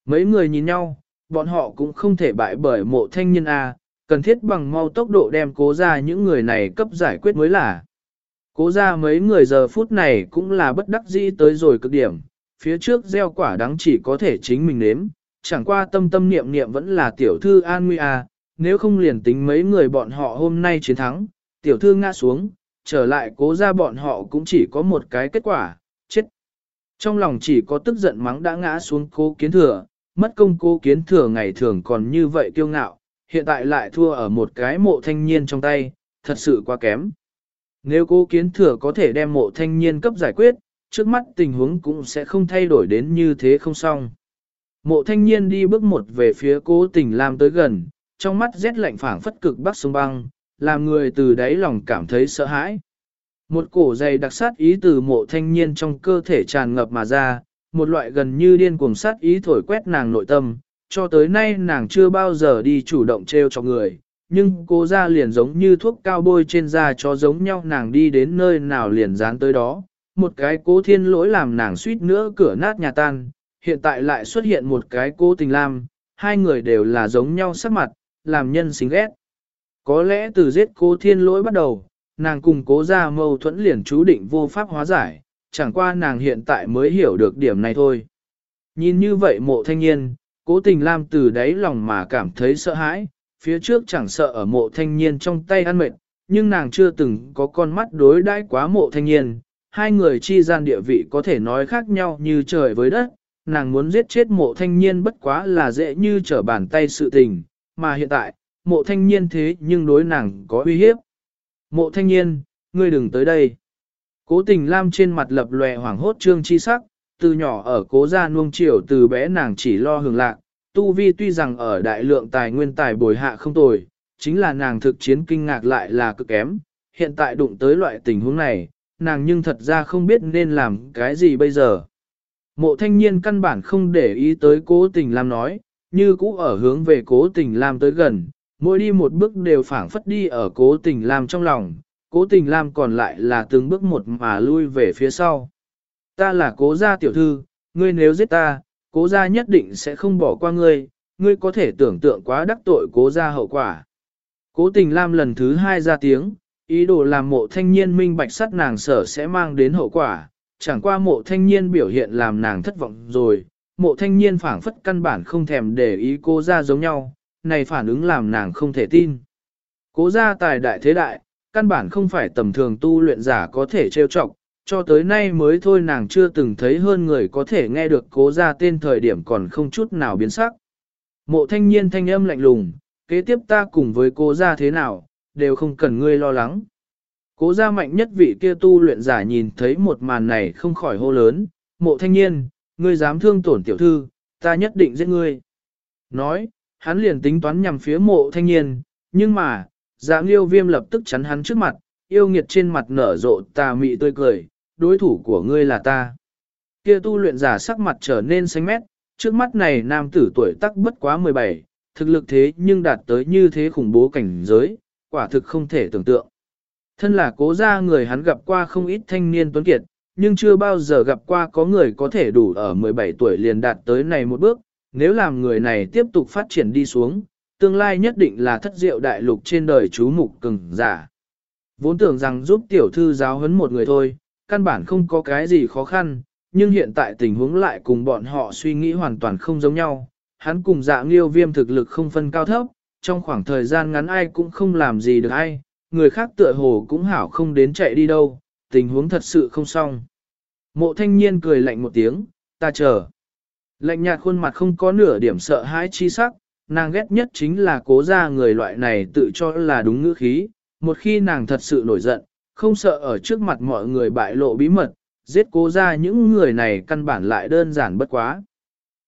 Mấy người nhìn nhau, bọn họ cũng không thể bại bởi mộ thanh niên A, cần thiết bằng mau tốc độ đem cố ra những người này cấp giải quyết mới là. Cố ra mấy người giờ phút này cũng là bất đắc dĩ tới rồi cực điểm, phía trước gieo quả đắng chỉ có thể chính mình nếm, chẳng qua tâm tâm niệm niệm vẫn là tiểu thư an nguy a, nếu không liền tính mấy người bọn họ hôm nay chiến thắng, tiểu thư ngã xuống, trở lại cố ra bọn họ cũng chỉ có một cái kết quả, chết. Trong lòng chỉ có tức giận mắng đã ngã xuống cố kiến thừa, mất công cố kiến thừa ngày thường còn như vậy kiêu ngạo, hiện tại lại thua ở một cái mộ thanh niên trong tay, thật sự quá kém. Nếu cố kiến thừa có thể đem mộ thanh niên cấp giải quyết, trước mắt tình huống cũng sẽ không thay đổi đến như thế không xong. Mộ thanh niên đi bước một về phía cố tình lam tới gần, trong mắt rét lạnh phảng phất cực bắc sông băng, làm người từ đáy lòng cảm thấy sợ hãi. Một cổ dày đặc sát ý từ mộ thanh niên trong cơ thể tràn ngập mà ra, một loại gần như điên cuồng sát ý thổi quét nàng nội tâm, cho tới nay nàng chưa bao giờ đi chủ động treo cho người, nhưng cô ra liền giống như thuốc cao bôi trên da cho giống nhau nàng đi đến nơi nào liền dán tới đó, một cái cố thiên lỗi làm nàng suýt nữa cửa nát nhà tan, hiện tại lại xuất hiện một cái cố tình lam, hai người đều là giống nhau sắc mặt, làm nhân xính ghét. Có lẽ từ giết cố thiên lỗi bắt đầu, nàng cùng cố ra mâu thuẫn liền chú định vô pháp hóa giải, chẳng qua nàng hiện tại mới hiểu được điểm này thôi. Nhìn như vậy mộ thanh niên, cố tình lam từ đáy lòng mà cảm thấy sợ hãi, phía trước chẳng sợ ở mộ thanh niên trong tay ăn mệt, nhưng nàng chưa từng có con mắt đối đãi quá mộ thanh niên. Hai người chi gian địa vị có thể nói khác nhau như trời với đất, nàng muốn giết chết mộ thanh niên bất quá là dễ như trở bàn tay sự tình, mà hiện tại, mộ thanh niên thế nhưng đối nàng có uy hiếp. Mộ thanh niên, ngươi đừng tới đây. Cố tình lam trên mặt lập lòe hoảng hốt trương chi sắc, từ nhỏ ở cố gia nuông chiều từ bé nàng chỉ lo hưởng lạc, tu vi tuy rằng ở đại lượng tài nguyên tài bồi hạ không tồi, chính là nàng thực chiến kinh ngạc lại là cực kém, hiện tại đụng tới loại tình huống này, nàng nhưng thật ra không biết nên làm cái gì bây giờ. Mộ thanh niên căn bản không để ý tới cố tình Lam nói, như cũ ở hướng về cố tình Lam tới gần, mỗi đi một bước đều phảng phất đi ở cố tình Lam trong lòng, cố tình Lam còn lại là từng bước một mà lui về phía sau. Ta là cố gia tiểu thư, ngươi nếu giết ta, cố gia nhất định sẽ không bỏ qua ngươi, ngươi có thể tưởng tượng quá đắc tội cố gia hậu quả. Cố tình Lam lần thứ hai ra tiếng, ý đồ làm mộ thanh niên minh bạch sắt nàng sở sẽ mang đến hậu quả, chẳng qua mộ thanh niên biểu hiện làm nàng thất vọng rồi, mộ thanh niên phảng phất căn bản không thèm để ý cố gia giống nhau, này phản ứng làm nàng không thể tin. Cố gia tài đại thế đại, căn bản không phải tầm thường tu luyện giả có thể trêu chọc, cho tới nay mới thôi nàng chưa từng thấy hơn người có thể nghe được cố gia tên thời điểm còn không chút nào biến sắc. Mộ thanh niên thanh âm lạnh lùng, kế tiếp ta cùng với cố gia thế nào, đều không cần ngươi lo lắng. Cố gia mạnh nhất vị kia tu luyện giả nhìn thấy một màn này không khỏi hô lớn, mộ thanh niên, ngươi dám thương tổn tiểu thư, ta nhất định giết ngươi. Nói, hắn liền tính toán nhằm phía mộ thanh niên, nhưng mà, dạ nghiêu viêm lập tức chắn hắn trước mặt, yêu nghiệt trên mặt nở rộ tà mị tươi cười, đối thủ của ngươi là ta. Kia tu luyện giả sắc mặt trở nên xanh mét, trước mắt này nam tử tuổi tắc bất quá 17, thực lực thế nhưng đạt tới như thế khủng bố cảnh giới, quả thực không thể tưởng tượng. Thân là cố gia người hắn gặp qua không ít thanh niên tuấn kiệt, nhưng chưa bao giờ gặp qua có người có thể đủ ở 17 tuổi liền đạt tới này một bước, nếu làm người này tiếp tục phát triển đi xuống, tương lai nhất định là thất diệu đại lục trên đời chú mục cường giả. Vốn tưởng rằng giúp tiểu thư giáo huấn một người thôi, căn bản không có cái gì khó khăn, nhưng hiện tại tình huống lại cùng bọn họ suy nghĩ hoàn toàn không giống nhau. Hắn cùng dạ nghiêu viêm thực lực không phân cao thấp, trong khoảng thời gian ngắn ai cũng không làm gì được ai, người khác tựa hồ cũng hảo không đến chạy đi đâu, tình huống thật sự không xong. Mộ thanh niên cười lạnh một tiếng, ta chờ. Lạnh nhạt khuôn mặt không có nửa điểm sợ hãi chi sắc, nàng ghét nhất chính là cố ra người loại này tự cho là đúng ngữ khí, một khi nàng thật sự nổi giận, không sợ ở trước mặt mọi người bại lộ bí mật, giết cố ra những người này căn bản lại đơn giản bất quá.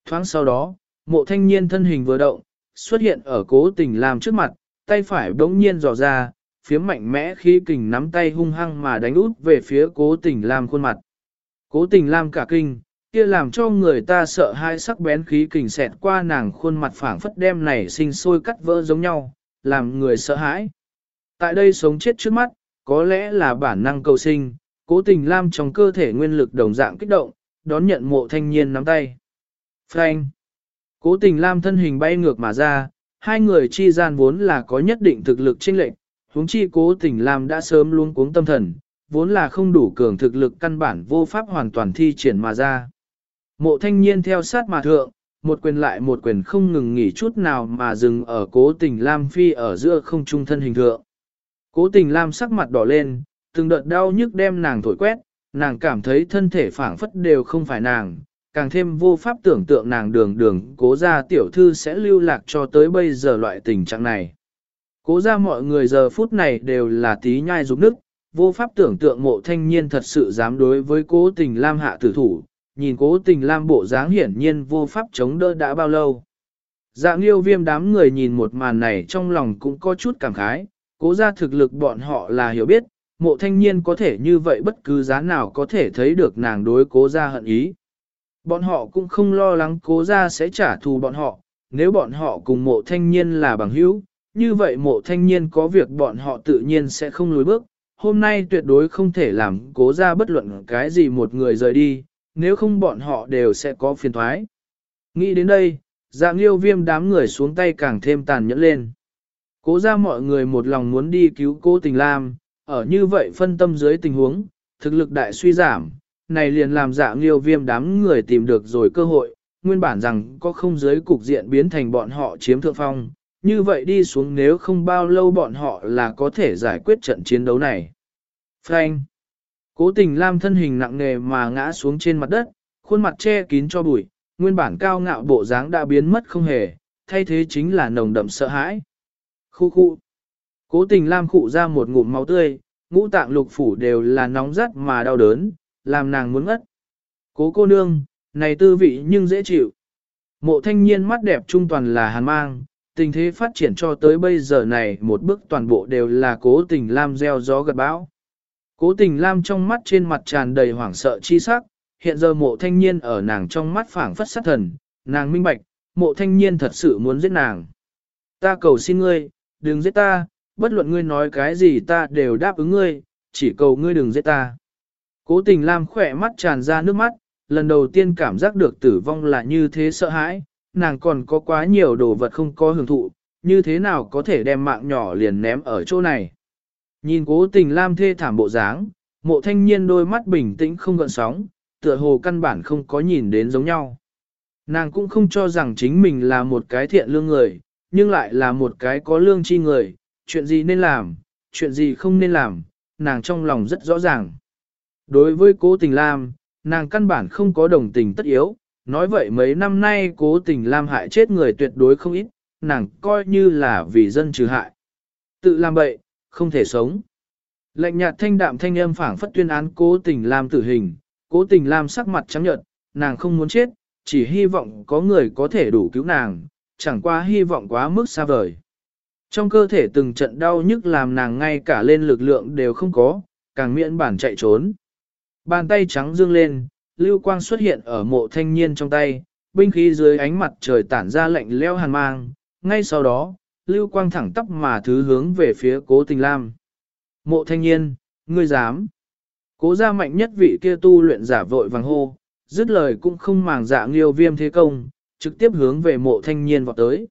Thoáng sau đó, mộ thanh niên thân hình vừa động, xuất hiện ở cố tình làm trước mặt, tay phải bỗng nhiên dò ra, phía mạnh mẽ khi kình nắm tay hung hăng mà đánh út về phía cố tình Lam khuôn mặt. Cố tình Lam cả kinh, kia làm cho người ta sợ hai sắc bén khí kình xẹt qua nàng khuôn mặt phảng phất đem này sinh sôi cắt vỡ giống nhau, làm người sợ hãi. Tại đây sống chết trước mắt, có lẽ là bản năng cầu sinh, cố tình Lam trong cơ thể nguyên lực đồng dạng kích động, đón nhận mộ thanh niên nắm tay. Frank! Cố tình Lam thân hình bay ngược mà ra, hai người chi gian vốn là có nhất định thực lực chênh lệch, huống chi cố tình làm đã sớm luôn cuống tâm thần, vốn là không đủ cường thực lực căn bản vô pháp hoàn toàn thi triển mà ra. Mộ thanh niên theo sát mà thượng, một quyền lại một quyền không ngừng nghỉ chút nào mà dừng ở cố tình Lam Phi ở giữa không trung thân hình thượng. Cố tình Lam sắc mặt đỏ lên, từng đợt đau nhức đem nàng thổi quét, nàng cảm thấy thân thể phảng phất đều không phải nàng, càng thêm vô pháp tưởng tượng nàng đường đường cố ra tiểu thư sẽ lưu lạc cho tới bây giờ loại tình trạng này. Cố ra mọi người giờ phút này đều là tí nhai rụng nức, vô pháp tưởng tượng mộ thanh niên thật sự dám đối với cố tình Lam hạ tử thủ, nhìn cố tình Lam bộ dáng hiển nhiên vô pháp chống đỡ đã bao lâu. Dạng yêu viêm đám người nhìn một màn này trong lòng cũng có chút cảm khái, cố ra thực lực bọn họ là hiểu biết, mộ thanh niên có thể như vậy bất cứ giá nào có thể thấy được nàng đối cố ra hận ý. Bọn họ cũng không lo lắng cố ra sẽ trả thù bọn họ, nếu bọn họ cùng mộ thanh niên là bằng hữu, như vậy mộ thanh niên có việc bọn họ tự nhiên sẽ không lùi bước. Hôm nay tuyệt đối không thể làm cố ra bất luận cái gì một người rời đi, nếu không bọn họ đều sẽ có phiền thoái. Nghĩ đến đây, dạng yêu viêm đám người xuống tay càng thêm tàn nhẫn lên. Cố ra mọi người một lòng muốn đi cứu cô tình lam, ở như vậy phân tâm dưới tình huống, thực lực đại suy giảm, này liền làm dạng liêu viêm đám người tìm được rồi cơ hội, nguyên bản rằng có không giới cục diện biến thành bọn họ chiếm thượng phong, như vậy đi xuống nếu không bao lâu bọn họ là có thể giải quyết trận chiến đấu này. Frank Cố tình Lam thân hình nặng nề mà ngã xuống trên mặt đất, khuôn mặt che kín cho bụi, nguyên bản cao ngạo bộ dáng đã biến mất không hề, thay thế chính là nồng đậm sợ hãi. Khu khu. Cố tình Lam khụ ra một ngụm máu tươi, ngũ tạng lục phủ đều là nóng rát mà đau đớn, làm nàng muốn ngất. Cố cô nương, này tư vị nhưng dễ chịu. Mộ thanh niên mắt đẹp trung toàn là hàn mang, tình thế phát triển cho tới bây giờ này một bước toàn bộ đều là cố tình Lam gieo gió gật bão. Cố tình Lam trong mắt trên mặt tràn đầy hoảng sợ chi sắc, hiện giờ mộ thanh niên ở nàng trong mắt phảng phất sát thần, nàng minh bạch, mộ thanh niên thật sự muốn giết nàng. Ta cầu xin ngươi, đừng giết ta, bất luận ngươi nói cái gì ta đều đáp ứng ngươi, chỉ cầu ngươi đừng giết ta. Cố tình Lam khỏe mắt tràn ra nước mắt, lần đầu tiên cảm giác được tử vong là như thế sợ hãi, nàng còn có quá nhiều đồ vật không có hưởng thụ, như thế nào có thể đem mạng nhỏ liền ném ở chỗ này. Nhìn cố tình Lam thê thảm bộ dáng, mộ thanh niên đôi mắt bình tĩnh không gợn sóng, tựa hồ căn bản không có nhìn đến giống nhau. Nàng cũng không cho rằng chính mình là một cái thiện lương người, nhưng lại là một cái có lương chi người, chuyện gì nên làm, chuyện gì không nên làm, nàng trong lòng rất rõ ràng. Đối với cố tình Lam, nàng căn bản không có đồng tình tất yếu, nói vậy mấy năm nay cố tình làm hại chết người tuyệt đối không ít, nàng coi như là vì dân trừ hại. Tự làm bậy, không thể sống. Lệnh nhạt thanh đạm thanh âm phảng phất tuyên án cố tình làm tử hình, cố tình làm sắc mặt trắng nhợt, nàng không muốn chết, chỉ hy vọng có người có thể đủ cứu nàng, chẳng qua hy vọng quá mức xa vời. Trong cơ thể từng trận đau nhức làm nàng ngay cả lên lực lượng đều không có, càng miễn bản chạy trốn. Bàn tay trắng dương lên, lưu quang xuất hiện ở mộ thanh niên trong tay, binh khí dưới ánh mặt trời tản ra lạnh leo hàn mang, ngay sau đó, lưu quang thẳng tắp mà thứ hướng về phía cố tình lam. Mộ thanh niên, ngươi dám. Cố ra mạnh nhất vị kia tu luyện giả vội vàng hô, dứt lời cũng không màng dạ nghiêu viêm thế công, trực tiếp hướng về mộ thanh niên vọt tới.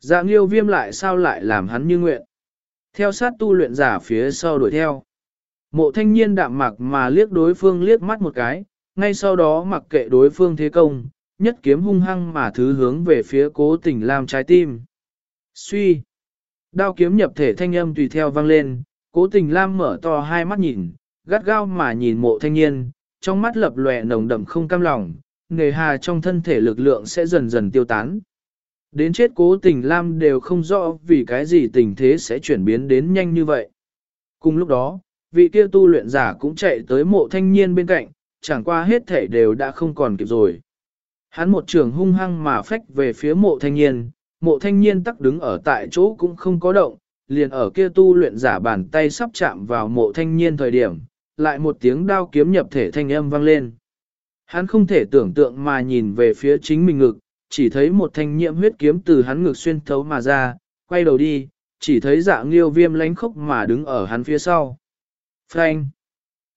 Dạ nghiêu viêm lại sao lại làm hắn như nguyện. Theo sát tu luyện giả phía sau đuổi theo. Mộ thanh niên đạm mạc mà liếc đối phương liếc mắt một cái, ngay sau đó mặc kệ đối phương thế công, nhất kiếm hung hăng mà thứ hướng về phía cố tình làm trái tim. Suy. Đao kiếm nhập thể thanh âm tùy theo vang lên, cố tình lam mở to hai mắt nhìn, gắt gao mà nhìn mộ thanh niên, trong mắt lập lòe nồng đậm không cam lòng, nghề hà trong thân thể lực lượng sẽ dần dần tiêu tán. Đến chết cố tình lam đều không rõ vì cái gì tình thế sẽ chuyển biến đến nhanh như vậy. Cùng lúc đó, vị kia tu luyện giả cũng chạy tới mộ thanh niên bên cạnh, chẳng qua hết thể đều đã không còn kịp rồi. Hắn một trường hung hăng mà phách về phía mộ thanh niên, mộ thanh niên tắc đứng ở tại chỗ cũng không có động, liền ở kia tu luyện giả bàn tay sắp chạm vào mộ thanh niên thời điểm, lại một tiếng đao kiếm nhập thể thanh âm vang lên. Hắn không thể tưởng tượng mà nhìn về phía chính mình ngực, chỉ thấy một thanh nhiễm huyết kiếm từ hắn ngực xuyên thấu mà ra, quay đầu đi, chỉ thấy dạng liêu viêm lánh khốc mà đứng ở hắn phía sau. Frank!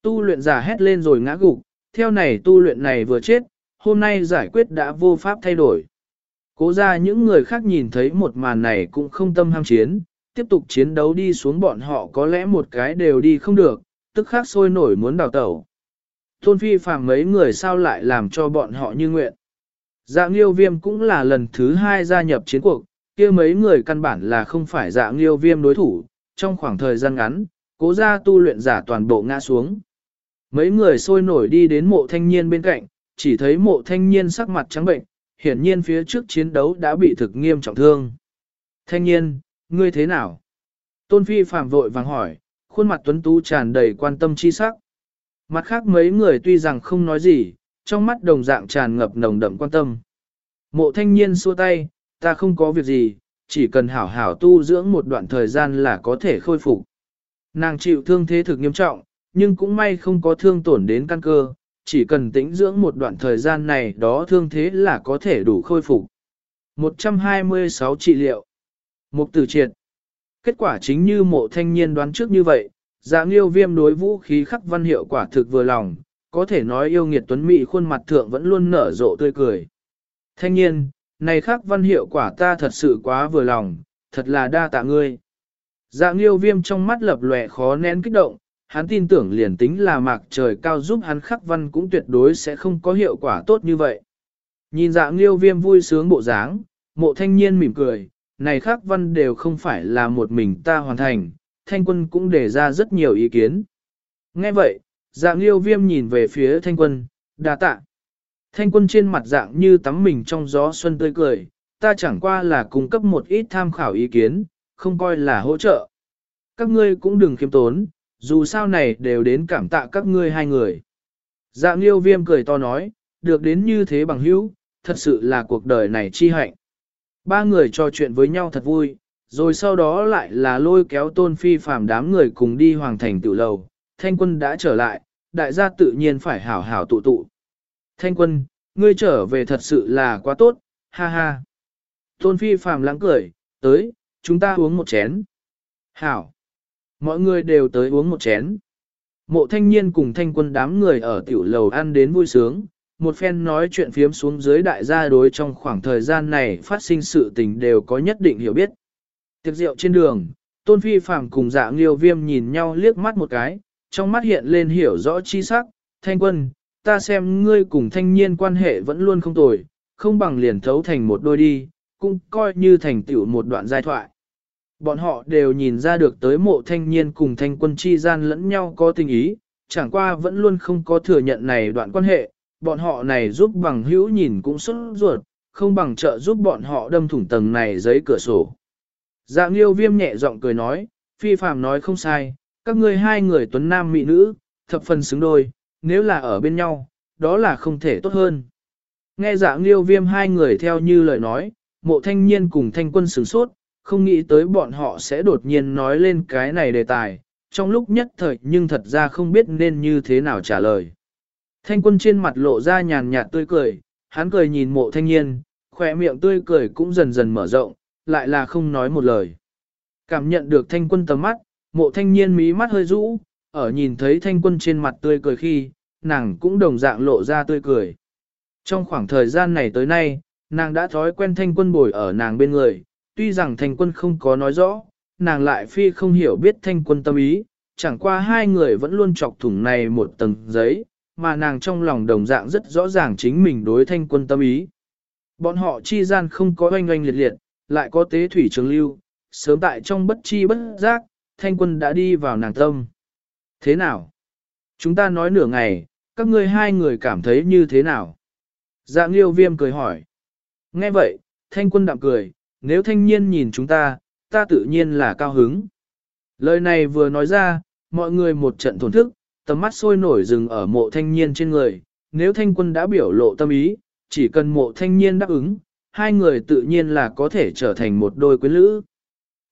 Tu luyện giả hét lên rồi ngã gục, theo này tu luyện này vừa chết, hôm nay giải quyết đã vô pháp thay đổi. Cố ra những người khác nhìn thấy một màn này cũng không tâm ham chiến, tiếp tục chiến đấu đi xuống bọn họ có lẽ một cái đều đi không được, tức khác sôi nổi muốn đào tẩu. Tôn phi phàm mấy người sao lại làm cho bọn họ như nguyện. Dạng liêu viêm cũng là lần thứ hai gia nhập chiến cuộc, kia mấy người căn bản là không phải dạng liêu viêm đối thủ, trong khoảng thời gian ngắn, cố ra tu luyện giả toàn bộ ngã xuống. Mấy người sôi nổi đi đến mộ thanh niên bên cạnh, chỉ thấy mộ thanh niên sắc mặt trắng bệnh, hiển nhiên phía trước chiến đấu đã bị thực nghiêm trọng thương. Thanh niên, ngươi thế nào? Tôn Phi phạm vội vàng hỏi, khuôn mặt tuấn tú tràn đầy quan tâm chi sắc. Mặt khác mấy người tuy rằng không nói gì, trong mắt đồng dạng tràn ngập nồng đậm quan tâm. Mộ thanh niên xua tay, ta không có việc gì, chỉ cần hảo hảo tu dưỡng một đoạn thời gian là có thể khôi phục. Nàng chịu thương thế thực nghiêm trọng, nhưng cũng may không có thương tổn đến căn cơ, chỉ cần tĩnh dưỡng một đoạn thời gian này đó thương thế là có thể đủ khôi phục. 126 trị liệu Mục tử triệt Kết quả chính như mộ thanh niên đoán trước như vậy, dạng yêu viêm đối vũ khí khắc văn hiệu quả thực vừa lòng, có thể nói yêu nghiệt tuấn mỹ khuôn mặt thượng vẫn luôn nở rộ tươi cười. Thanh niên, này khắc văn hiệu quả ta thật sự quá vừa lòng, thật là đa tạ ngươi. Dạng yêu viêm trong mắt lập lòe khó nén kích động, hắn tin tưởng liền tính là mạc trời cao giúp hắn khắc văn cũng tuyệt đối sẽ không có hiệu quả tốt như vậy. Nhìn dạng liêu viêm vui sướng bộ dáng, mộ thanh niên mỉm cười, này khắc văn đều không phải là một mình ta hoàn thành, thanh quân cũng đề ra rất nhiều ý kiến. Nghe vậy, dạng liêu viêm nhìn về phía thanh quân, đa tạ. Thanh quân trên mặt dạng như tắm mình trong gió xuân tươi cười, ta chẳng qua là cung cấp một ít tham khảo ý kiến, không coi là hỗ trợ. Các ngươi cũng đừng khiêm tốn, dù sao này đều đến cảm tạ các ngươi hai người. Dạ liêu viêm cười to nói, được đến như thế bằng hữu, thật sự là cuộc đời này chi hạnh. Ba người trò chuyện với nhau thật vui, rồi sau đó lại là lôi kéo tôn phi phàm đám người cùng đi hoàng thành tự lầu. Thanh quân đã trở lại, đại gia tự nhiên phải hảo hảo tụ tụ. Thanh quân, ngươi trở về thật sự là quá tốt, ha ha. Tôn phi phàm lãng cười, tới, chúng ta uống một chén. Hảo. Mọi người đều tới uống một chén. Mộ thanh niên cùng thanh quân đám người ở tiểu lầu ăn đến vui sướng, một phen nói chuyện phiếm xuống dưới đại gia đối trong khoảng thời gian này phát sinh sự tình đều có nhất định hiểu biết. Tiệc rượu trên đường, Tôn Phi Phạm cùng dạ nghiêu viêm nhìn nhau liếc mắt một cái, trong mắt hiện lên hiểu rõ chi sắc, thanh quân, ta xem ngươi cùng thanh niên quan hệ vẫn luôn không tồi, không bằng liền thấu thành một đôi đi, cũng coi như thành tựu một đoạn giai thoại. Bọn họ đều nhìn ra được tới mộ thanh niên cùng thanh quân chi gian lẫn nhau có tình ý, chẳng qua vẫn luôn không có thừa nhận này đoạn quan hệ, bọn họ này giúp bằng hữu nhìn cũng xuất ruột, không bằng trợ giúp bọn họ đâm thủng tầng này giấy cửa sổ. Dạng nghiêu viêm nhẹ giọng cười nói, phi phàm nói không sai, các ngươi hai người tuấn nam mỹ nữ, thập phần xứng đôi, nếu là ở bên nhau, đó là không thể tốt hơn. Nghe dạng nghiêu viêm hai người theo như lời nói, mộ thanh niên cùng thanh quân sửng sốt, không nghĩ tới bọn họ sẽ đột nhiên nói lên cái này đề tài, trong lúc nhất thời nhưng thật ra không biết nên như thế nào trả lời. Thanh quân trên mặt lộ ra nhàn nhạt tươi cười, hắn cười nhìn mộ thanh niên, khỏe miệng tươi cười cũng dần dần mở rộng, lại là không nói một lời. Cảm nhận được thanh quân tầm mắt, mộ thanh niên mí mắt hơi rũ, ở nhìn thấy thanh quân trên mặt tươi cười khi, nàng cũng đồng dạng lộ ra tươi cười. Trong khoảng thời gian này tới nay, nàng đã thói quen thanh quân bồi ở nàng bên người, tuy rằng thanh quân không có nói rõ, nàng lại phi không hiểu biết thanh quân tâm ý, chẳng qua hai người vẫn luôn chọc thủng này một tầng giấy, mà nàng trong lòng đồng dạng rất rõ ràng chính mình đối thanh quân tâm ý. Bọn họ chi gian không có oanh oanh liệt liệt, lại có tế thủy trường lưu, sớm tại trong bất chi bất giác, thanh quân đã đi vào nàng tâm. Thế nào? Chúng ta nói nửa ngày, các ngươi hai người cảm thấy như thế nào? Dạng liêu viêm cười hỏi. Nghe vậy, thanh quân đạm cười, nếu thanh niên nhìn chúng ta, ta tự nhiên là cao hứng. Lời này vừa nói ra, mọi người một trận thổn thức, tầm mắt sôi nổi dừng ở mộ thanh niên trên người, nếu thanh quân đã biểu lộ tâm ý, chỉ cần mộ thanh niên đáp ứng, hai người tự nhiên là có thể trở thành một đôi quyến lữ.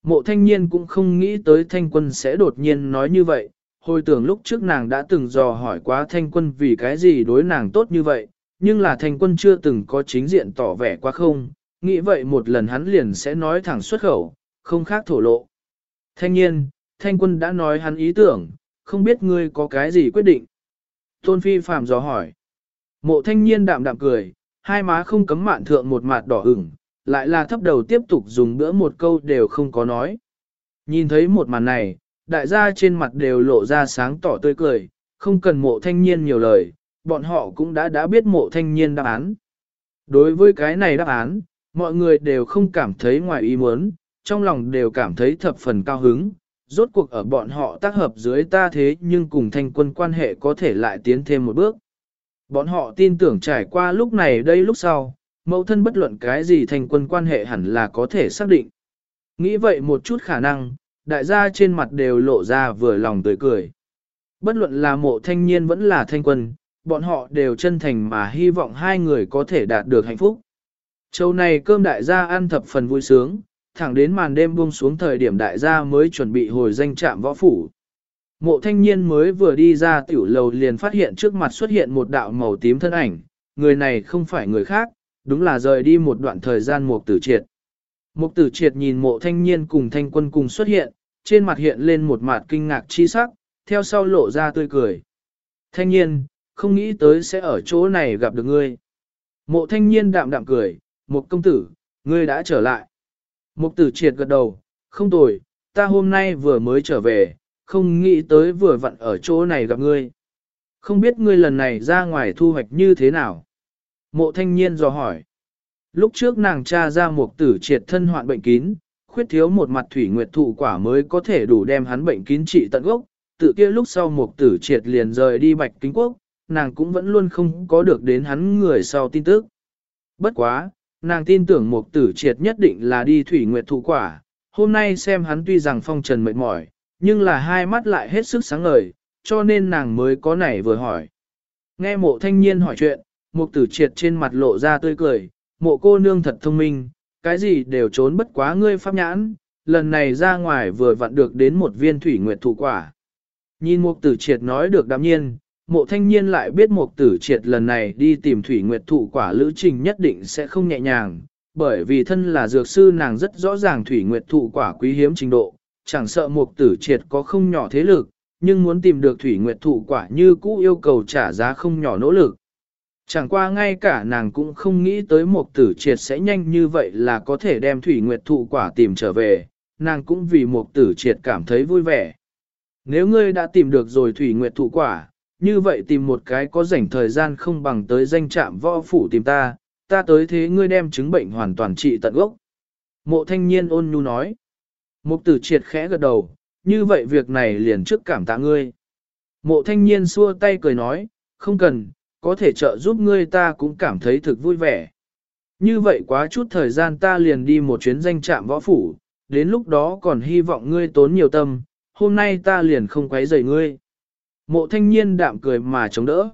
Mộ thanh niên cũng không nghĩ tới thanh quân sẽ đột nhiên nói như vậy, hồi tưởng lúc trước nàng đã từng dò hỏi quá thanh quân vì cái gì đối nàng tốt như vậy, nhưng là thanh quân chưa từng có chính diện tỏ vẻ quá không, nghĩ vậy một lần hắn liền sẽ nói thẳng xuất khẩu, không khác thổ lộ. Thanh nhiên, thanh quân đã nói hắn ý tưởng, không biết ngươi có cái gì quyết định. Tôn Phi Phạm dò hỏi. Mộ thanh nhiên đạm đạm cười, hai má không cấm mạn thượng một mặt đỏ ửng, lại là thấp đầu tiếp tục dùng bữa một câu đều không có nói. Nhìn thấy một màn này, đại gia trên mặt đều lộ ra sáng tỏ tươi cười, không cần mộ thanh niên nhiều lời, bọn họ cũng đã đã biết mộ thanh niên đáp án. Đối với cái này đáp án, mọi người đều không cảm thấy ngoài ý muốn, trong lòng đều cảm thấy thập phần cao hứng, rốt cuộc ở bọn họ tác hợp dưới ta thế nhưng cùng thanh quân quan hệ có thể lại tiến thêm một bước. Bọn họ tin tưởng trải qua lúc này đây lúc sau, mẫu thân bất luận cái gì thanh quân quan hệ hẳn là có thể xác định. Nghĩ vậy một chút khả năng, đại gia trên mặt đều lộ ra vừa lòng tươi cười. Bất luận là mộ thanh niên vẫn là thanh quân, bọn họ đều chân thành mà hy vọng hai người có thể đạt được hạnh phúc. Châu này cơm đại gia ăn thập phần vui sướng, thẳng đến màn đêm buông xuống thời điểm đại gia mới chuẩn bị hồi danh trạm võ phủ. Mộ thanh niên mới vừa đi ra tiểu lầu liền phát hiện trước mặt xuất hiện một đạo màu tím thân ảnh, người này không phải người khác, đúng là rời đi một đoạn thời gian mục tử triệt. Mục tử triệt nhìn mộ thanh niên cùng thanh quân cùng xuất hiện, trên mặt hiện lên một mặt kinh ngạc chi sắc, theo sau lộ ra tươi cười. Thanh niên, không nghĩ tới sẽ ở chỗ này gặp được ngươi. Mộ thanh niên đạm đạm cười, một công tử, ngươi đã trở lại. Mục tử triệt gật đầu, không tồi, ta hôm nay vừa mới trở về, không nghĩ tới vừa vặn ở chỗ này gặp ngươi. Không biết ngươi lần này ra ngoài thu hoạch như thế nào? Mộ thanh niên dò hỏi. Lúc trước nàng cha ra mục tử triệt thân hoạn bệnh kín, khuyết thiếu một mặt thủy nguyệt thụ quả mới có thể đủ đem hắn bệnh kín trị tận gốc. Tự kia lúc sau mục tử triệt liền rời đi bạch kính quốc, nàng cũng vẫn luôn không có được đến hắn người sau tin tức. Bất quá, nàng tin tưởng Mục tử triệt nhất định là đi thủy nguyệt thụ quả. Hôm nay xem hắn tuy rằng phong trần mệt mỏi, nhưng là hai mắt lại hết sức sáng ngời, cho nên nàng mới có nảy vừa hỏi. Nghe mộ thanh niên hỏi chuyện, mục tử triệt trên mặt lộ ra tươi cười, mộ cô nương thật thông minh, cái gì đều trốn bất quá ngươi pháp nhãn, lần này ra ngoài vừa vặn được đến một viên thủy nguyệt thụ quả. Nhìn mục tử triệt nói được đạm nhiên, mộ thanh niên lại biết mục tử triệt lần này đi tìm thủy nguyệt thụ quả lữ trình nhất định sẽ không nhẹ nhàng, bởi vì thân là dược sư nàng rất rõ ràng thủy nguyệt thụ quả quý hiếm trình độ, chẳng sợ mục tử triệt có không nhỏ thế lực, nhưng muốn tìm được thủy nguyệt thụ quả như cũ yêu cầu trả giá không nhỏ nỗ lực. Chẳng qua ngay cả nàng cũng không nghĩ tới mục tử triệt sẽ nhanh như vậy là có thể đem thủy nguyệt thụ quả tìm trở về, nàng cũng vì mục tử triệt cảm thấy vui vẻ. Nếu ngươi đã tìm được rồi thủy nguyệt thụ quả, như vậy tìm một cái có rảnh thời gian không bằng tới danh trạm võ phủ tìm ta, ta tới thế ngươi đem chứng bệnh hoàn toàn trị tận gốc. Mộ thanh niên ôn nhu nói. Mục tử triệt khẽ gật đầu, như vậy việc này liền trước cảm tạ ngươi. Mộ thanh niên xua tay cười nói, không cần, có thể trợ giúp ngươi ta cũng cảm thấy thực vui vẻ. Như vậy quá chút thời gian ta liền đi một chuyến danh trạm võ phủ, đến lúc đó còn hy vọng ngươi tốn nhiều tâm, hôm nay ta liền không quấy rầy ngươi. Mộ thanh niên đạm cười mà chống đỡ.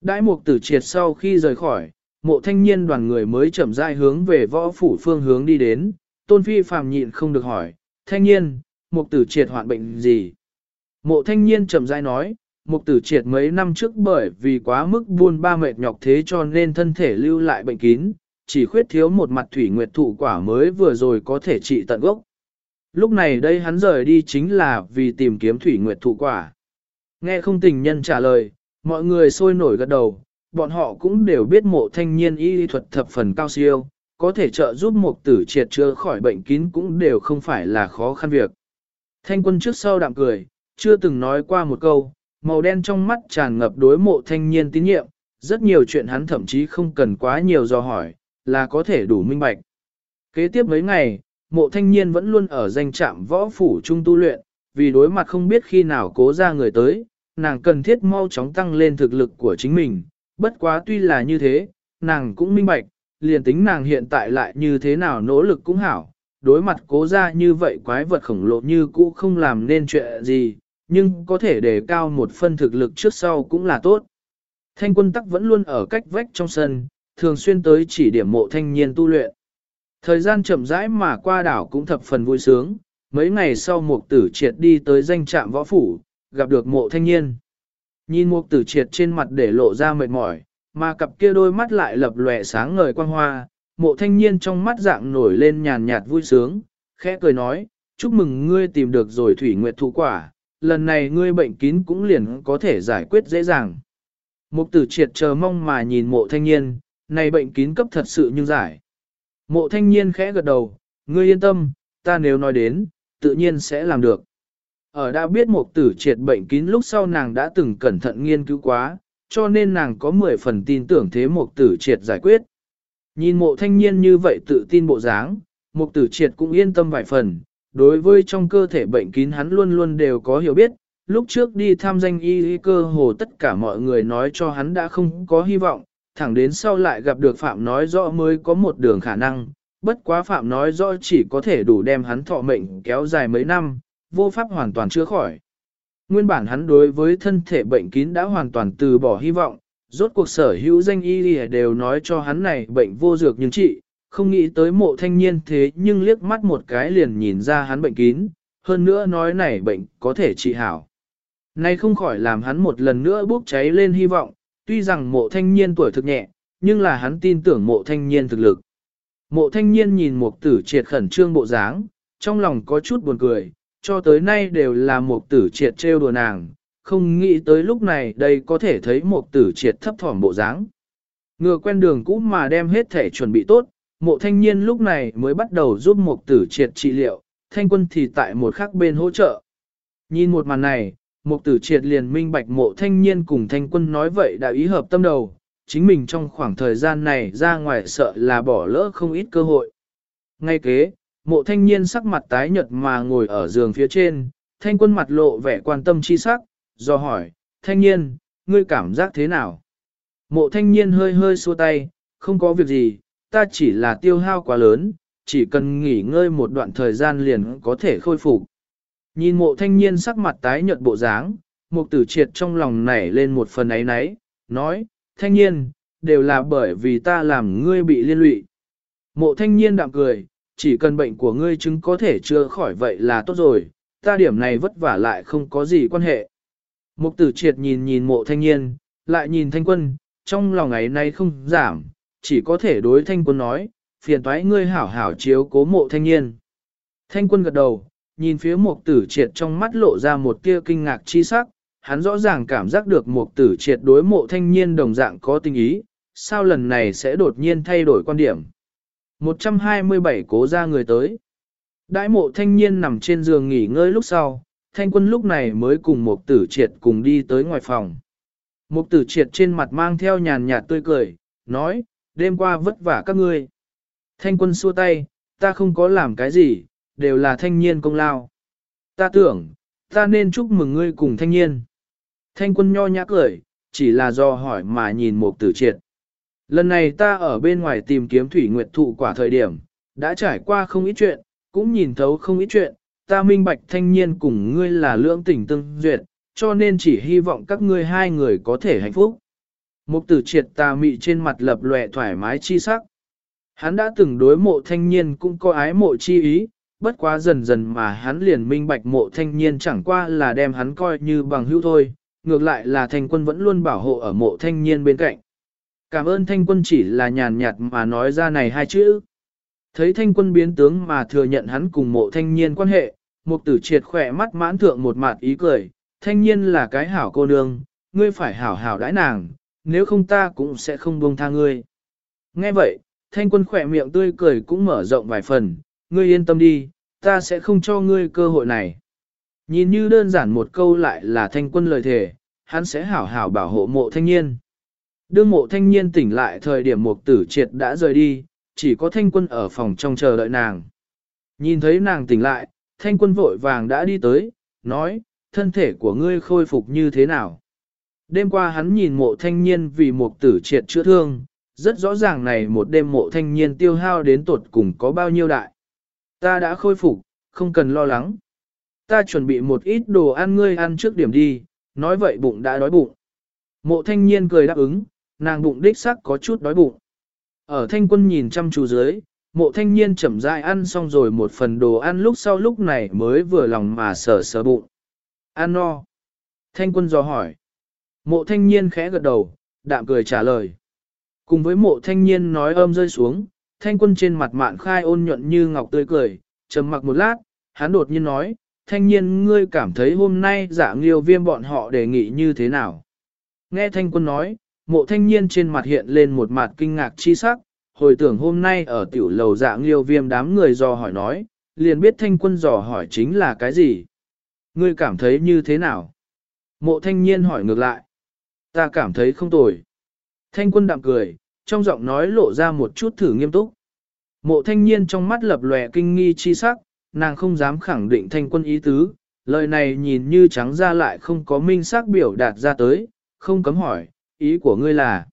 Đãi mục tử triệt sau khi rời khỏi, mộ thanh niên đoàn người mới chậm rãi hướng về võ phủ phương hướng đi đến, tôn phi phàm nhịn không được hỏi, thanh niên, mục tử triệt hoạn bệnh gì? Mộ thanh niên chậm rãi nói, mục tử triệt mấy năm trước bởi vì quá mức buôn ba mệt nhọc thế cho nên thân thể lưu lại bệnh kín, chỉ khuyết thiếu một mặt thủy nguyệt thụ quả mới vừa rồi có thể trị tận gốc. Lúc này đây hắn rời đi chính là vì tìm kiếm thủy nguyệt thụ quả. Nghe không tình nhân trả lời, mọi người sôi nổi gật đầu, bọn họ cũng đều biết mộ thanh niên y thuật thập phần cao siêu, có thể trợ giúp một tử triệt chữa khỏi bệnh kín cũng đều không phải là khó khăn việc. Thanh quân trước sau đạm cười, chưa từng nói qua một câu, màu đen trong mắt tràn ngập đối mộ thanh niên tín nhiệm, rất nhiều chuyện hắn thậm chí không cần quá nhiều do hỏi, là có thể đủ minh bạch. Kế tiếp mấy ngày, mộ thanh niên vẫn luôn ở danh trạm võ phủ trung tu luyện, vì đối mặt không biết khi nào cố ra người tới, nàng cần thiết mau chóng tăng lên thực lực của chính mình, bất quá tuy là như thế, nàng cũng minh bạch, liền tính nàng hiện tại lại như thế nào nỗ lực cũng hảo, đối mặt cố ra như vậy quái vật khổng lồ như cũ không làm nên chuyện gì, nhưng có thể đề cao một phân thực lực trước sau cũng là tốt. Thanh quân tắc vẫn luôn ở cách vách trong sân, thường xuyên tới chỉ điểm mộ thanh niên tu luyện. Thời gian chậm rãi mà qua đảo cũng thập phần vui sướng, mấy ngày sau mục tử triệt đi tới danh trạm võ phủ, gặp được mộ thanh niên. Nhìn mục tử triệt trên mặt để lộ ra mệt mỏi, mà cặp kia đôi mắt lại lập lòe sáng ngời quang hoa, mộ thanh niên trong mắt dạng nổi lên nhàn nhạt vui sướng, khẽ cười nói, chúc mừng ngươi tìm được rồi thủy nguyệt thụ quả, lần này ngươi bệnh kín cũng liền có thể giải quyết dễ dàng. Mục tử triệt chờ mong mà nhìn mộ thanh niên, này bệnh kín cấp thật sự nhưng giải. Mộ thanh niên khẽ gật đầu, ngươi yên tâm, ta nếu nói đến, tự nhiên sẽ làm được. Ở đã biết một tử triệt bệnh kín lúc sau nàng đã từng cẩn thận nghiên cứu quá, cho nên nàng có 10 phần tin tưởng thế một tử triệt giải quyết. Nhìn mộ thanh niên như vậy tự tin bộ dáng, một tử triệt cũng yên tâm vài phần, đối với trong cơ thể bệnh kín hắn luôn luôn đều có hiểu biết, lúc trước đi tham danh y y cơ hồ tất cả mọi người nói cho hắn đã không có hy vọng, thẳng đến sau lại gặp được Phạm nói rõ mới có một đường khả năng, bất quá Phạm nói rõ chỉ có thể đủ đem hắn thọ mệnh kéo dài mấy năm, vô pháp hoàn toàn chữa khỏi. Nguyên bản hắn đối với thân thể bệnh kín đã hoàn toàn từ bỏ hy vọng, rốt cuộc sở hữu danh y đều nói cho hắn này bệnh vô dược nhưng trị, không nghĩ tới mộ thanh niên thế nhưng liếc mắt một cái liền nhìn ra hắn bệnh kín, hơn nữa nói này bệnh có thể trị hảo. Nay không khỏi làm hắn một lần nữa bốc cháy lên hy vọng, tuy rằng mộ thanh niên tuổi thực nhẹ, nhưng là hắn tin tưởng mộ thanh niên thực lực. Mộ thanh niên nhìn mục tử triệt khẩn trương bộ dáng, trong lòng có chút buồn cười, cho tới nay đều là mục tử triệt trêu đùa nàng, không nghĩ tới lúc này đây có thể thấy mục tử triệt thấp thỏm bộ dáng. Ngừa quen đường cũ mà đem hết thể chuẩn bị tốt, mộ thanh niên lúc này mới bắt đầu giúp mục tử triệt trị liệu, thanh quân thì tại một khắc bên hỗ trợ. Nhìn một màn này, mục tử triệt liền minh bạch mộ thanh niên cùng thanh quân nói vậy đã ý hợp tâm đầu, chính mình trong khoảng thời gian này ra ngoài sợ là bỏ lỡ không ít cơ hội. Ngay kế, mộ thanh niên sắc mặt tái nhợt mà ngồi ở giường phía trên, thanh quân mặt lộ vẻ quan tâm chi sắc, do hỏi, thanh niên, ngươi cảm giác thế nào? Mộ thanh niên hơi hơi xua tay, không có việc gì, ta chỉ là tiêu hao quá lớn, chỉ cần nghỉ ngơi một đoạn thời gian liền có thể khôi phục. Nhìn mộ thanh niên sắc mặt tái nhợt bộ dáng, mục tử triệt trong lòng nảy lên một phần ấy náy, nói, thanh niên, đều là bởi vì ta làm ngươi bị liên lụy. Mộ thanh niên đạm cười, chỉ cần bệnh của ngươi chứng có thể chưa khỏi vậy là tốt rồi, ta điểm này vất vả lại không có gì quan hệ. Mục tử triệt nhìn nhìn mộ thanh niên, lại nhìn thanh quân, trong lòng ấy nay không giảm, chỉ có thể đối thanh quân nói, phiền toái ngươi hảo hảo chiếu cố mộ thanh niên. Thanh quân gật đầu, nhìn phía mục tử triệt trong mắt lộ ra một tia kinh ngạc chi sắc, hắn rõ ràng cảm giác được một tử triệt đối mộ thanh niên đồng dạng có tình ý, sao lần này sẽ đột nhiên thay đổi quan điểm. 127 cố ra người tới. Đãi mộ thanh niên nằm trên giường nghỉ ngơi lúc sau, thanh quân lúc này mới cùng một tử triệt cùng đi tới ngoài phòng. Một tử triệt trên mặt mang theo nhàn nhạt tươi cười, nói, đêm qua vất vả các ngươi. Thanh quân xua tay, ta không có làm cái gì, đều là thanh niên công lao. Ta tưởng, ta nên chúc mừng ngươi cùng thanh niên. Thanh quân nho nhã cười, chỉ là do hỏi mà nhìn một tử triệt. Lần này ta ở bên ngoài tìm kiếm thủy nguyệt thụ quả thời điểm, đã trải qua không ít chuyện, cũng nhìn thấu không ít chuyện, ta minh bạch thanh niên cùng ngươi là lưỡng tình tương duyệt, cho nên chỉ hy vọng các ngươi hai người có thể hạnh phúc. Mục tử triệt tà mị trên mặt lập lòe thoải mái chi sắc. Hắn đã từng đối mộ thanh niên cũng có ái mộ chi ý, bất quá dần dần mà hắn liền minh bạch mộ thanh niên chẳng qua là đem hắn coi như bằng hữu thôi, ngược lại là thanh quân vẫn luôn bảo hộ ở mộ thanh niên bên cạnh. Cảm ơn thanh quân chỉ là nhàn nhạt mà nói ra này hai chữ. Thấy thanh quân biến tướng mà thừa nhận hắn cùng mộ thanh niên quan hệ, mục tử triệt khỏe mắt mãn thượng một mặt ý cười, thanh niên là cái hảo cô nương, ngươi phải hảo hảo đãi nàng, nếu không ta cũng sẽ không buông tha ngươi. Nghe vậy, thanh quân khỏe miệng tươi cười cũng mở rộng vài phần, ngươi yên tâm đi, ta sẽ không cho ngươi cơ hội này. Nhìn như đơn giản một câu lại là thanh quân lời thề, hắn sẽ hảo hảo bảo hộ mộ thanh niên. Đương mộ thanh niên tỉnh lại thời điểm mục tử triệt đã rời đi, chỉ có thanh quân ở phòng trong chờ đợi nàng. Nhìn thấy nàng tỉnh lại, thanh quân vội vàng đã đi tới, nói, thân thể của ngươi khôi phục như thế nào. Đêm qua hắn nhìn mộ thanh niên vì mục tử triệt chữa thương, rất rõ ràng này một đêm mộ thanh niên tiêu hao đến tột cùng có bao nhiêu đại. Ta đã khôi phục, không cần lo lắng. Ta chuẩn bị một ít đồ ăn ngươi ăn trước điểm đi, nói vậy bụng đã đói bụng. Mộ thanh niên cười đáp ứng, nàng bụng đích sắc có chút đói bụng. Ở thanh quân nhìn chăm chú dưới, mộ thanh niên chậm rãi ăn xong rồi một phần đồ ăn lúc sau lúc này mới vừa lòng mà sờ sờ bụng. Ăn no. Thanh quân dò hỏi. Mộ thanh niên khẽ gật đầu, đạm cười trả lời. Cùng với mộ thanh niên nói ôm rơi xuống, thanh quân trên mặt mạn khai ôn nhuận như ngọc tươi cười, trầm mặc một lát, hắn đột nhiên nói, thanh niên ngươi cảm thấy hôm nay giả nghiêu viêm bọn họ đề nghị như thế nào? Nghe thanh quân nói, mộ thanh niên trên mặt hiện lên một mặt kinh ngạc chi sắc, hồi tưởng hôm nay ở tiểu lầu dạ nghiêu viêm đám người dò hỏi nói, liền biết thanh quân dò hỏi chính là cái gì? Ngươi cảm thấy như thế nào? Mộ thanh niên hỏi ngược lại. Ta cảm thấy không tồi. Thanh quân đạm cười, trong giọng nói lộ ra một chút thử nghiêm túc. Mộ thanh niên trong mắt lập lòe kinh nghi chi sắc, nàng không dám khẳng định thanh quân ý tứ, lời này nhìn như trắng ra lại không có minh xác biểu đạt ra tới, không cấm hỏi, ý của ngươi là.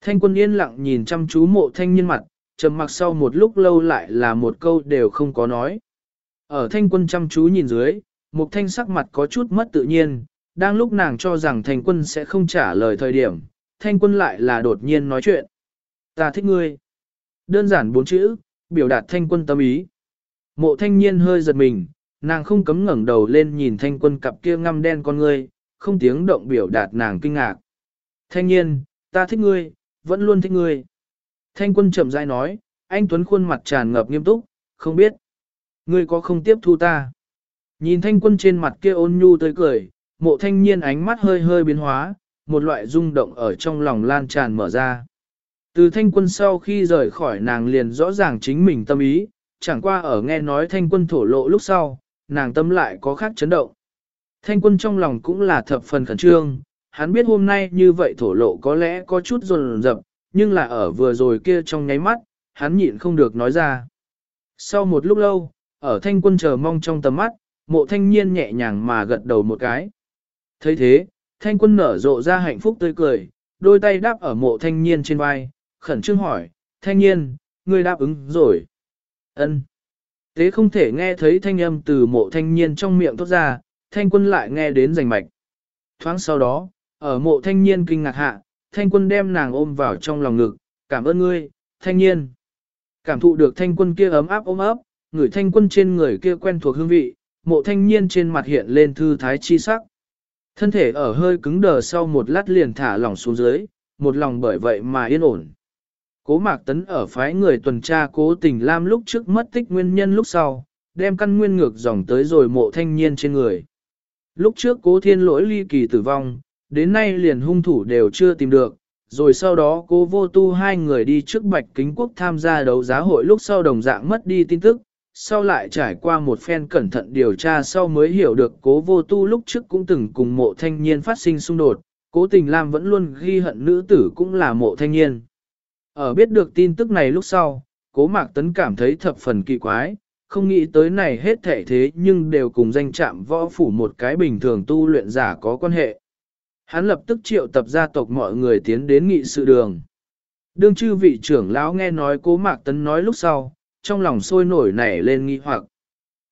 Thanh quân yên lặng nhìn chăm chú mộ thanh niên mặt, trầm mặc sau một lúc lâu lại là một câu đều không có nói. Ở thanh quân chăm chú nhìn dưới, mục thanh sắc mặt có chút mất tự nhiên, đang lúc nàng cho rằng thanh quân sẽ không trả lời thời điểm, thanh quân lại là đột nhiên nói chuyện. Ta thích ngươi. Đơn giản bốn chữ, biểu đạt thanh quân tâm ý. Mộ thanh niên hơi giật mình, nàng không cấm ngẩng đầu lên nhìn thanh quân cặp kia ngăm đen con ngươi, không tiếng động biểu đạt nàng kinh ngạc. Thanh niên, ta thích ngươi, vẫn luôn thích ngươi. Thanh quân chậm rãi nói, anh Tuấn khuôn mặt tràn ngập nghiêm túc, không biết. Ngươi có không tiếp thu ta? Nhìn thanh quân trên mặt kia ôn nhu tới cười, mộ thanh niên ánh mắt hơi hơi biến hóa, một loại rung động ở trong lòng lan tràn mở ra. Từ thanh quân sau khi rời khỏi nàng liền rõ ràng chính mình tâm ý, chẳng qua ở nghe nói thanh quân thổ lộ lúc sau, nàng tâm lại có khác chấn động. Thanh quân trong lòng cũng là thập phần khẩn trương, hắn biết hôm nay như vậy thổ lộ có lẽ có chút rồn rập, nhưng là ở vừa rồi kia trong nháy mắt, hắn nhịn không được nói ra. Sau một lúc lâu, ở thanh quân chờ mong trong tầm mắt, mộ thanh niên nhẹ nhàng mà gật đầu một cái. thấy thế, thanh quân nở rộ ra hạnh phúc tươi cười, đôi tay đáp ở mộ thanh niên trên vai, khẩn trương hỏi, thanh niên, ngươi đáp ứng rồi ân tế không thể nghe thấy thanh âm từ mộ thanh niên trong miệng tốt ra, thanh quân lại nghe đến rành mạch. Thoáng sau đó, ở mộ thanh niên kinh ngạc hạ, thanh quân đem nàng ôm vào trong lòng ngực, cảm ơn ngươi, thanh niên. Cảm thụ được thanh quân kia ấm áp ôm ấp, người thanh quân trên người kia quen thuộc hương vị, mộ thanh niên trên mặt hiện lên thư thái chi sắc. Thân thể ở hơi cứng đờ sau một lát liền thả lỏng xuống dưới, một lòng bởi vậy mà yên ổn. Cố mạc tấn ở phái người tuần tra cố tình lam lúc trước mất tích nguyên nhân lúc sau, đem căn nguyên ngược dòng tới rồi mộ thanh niên trên người. Lúc trước cố thiên lỗi ly kỳ tử vong, đến nay liền hung thủ đều chưa tìm được, rồi sau đó cố vô tu hai người đi trước bạch kính quốc tham gia đấu giá hội lúc sau đồng dạng mất đi tin tức, sau lại trải qua một phen cẩn thận điều tra sau mới hiểu được cố vô tu lúc trước cũng từng cùng mộ thanh niên phát sinh xung đột, cố tình Lam vẫn luôn ghi hận nữ tử cũng là mộ thanh niên. Ở biết được tin tức này lúc sau, cố mạc tấn cảm thấy thập phần kỳ quái, không nghĩ tới này hết thể thế nhưng đều cùng danh chạm võ phủ một cái bình thường tu luyện giả có quan hệ. Hắn lập tức triệu tập gia tộc mọi người tiến đến nghị sự đường. Đương chư vị trưởng lão nghe nói cố mạc tấn nói lúc sau, trong lòng sôi nổi nảy lên nghi hoặc.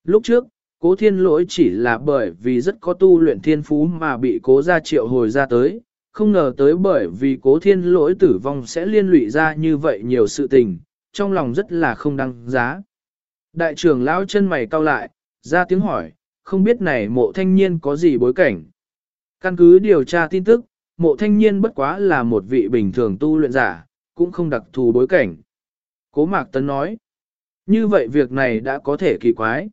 Lúc trước, cố thiên lỗi chỉ là bởi vì rất có tu luyện thiên phú mà bị cố gia triệu hồi ra tới, không ngờ tới bởi vì cố thiên lỗi tử vong sẽ liên lụy ra như vậy nhiều sự tình, trong lòng rất là không đăng giá. Đại trưởng lão chân mày cau lại, ra tiếng hỏi, không biết này mộ thanh niên có gì bối cảnh. Căn cứ điều tra tin tức, mộ thanh niên bất quá là một vị bình thường tu luyện giả, cũng không đặc thù bối cảnh. Cố Mạc Tấn nói, như vậy việc này đã có thể kỳ quái.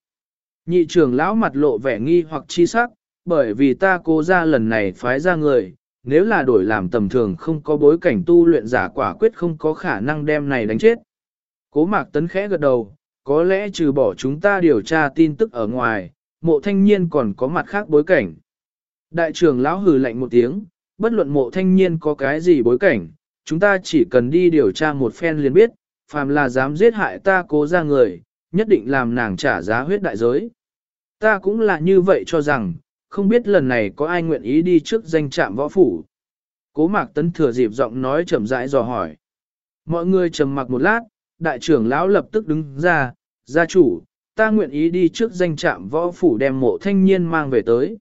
Nhị trưởng lão mặt lộ vẻ nghi hoặc chi sắc, bởi vì ta cố ra lần này phái ra người, nếu là đổi làm tầm thường không có bối cảnh tu luyện giả quả quyết không có khả năng đem này đánh chết. Cố mạc tấn khẽ gật đầu, có lẽ trừ bỏ chúng ta điều tra tin tức ở ngoài, mộ thanh niên còn có mặt khác bối cảnh. Đại trưởng lão hừ lạnh một tiếng, bất luận mộ thanh niên có cái gì bối cảnh, chúng ta chỉ cần đi điều tra một phen liền biết, phàm là dám giết hại ta cố ra người, nhất định làm nàng trả giá huyết đại giới. Ta cũng là như vậy cho rằng, không biết lần này có ai nguyện ý đi trước danh trạm võ phủ. Cố mạc tấn thừa dịp giọng nói chậm rãi dò hỏi. Mọi người trầm mặc một lát, đại trưởng lão lập tức đứng ra, gia chủ, ta nguyện ý đi trước danh trạm võ phủ đem mộ thanh niên mang về tới.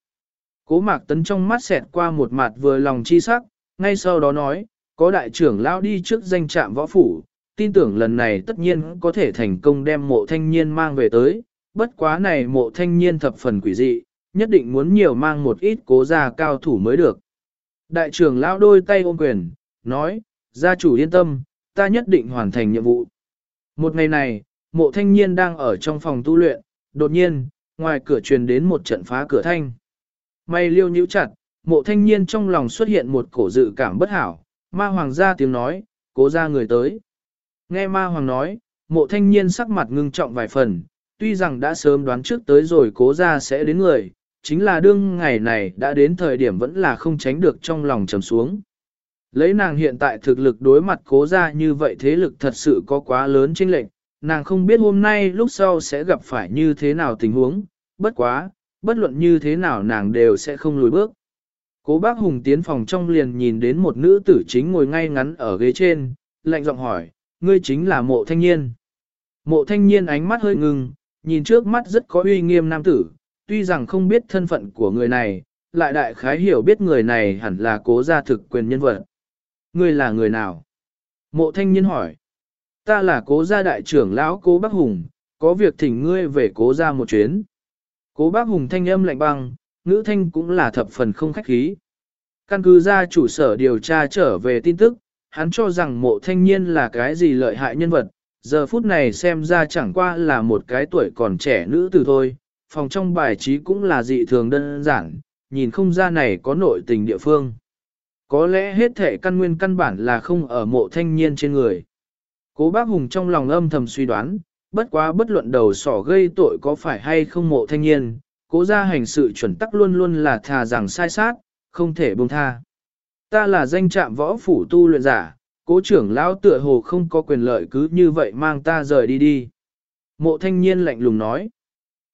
Cố mạc tấn trong mắt xẹt qua một mặt vừa lòng chi sắc, ngay sau đó nói, có đại trưởng lão đi trước danh trạm võ phủ, tin tưởng lần này tất nhiên có thể thành công đem mộ thanh niên mang về tới, bất quá này mộ thanh niên thập phần quỷ dị, nhất định muốn nhiều mang một ít cố gia cao thủ mới được. Đại trưởng lão đôi tay ôm quyền, nói, gia chủ yên tâm, ta nhất định hoàn thành nhiệm vụ. Một ngày này, mộ thanh niên đang ở trong phòng tu luyện, đột nhiên, ngoài cửa truyền đến một trận phá cửa thanh. May liêu nhíu chặt, mộ thanh niên trong lòng xuất hiện một cổ dự cảm bất hảo, ma hoàng gia tiếng nói, cố ra người tới. Nghe ma hoàng nói, mộ thanh niên sắc mặt ngưng trọng vài phần, tuy rằng đã sớm đoán trước tới rồi cố ra sẽ đến người, chính là đương ngày này đã đến thời điểm vẫn là không tránh được trong lòng trầm xuống. Lấy nàng hiện tại thực lực đối mặt cố ra như vậy thế lực thật sự có quá lớn chênh lệnh, nàng không biết hôm nay lúc sau sẽ gặp phải như thế nào tình huống, bất quá, bất luận như thế nào nàng đều sẽ không lùi bước. Cố bác Hùng tiến phòng trong liền nhìn đến một nữ tử chính ngồi ngay ngắn ở ghế trên, lạnh giọng hỏi, ngươi chính là mộ thanh niên. Mộ thanh niên ánh mắt hơi ngừng, nhìn trước mắt rất có uy nghiêm nam tử, tuy rằng không biết thân phận của người này, lại đại khái hiểu biết người này hẳn là cố gia thực quyền nhân vật. Ngươi là người nào? Mộ thanh niên hỏi. Ta là cố gia đại trưởng lão cố bác Hùng, có việc thỉnh ngươi về cố gia một chuyến. Cố bác Hùng thanh âm lạnh băng, ngữ thanh cũng là thập phần không khách khí. Căn cứ ra chủ sở điều tra trở về tin tức, hắn cho rằng mộ thanh niên là cái gì lợi hại nhân vật, giờ phút này xem ra chẳng qua là một cái tuổi còn trẻ nữ từ thôi, phòng trong bài trí cũng là dị thường đơn giản, nhìn không ra này có nội tình địa phương. Có lẽ hết thể căn nguyên căn bản là không ở mộ thanh niên trên người. Cố bác Hùng trong lòng âm thầm suy đoán, bất quá bất luận đầu sỏ gây tội có phải hay không mộ thanh niên, cố ra hành sự chuẩn tắc luôn luôn là thà rằng sai sát, không thể buông tha. Ta là danh trạm võ phủ tu luyện giả, cố trưởng lão tựa hồ không có quyền lợi cứ như vậy mang ta rời đi đi. Mộ thanh niên lạnh lùng nói.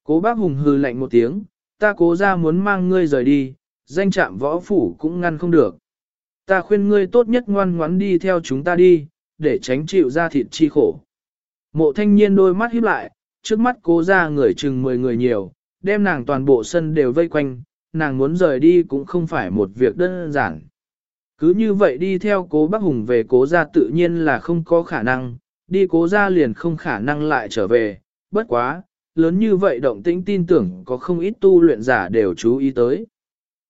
Cố bác hùng hư lạnh một tiếng, ta cố ra muốn mang ngươi rời đi, danh trạm võ phủ cũng ngăn không được. Ta khuyên ngươi tốt nhất ngoan ngoãn đi theo chúng ta đi, để tránh chịu ra thịt chi khổ. Mộ thanh niên đôi mắt híp lại, trước mắt cố ra người chừng 10 người nhiều, đem nàng toàn bộ sân đều vây quanh, nàng muốn rời đi cũng không phải một việc đơn giản. Cứ như vậy đi theo cố bác hùng về cố ra tự nhiên là không có khả năng, đi cố ra liền không khả năng lại trở về, bất quá, lớn như vậy động tĩnh tin tưởng có không ít tu luyện giả đều chú ý tới.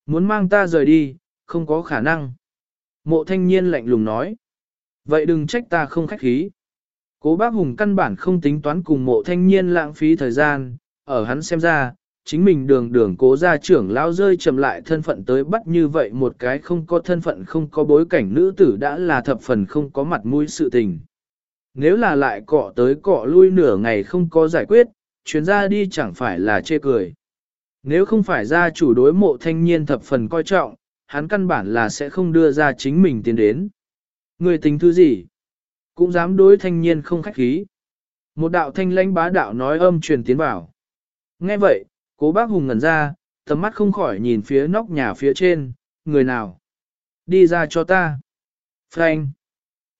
Muốn mang ta rời đi, không có khả năng. Mộ thanh niên lạnh lùng nói. Vậy đừng trách ta không khách khí. Cố bác Hùng căn bản không tính toán cùng mộ thanh niên lãng phí thời gian, ở hắn xem ra, chính mình đường đường cố gia trưởng lao rơi chậm lại thân phận tới bắt như vậy một cái không có thân phận không có bối cảnh nữ tử đã là thập phần không có mặt mũi sự tình. Nếu là lại cọ tới cọ lui nửa ngày không có giải quyết, chuyến ra đi chẳng phải là chê cười. Nếu không phải gia chủ đối mộ thanh niên thập phần coi trọng, hắn căn bản là sẽ không đưa ra chính mình tiến đến. Người tính thứ gì? Cũng dám đối thanh niên không khách khí. Một đạo thanh lãnh bá đạo nói âm truyền tiến vào. Nghe vậy, cố bác hùng ngẩn ra, tầm mắt không khỏi nhìn phía nóc nhà phía trên, người nào? Đi ra cho ta. Frank.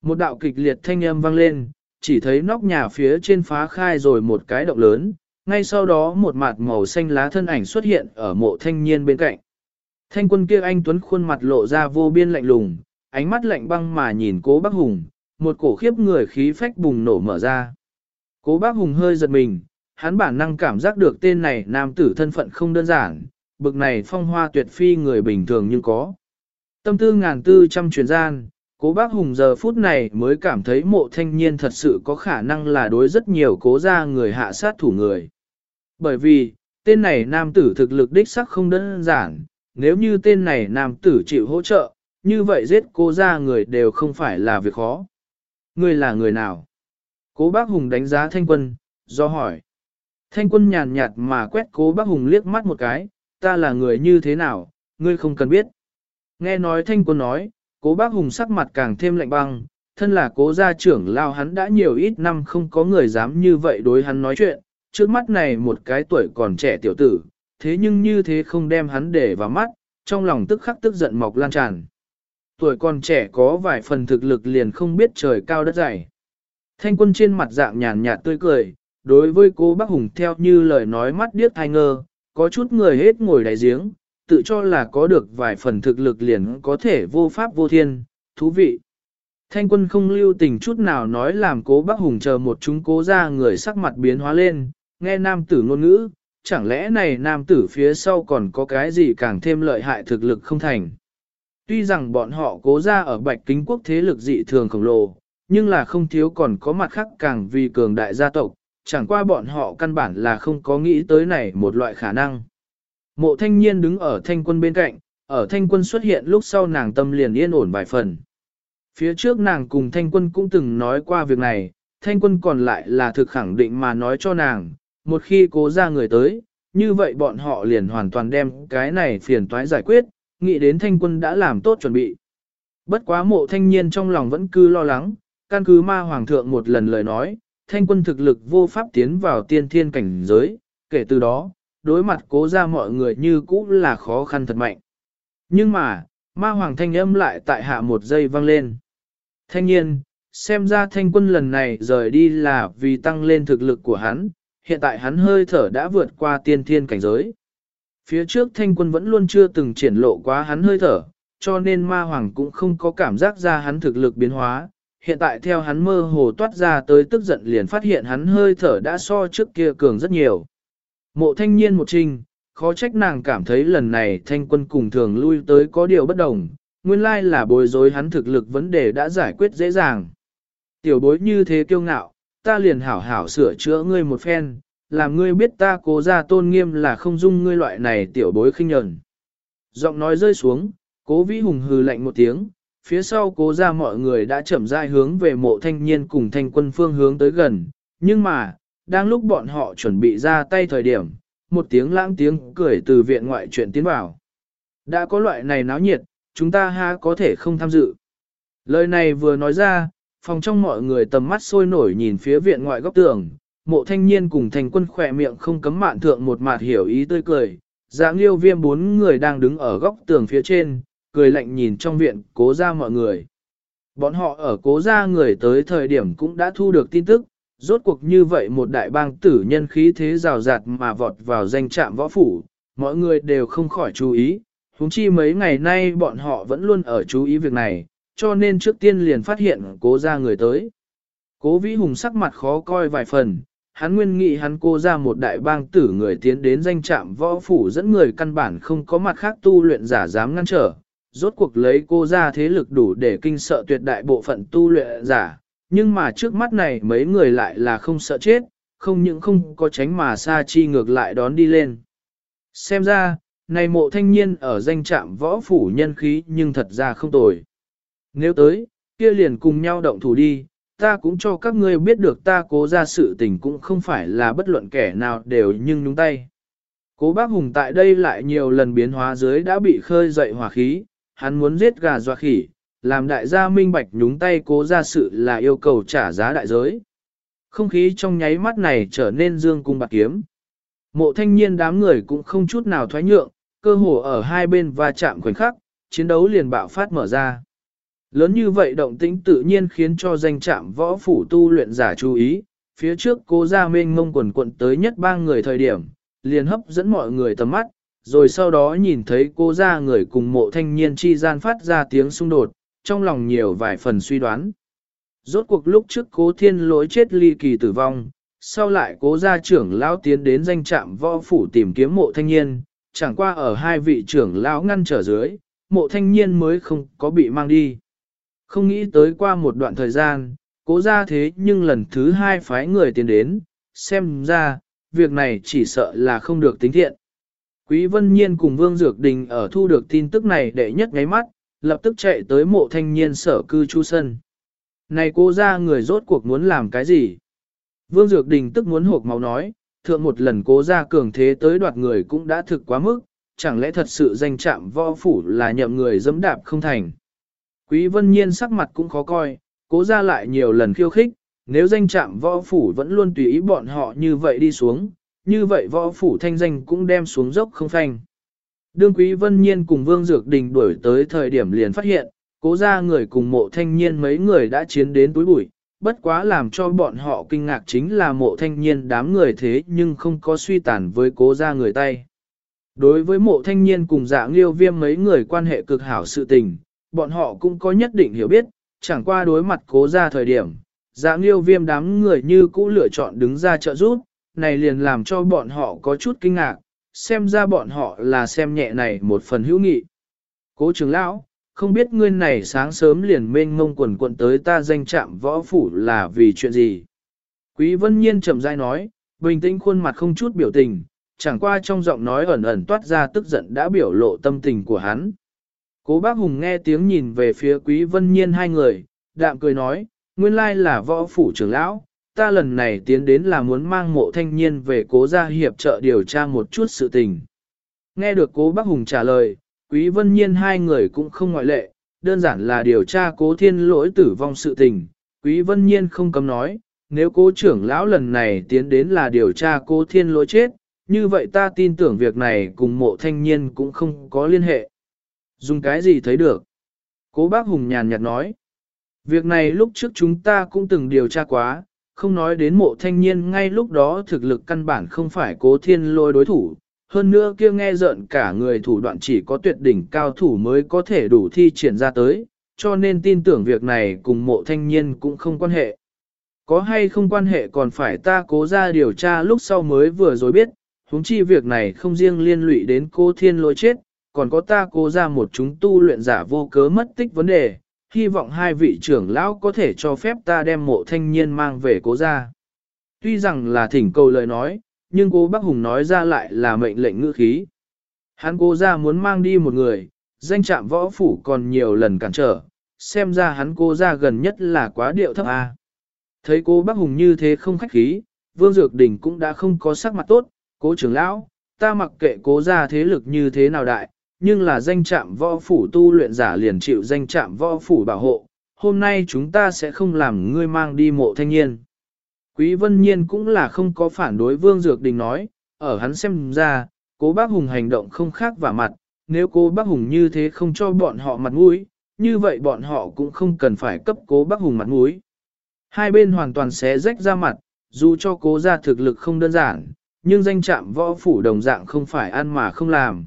Một đạo kịch liệt thanh âm vang lên, chỉ thấy nóc nhà phía trên phá khai rồi một cái động lớn, ngay sau đó một mặt màu xanh lá thân ảnh xuất hiện ở mộ thanh niên bên cạnh. Thanh quân kia anh Tuấn khuôn mặt lộ ra vô biên lạnh lùng, ánh mắt lạnh băng mà nhìn cố bác hùng, một cổ khiếp người khí phách bùng nổ mở ra. Cố bác hùng hơi giật mình, hắn bản năng cảm giác được tên này nam tử thân phận không đơn giản, bực này phong hoa tuyệt phi người bình thường nhưng có. Tâm tư ngàn tư trăm truyền gian, cố bác hùng giờ phút này mới cảm thấy mộ thanh niên thật sự có khả năng là đối rất nhiều cố gia người hạ sát thủ người. Bởi vì, tên này nam tử thực lực đích sắc không đơn giản, nếu như tên này nam tử chịu hỗ trợ, như vậy giết cố gia người đều không phải là việc khó. Ngươi là người nào? Cố bác Hùng đánh giá thanh quân, do hỏi. Thanh quân nhàn nhạt mà quét cố bác Hùng liếc mắt một cái, ta là người như thế nào, ngươi không cần biết. Nghe nói thanh quân nói, cố bác Hùng sắc mặt càng thêm lạnh băng, thân là cố gia trưởng lao hắn đã nhiều ít năm không có người dám như vậy đối hắn nói chuyện, trước mắt này một cái tuổi còn trẻ tiểu tử, thế nhưng như thế không đem hắn để vào mắt, trong lòng tức khắc tức giận mọc lan tràn tuổi còn trẻ có vài phần thực lực liền không biết trời cao đất dày. Thanh quân trên mặt dạng nhàn nhạt tươi cười, đối với cô bác Hùng theo như lời nói mắt điếc thai ngơ, có chút người hết ngồi đáy giếng, tự cho là có được vài phần thực lực liền có thể vô pháp vô thiên, thú vị. Thanh quân không lưu tình chút nào nói làm cố bác hùng chờ một chúng cố ra người sắc mặt biến hóa lên, nghe nam tử ngôn ngữ, chẳng lẽ này nam tử phía sau còn có cái gì càng thêm lợi hại thực lực không thành. Tuy rằng bọn họ cố ra ở bạch kính quốc thế lực dị thường khổng lồ, nhưng là không thiếu còn có mặt khác càng vì cường đại gia tộc, chẳng qua bọn họ căn bản là không có nghĩ tới này một loại khả năng. Mộ thanh niên đứng ở thanh quân bên cạnh, ở thanh quân xuất hiện lúc sau nàng tâm liền yên ổn vài phần. Phía trước nàng cùng thanh quân cũng từng nói qua việc này, thanh quân còn lại là thực khẳng định mà nói cho nàng, một khi cố ra người tới, như vậy bọn họ liền hoàn toàn đem cái này phiền toái giải quyết, nghĩ đến thanh quân đã làm tốt chuẩn bị. Bất quá mộ thanh niên trong lòng vẫn cứ lo lắng, căn cứ ma hoàng thượng một lần lời nói, thanh quân thực lực vô pháp tiến vào tiên thiên cảnh giới, kể từ đó, đối mặt cố ra mọi người như cũ là khó khăn thật mạnh. Nhưng mà, ma hoàng thanh âm lại tại hạ một giây vang lên. Thanh nhiên, xem ra thanh quân lần này rời đi là vì tăng lên thực lực của hắn, hiện tại hắn hơi thở đã vượt qua tiên thiên cảnh giới. Phía trước thanh quân vẫn luôn chưa từng triển lộ quá hắn hơi thở, cho nên ma hoàng cũng không có cảm giác ra hắn thực lực biến hóa. Hiện tại theo hắn mơ hồ toát ra tới tức giận liền phát hiện hắn hơi thở đã so trước kia cường rất nhiều. Mộ thanh niên một trình, khó trách nàng cảm thấy lần này thanh quân cùng thường lui tới có điều bất đồng, nguyên lai là bối rối hắn thực lực vấn đề đã giải quyết dễ dàng. Tiểu bối như thế kiêu ngạo, ta liền hảo hảo sửa chữa ngươi một phen, làm ngươi biết ta cố ra tôn nghiêm là không dung ngươi loại này tiểu bối khinh nhẫn. Giọng nói rơi xuống, cố vĩ hùng hừ lạnh một tiếng, phía sau cố ra mọi người đã chậm rãi hướng về mộ thanh niên cùng thanh quân phương hướng tới gần, nhưng mà, đang lúc bọn họ chuẩn bị ra tay thời điểm, một tiếng lãng tiếng cười từ viện ngoại chuyện tiến vào. Đã có loại này náo nhiệt, chúng ta ha có thể không tham dự. Lời này vừa nói ra, phòng trong mọi người tầm mắt sôi nổi nhìn phía viện ngoại góc tường, mộ thanh niên cùng thành quân khỏe miệng không cấm mạn thượng một mặt hiểu ý tươi cười. Dạng liêu viêm bốn người đang đứng ở góc tường phía trên, cười lạnh nhìn trong viện cố ra mọi người. Bọn họ ở cố ra người tới thời điểm cũng đã thu được tin tức, rốt cuộc như vậy một đại bang tử nhân khí thế rào rạt mà vọt vào danh trạm võ phủ, mọi người đều không khỏi chú ý, huống chi mấy ngày nay bọn họ vẫn luôn ở chú ý việc này, cho nên trước tiên liền phát hiện cố ra người tới. Cố vĩ hùng sắc mặt khó coi vài phần, hắn nguyên nghị hắn cô ra một đại bang tử người tiến đến danh trạm võ phủ dẫn người căn bản không có mặt khác tu luyện giả dám ngăn trở, rốt cuộc lấy cô ra thế lực đủ để kinh sợ tuyệt đại bộ phận tu luyện giả, nhưng mà trước mắt này mấy người lại là không sợ chết, không những không có tránh mà xa chi ngược lại đón đi lên. Xem ra, này mộ thanh niên ở danh trạm võ phủ nhân khí nhưng thật ra không tồi. Nếu tới, kia liền cùng nhau động thủ đi, ta cũng cho các ngươi biết được ta cố ra sự tình cũng không phải là bất luận kẻ nào đều nhưng nhúng tay. Cố bác Hùng tại đây lại nhiều lần biến hóa dưới đã bị khơi dậy hỏa khí, hắn muốn giết gà doa khỉ, làm đại gia minh bạch nhúng tay cố ra sự là yêu cầu trả giá đại giới. Không khí trong nháy mắt này trở nên dương cung bạc kiếm. Mộ thanh niên đám người cũng không chút nào thoái nhượng, cơ hồ ở hai bên va chạm khoảnh khắc, chiến đấu liền bạo phát mở ra. Lớn như vậy động tĩnh tự nhiên khiến cho danh trạm võ phủ tu luyện giả chú ý, phía trước cố gia mênh mông quần quận tới nhất ba người thời điểm, liền hấp dẫn mọi người tầm mắt, rồi sau đó nhìn thấy cô gia người cùng mộ thanh niên chi gian phát ra tiếng xung đột, trong lòng nhiều vài phần suy đoán. Rốt cuộc lúc trước cố thiên lỗi chết ly kỳ tử vong, sau lại cố gia trưởng lão tiến đến danh trạm võ phủ tìm kiếm mộ thanh niên, chẳng qua ở hai vị trưởng lão ngăn trở dưới, mộ thanh niên mới không có bị mang đi. Không nghĩ tới qua một đoạn thời gian, cố ra thế nhưng lần thứ hai phái người tiến đến, xem ra, việc này chỉ sợ là không được tính thiện. Quý Vân Nhiên cùng Vương Dược Đình ở thu được tin tức này đệ nhất ngáy mắt, lập tức chạy tới mộ thanh niên sở cư chu sân. Này cô ra người rốt cuộc muốn làm cái gì? Vương Dược Đình tức muốn hộp máu nói, thượng một lần cố ra cường thế tới đoạt người cũng đã thực quá mức, chẳng lẽ thật sự danh chạm võ phủ là nhậm người dẫm đạp không thành. Quý vân nhiên sắc mặt cũng khó coi, cố ra lại nhiều lần khiêu khích, nếu danh chạm võ phủ vẫn luôn tùy ý bọn họ như vậy đi xuống, như vậy võ phủ thanh danh cũng đem xuống dốc không phanh. Đương quý vân nhiên cùng vương dược đình đuổi tới thời điểm liền phát hiện, cố ra người cùng mộ thanh niên mấy người đã chiến đến túi bụi, bất quá làm cho bọn họ kinh ngạc chính là mộ thanh niên đám người thế nhưng không có suy tàn với cố ra người tay. Đối với mộ thanh niên cùng dạng liêu viêm mấy người quan hệ cực hảo sự tình, bọn họ cũng có nhất định hiểu biết, chẳng qua đối mặt cố ra thời điểm, dạng liêu viêm đám người như cũ lựa chọn đứng ra trợ giúp, này liền làm cho bọn họ có chút kinh ngạc, xem ra bọn họ là xem nhẹ này một phần hữu nghị. Cố trưởng lão, không biết ngươi này sáng sớm liền mênh ngông quần quận tới ta danh trạm võ phủ là vì chuyện gì? Quý vân nhiên chậm rãi nói, bình tĩnh khuôn mặt không chút biểu tình, chẳng qua trong giọng nói ẩn ẩn toát ra tức giận đã biểu lộ tâm tình của hắn. Cố bác Hùng nghe tiếng nhìn về phía quý vân nhiên hai người, đạm cười nói, nguyên lai là võ phủ trưởng lão, ta lần này tiến đến là muốn mang mộ thanh niên về cố gia hiệp trợ điều tra một chút sự tình. Nghe được cố bác Hùng trả lời, quý vân nhiên hai người cũng không ngoại lệ, đơn giản là điều tra cố thiên lỗi tử vong sự tình. Quý vân nhiên không cấm nói, nếu cố trưởng lão lần này tiến đến là điều tra cố thiên lỗi chết, như vậy ta tin tưởng việc này cùng mộ thanh niên cũng không có liên hệ. Dùng cái gì thấy được? Cố bác Hùng nhàn nhạt nói. Việc này lúc trước chúng ta cũng từng điều tra quá, không nói đến mộ thanh niên ngay lúc đó thực lực căn bản không phải cố thiên lôi đối thủ. Hơn nữa kia nghe giận cả người thủ đoạn chỉ có tuyệt đỉnh cao thủ mới có thể đủ thi triển ra tới, cho nên tin tưởng việc này cùng mộ thanh niên cũng không quan hệ. Có hay không quan hệ còn phải ta cố ra điều tra lúc sau mới vừa rồi biết, huống chi việc này không riêng liên lụy đến cô thiên lỗi chết, còn có ta cố ra một chúng tu luyện giả vô cớ mất tích vấn đề, hy vọng hai vị trưởng lão có thể cho phép ta đem mộ thanh niên mang về cố ra. Tuy rằng là thỉnh cầu lời nói, nhưng cố bác Hùng nói ra lại là mệnh lệnh ngữ khí. Hắn cố ra muốn mang đi một người, danh trạm võ phủ còn nhiều lần cản trở, xem ra hắn cố ra gần nhất là quá điệu thấp A. Thấy cố bác Hùng như thế không khách khí, Vương Dược Đình cũng đã không có sắc mặt tốt, cố trưởng lão, ta mặc kệ cố ra thế lực như thế nào đại, nhưng là danh trạm võ phủ tu luyện giả liền chịu danh trạm võ phủ bảo hộ, hôm nay chúng ta sẽ không làm ngươi mang đi mộ thanh niên. Quý vân nhiên cũng là không có phản đối Vương Dược Đình nói, ở hắn xem ra, cố bác Hùng hành động không khác và mặt, nếu cố bác Hùng như thế không cho bọn họ mặt mũi, như vậy bọn họ cũng không cần phải cấp cố bác Hùng mặt mũi. Hai bên hoàn toàn xé rách ra mặt, dù cho cố ra thực lực không đơn giản, nhưng danh trạm võ phủ đồng dạng không phải ăn mà không làm.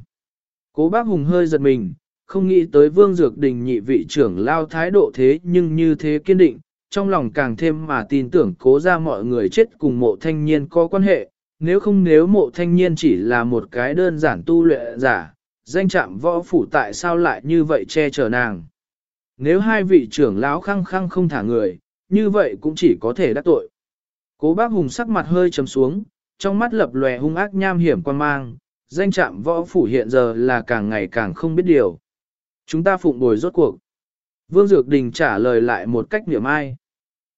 Cố bác Hùng hơi giật mình, không nghĩ tới vương dược đình nhị vị trưởng lao thái độ thế nhưng như thế kiên định, trong lòng càng thêm mà tin tưởng cố ra mọi người chết cùng mộ thanh niên có quan hệ, nếu không nếu mộ thanh niên chỉ là một cái đơn giản tu luyện giả, danh trạm võ phủ tại sao lại như vậy che chở nàng. Nếu hai vị trưởng lão khăng khăng không thả người, như vậy cũng chỉ có thể đắc tội. Cố bác Hùng sắc mặt hơi trầm xuống, trong mắt lập lòe hung ác nham hiểm quan mang, danh trạm võ phủ hiện giờ là càng ngày càng không biết điều. Chúng ta phụng bồi rốt cuộc. Vương Dược Đình trả lời lại một cách niệm ai.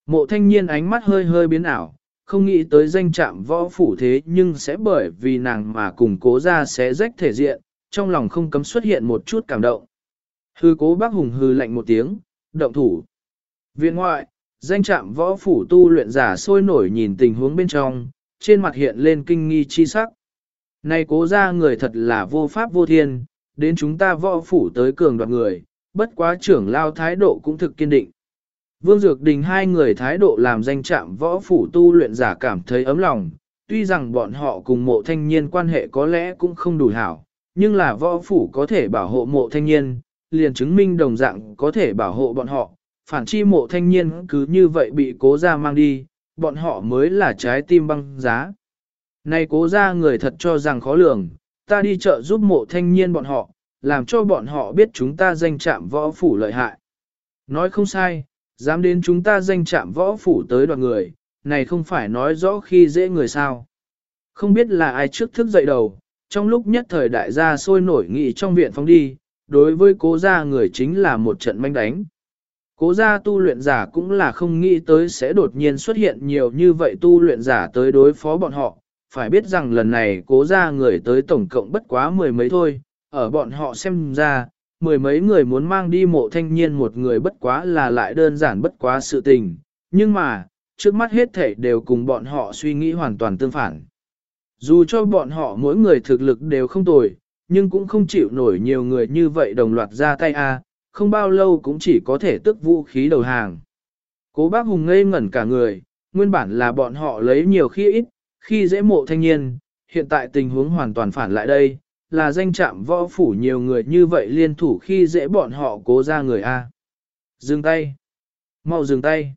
Mộ thanh niên ánh mắt hơi hơi biến ảo, không nghĩ tới danh trạm võ phủ thế nhưng sẽ bởi vì nàng mà cùng cố ra sẽ rách thể diện, trong lòng không cấm xuất hiện một chút cảm động. Hư cố bác hùng hư lạnh một tiếng, động thủ. Viện ngoại, danh trạm võ phủ tu luyện giả sôi nổi nhìn tình huống bên trong, trên mặt hiện lên kinh nghi chi sắc. Này cố ra người thật là vô pháp vô thiên, đến chúng ta võ phủ tới cường đoạt người, bất quá trưởng lao thái độ cũng thực kiên định. Vương Dược Đình hai người thái độ làm danh trạm võ phủ tu luyện giả cảm thấy ấm lòng, tuy rằng bọn họ cùng mộ thanh niên quan hệ có lẽ cũng không đủ hảo, nhưng là võ phủ có thể bảo hộ mộ thanh niên, liền chứng minh đồng dạng có thể bảo hộ bọn họ, phản chi mộ thanh niên cứ như vậy bị cố ra mang đi, bọn họ mới là trái tim băng giá. Này cố ra người thật cho rằng khó lường, ta đi chợ giúp mộ thanh niên bọn họ, làm cho bọn họ biết chúng ta danh trạm võ phủ lợi hại. Nói không sai, dám đến chúng ta danh trạm võ phủ tới đoàn người, này không phải nói rõ khi dễ người sao. Không biết là ai trước thức dậy đầu, trong lúc nhất thời đại gia sôi nổi nghị trong viện phóng đi, đối với cố gia người chính là một trận manh đánh. Cố gia tu luyện giả cũng là không nghĩ tới sẽ đột nhiên xuất hiện nhiều như vậy tu luyện giả tới đối phó bọn họ, phải biết rằng lần này cố ra người tới tổng cộng bất quá mười mấy thôi, ở bọn họ xem ra, mười mấy người muốn mang đi mộ thanh niên một người bất quá là lại đơn giản bất quá sự tình, nhưng mà, trước mắt hết thể đều cùng bọn họ suy nghĩ hoàn toàn tương phản. Dù cho bọn họ mỗi người thực lực đều không tồi, nhưng cũng không chịu nổi nhiều người như vậy đồng loạt ra tay a không bao lâu cũng chỉ có thể tức vũ khí đầu hàng. Cố bác Hùng ngây ngẩn cả người, nguyên bản là bọn họ lấy nhiều khi ít, khi dễ mộ thanh niên, hiện tại tình huống hoàn toàn phản lại đây, là danh trạm võ phủ nhiều người như vậy liên thủ khi dễ bọn họ cố ra người A. Dừng tay. mau dừng tay.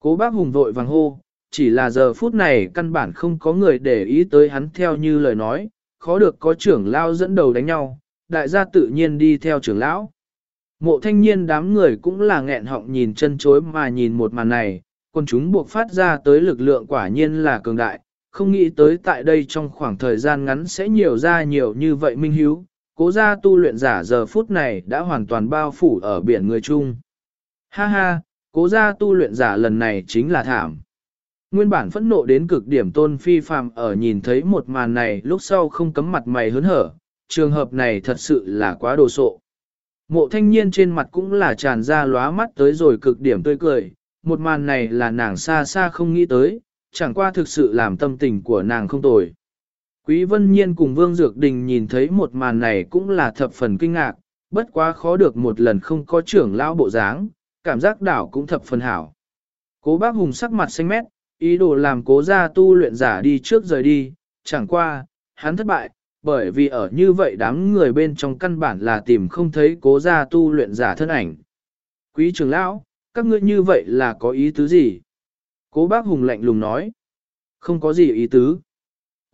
Cố bác hùng vội vàng hô, chỉ là giờ phút này căn bản không có người để ý tới hắn theo như lời nói, khó được có trưởng lao dẫn đầu đánh nhau, đại gia tự nhiên đi theo trưởng lão. Mộ thanh niên đám người cũng là nghẹn họng nhìn chân chối mà nhìn một màn này, quân chúng buộc phát ra tới lực lượng quả nhiên là cường đại, không nghĩ tới tại đây trong khoảng thời gian ngắn sẽ nhiều ra nhiều như vậy minh hiếu, cố gia tu luyện giả giờ phút này đã hoàn toàn bao phủ ở biển người chung. Ha ha, cố gia tu luyện giả lần này chính là thảm. Nguyên bản phẫn nộ đến cực điểm tôn phi phàm ở nhìn thấy một màn này lúc sau không cấm mặt mày hớn hở, trường hợp này thật sự là quá đồ sộ. Mộ thanh niên trên mặt cũng là tràn ra lóa mắt tới rồi cực điểm tươi cười, một màn này là nàng xa xa không nghĩ tới, chẳng qua thực sự làm tâm tình của nàng không tồi. Quý Vân Nhiên cùng Vương Dược Đình nhìn thấy một màn này cũng là thập phần kinh ngạc, bất quá khó được một lần không có trưởng lão bộ dáng, cảm giác đảo cũng thập phần hảo. Cố bác hùng sắc mặt xanh mét, ý đồ làm cố gia tu luyện giả đi trước rời đi, chẳng qua, hắn thất bại, bởi vì ở như vậy đám người bên trong căn bản là tìm không thấy cố gia tu luyện giả thân ảnh. Quý trưởng lão, các ngươi như vậy là có ý tứ gì? Cố bác hùng lạnh lùng nói. Không có gì ý tứ.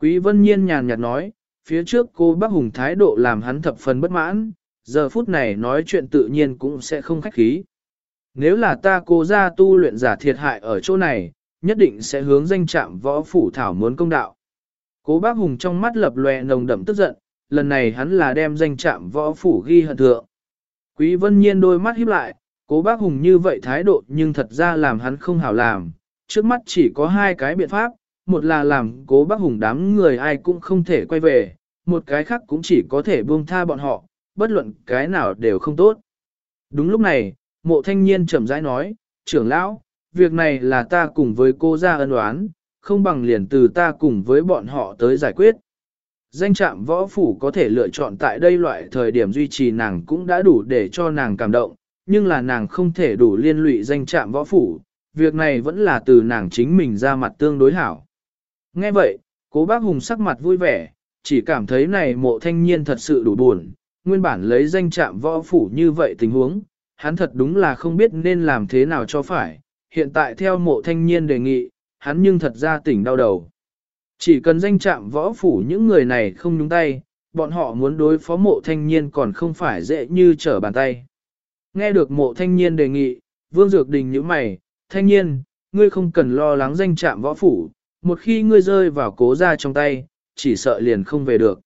Quý vân nhiên nhàn nhạt nói, phía trước cô bác hùng thái độ làm hắn thập phần bất mãn, giờ phút này nói chuyện tự nhiên cũng sẽ không khách khí. Nếu là ta cố ra tu luyện giả thiệt hại ở chỗ này, nhất định sẽ hướng danh trạm võ phủ thảo muốn công đạo. Cố bác hùng trong mắt lập lòe nồng đậm tức giận, lần này hắn là đem danh trạm võ phủ ghi hận thượng. Quý vân nhiên đôi mắt híp lại, cố bác hùng như vậy thái độ nhưng thật ra làm hắn không hảo làm, trước mắt chỉ có hai cái biện pháp, một là làm cố bác hùng đám người ai cũng không thể quay về, một cái khác cũng chỉ có thể buông tha bọn họ, bất luận cái nào đều không tốt. Đúng lúc này, mộ thanh niên chậm rãi nói, trưởng lão, việc này là ta cùng với cô ra ân oán, không bằng liền từ ta cùng với bọn họ tới giải quyết. Danh trạm võ phủ có thể lựa chọn tại đây loại thời điểm duy trì nàng cũng đã đủ để cho nàng cảm động, nhưng là nàng không thể đủ liên lụy danh trạm võ phủ, việc này vẫn là từ nàng chính mình ra mặt tương đối hảo. Nghe vậy, cố bác hùng sắc mặt vui vẻ, chỉ cảm thấy này mộ thanh niên thật sự đủ buồn, nguyên bản lấy danh trạm võ phủ như vậy tình huống, hắn thật đúng là không biết nên làm thế nào cho phải, hiện tại theo mộ thanh niên đề nghị, hắn nhưng thật ra tỉnh đau đầu. Chỉ cần danh trạm võ phủ những người này không nhúng tay, bọn họ muốn đối phó mộ thanh niên còn không phải dễ như trở bàn tay. Nghe được mộ thanh niên đề nghị, Vương Dược Đình như mày, thanh niên, ngươi không cần lo lắng danh trạm võ phủ, một khi ngươi rơi vào cố ra trong tay, chỉ sợ liền không về được.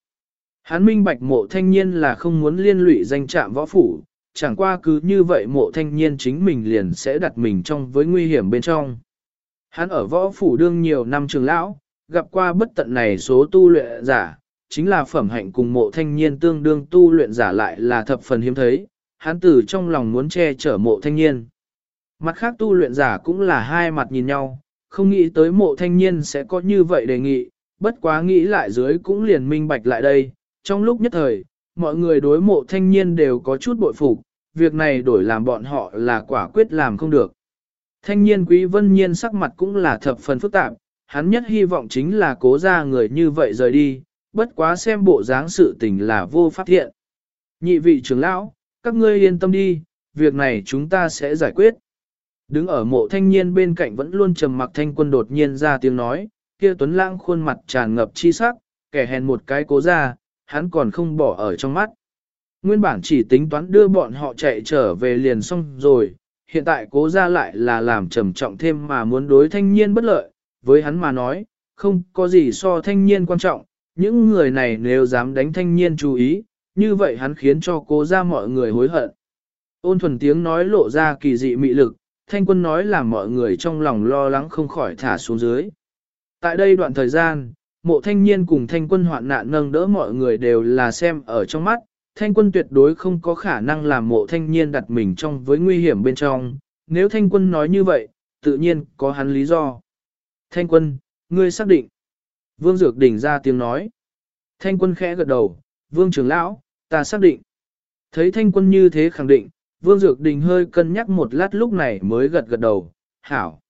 Hắn minh bạch mộ thanh niên là không muốn liên lụy danh trạm võ phủ, chẳng qua cứ như vậy mộ thanh niên chính mình liền sẽ đặt mình trong với nguy hiểm bên trong. Hắn ở võ phủ đương nhiều năm trường lão, gặp qua bất tận này số tu luyện giả, chính là phẩm hạnh cùng mộ thanh niên tương đương tu luyện giả lại là thập phần hiếm thấy, hắn từ trong lòng muốn che chở mộ thanh niên. Mặt khác tu luyện giả cũng là hai mặt nhìn nhau, không nghĩ tới mộ thanh niên sẽ có như vậy đề nghị, bất quá nghĩ lại dưới cũng liền minh bạch lại đây. Trong lúc nhất thời, mọi người đối mộ thanh niên đều có chút bội phục, việc này đổi làm bọn họ là quả quyết làm không được. Thanh niên quý vân nhiên sắc mặt cũng là thập phần phức tạp, hắn nhất hy vọng chính là cố ra người như vậy rời đi, bất quá xem bộ dáng sự tình là vô phát hiện. Nhị vị trưởng lão, các ngươi yên tâm đi, việc này chúng ta sẽ giải quyết. Đứng ở mộ thanh niên bên cạnh vẫn luôn trầm mặc thanh quân đột nhiên ra tiếng nói, kia tuấn lãng khuôn mặt tràn ngập chi sắc, kẻ hèn một cái cố ra, hắn còn không bỏ ở trong mắt. Nguyên bản chỉ tính toán đưa bọn họ chạy trở về liền xong rồi, hiện tại cố ra lại là làm trầm trọng thêm mà muốn đối thanh niên bất lợi, với hắn mà nói, không có gì so thanh niên quan trọng, những người này nếu dám đánh thanh niên chú ý, như vậy hắn khiến cho cố ra mọi người hối hận. Ôn thuần tiếng nói lộ ra kỳ dị mị lực, thanh quân nói là mọi người trong lòng lo lắng không khỏi thả xuống dưới. Tại đây đoạn thời gian, mộ thanh niên cùng thanh quân hoạn nạn nâng đỡ mọi người đều là xem ở trong mắt, thanh quân tuyệt đối không có khả năng làm mộ thanh niên đặt mình trong với nguy hiểm bên trong, nếu thanh quân nói như vậy, tự nhiên có hắn lý do. Thanh quân, ngươi xác định. Vương Dược đỉnh ra tiếng nói. Thanh quân khẽ gật đầu, Vương trưởng lão, ta xác định. Thấy thanh quân như thế khẳng định, Vương Dược Đình hơi cân nhắc một lát lúc này mới gật gật đầu, hảo.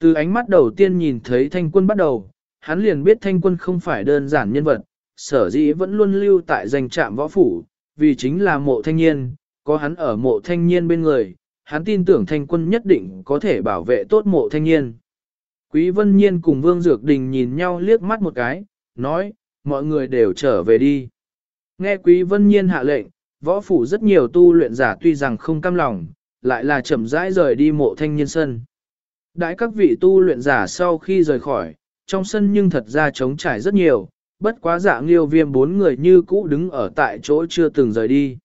Từ ánh mắt đầu tiên nhìn thấy thanh quân bắt đầu, hắn liền biết thanh quân không phải đơn giản nhân vật, sở dĩ vẫn luôn lưu tại danh trạm võ phủ, vì chính là mộ thanh niên, có hắn ở mộ thanh niên bên người, hắn tin tưởng thanh quân nhất định có thể bảo vệ tốt mộ thanh niên. Quý Vân Nhiên cùng Vương Dược Đình nhìn nhau liếc mắt một cái, nói, mọi người đều trở về đi. Nghe Quý Vân Nhiên hạ lệnh, võ phủ rất nhiều tu luyện giả tuy rằng không cam lòng, lại là chậm rãi rời đi mộ thanh niên sân. Đãi các vị tu luyện giả sau khi rời khỏi, trong sân nhưng thật ra trống trải rất nhiều, bất quá dạng liêu viêm bốn người như cũ đứng ở tại chỗ chưa từng rời đi.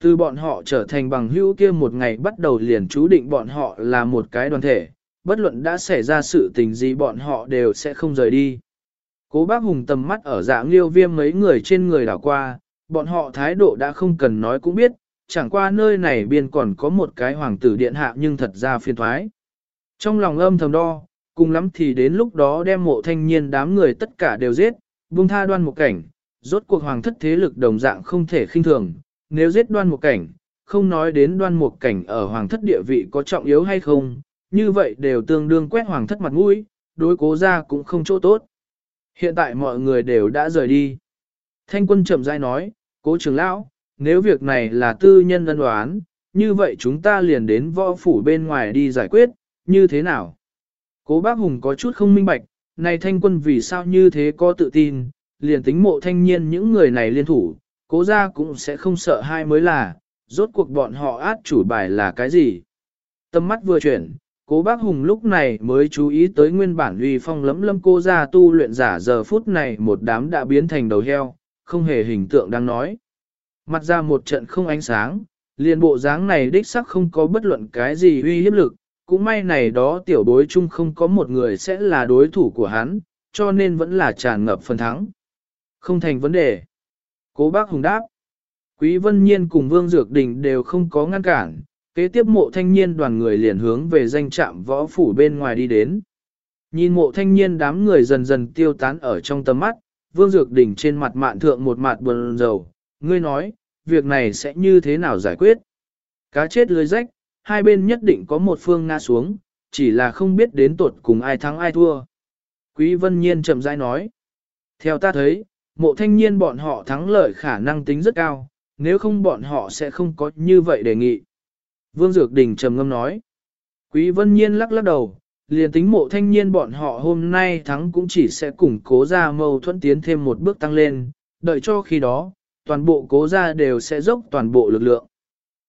Từ bọn họ trở thành bằng hữu kia một ngày bắt đầu liền chú định bọn họ là một cái đoàn thể, bất luận đã xảy ra sự tình gì bọn họ đều sẽ không rời đi. Cố bác hùng tầm mắt ở dạng liêu viêm mấy người trên người đảo qua, bọn họ thái độ đã không cần nói cũng biết, chẳng qua nơi này biên còn có một cái hoàng tử điện hạ nhưng thật ra phiền thoái. Trong lòng âm thầm đo, cùng lắm thì đến lúc đó đem mộ thanh niên đám người tất cả đều giết, buông tha đoan một cảnh, rốt cuộc hoàng thất thế lực đồng dạng không thể khinh thường, nếu giết đoan một cảnh, không nói đến đoan một cảnh ở hoàng thất địa vị có trọng yếu hay không, như vậy đều tương đương quét hoàng thất mặt mũi, đối cố ra cũng không chỗ tốt. Hiện tại mọi người đều đã rời đi. Thanh quân chậm rãi nói, cố trưởng lão, nếu việc này là tư nhân ân đoán, như vậy chúng ta liền đến võ phủ bên ngoài đi giải quyết, như thế nào? Cố bác Hùng có chút không minh bạch, này thanh quân vì sao như thế có tự tin, liền tính mộ thanh niên những người này liên thủ, cố ra cũng sẽ không sợ hai mới là, rốt cuộc bọn họ át chủ bài là cái gì. Tâm mắt vừa chuyển, cố bác Hùng lúc này mới chú ý tới nguyên bản uy phong lấm lâm cô ra tu luyện giả giờ phút này một đám đã biến thành đầu heo, không hề hình tượng đang nói. Mặt ra một trận không ánh sáng, liền bộ dáng này đích sắc không có bất luận cái gì uy hiếp lực, cũng may này đó tiểu bối chung không có một người sẽ là đối thủ của hắn, cho nên vẫn là tràn ngập phần thắng. Không thành vấn đề. Cố bác hùng đáp. Quý Vân Nhiên cùng Vương Dược Đình đều không có ngăn cản, kế tiếp mộ thanh niên đoàn người liền hướng về danh trạm võ phủ bên ngoài đi đến. Nhìn mộ thanh niên đám người dần dần tiêu tán ở trong tầm mắt, Vương Dược Đình trên mặt mạn thượng một mặt buồn rầu, ngươi nói, việc này sẽ như thế nào giải quyết? Cá chết lưới rách, hai bên nhất định có một phương ngã xuống, chỉ là không biết đến tuột cùng ai thắng ai thua. Quý Vân Nhiên chậm rãi nói, theo ta thấy, mộ thanh niên bọn họ thắng lợi khả năng tính rất cao, nếu không bọn họ sẽ không có như vậy đề nghị. Vương Dược Đình trầm ngâm nói, Quý Vân Nhiên lắc lắc đầu, liền tính mộ thanh niên bọn họ hôm nay thắng cũng chỉ sẽ củng cố ra mâu thuẫn tiến thêm một bước tăng lên, đợi cho khi đó, toàn bộ cố ra đều sẽ dốc toàn bộ lực lượng.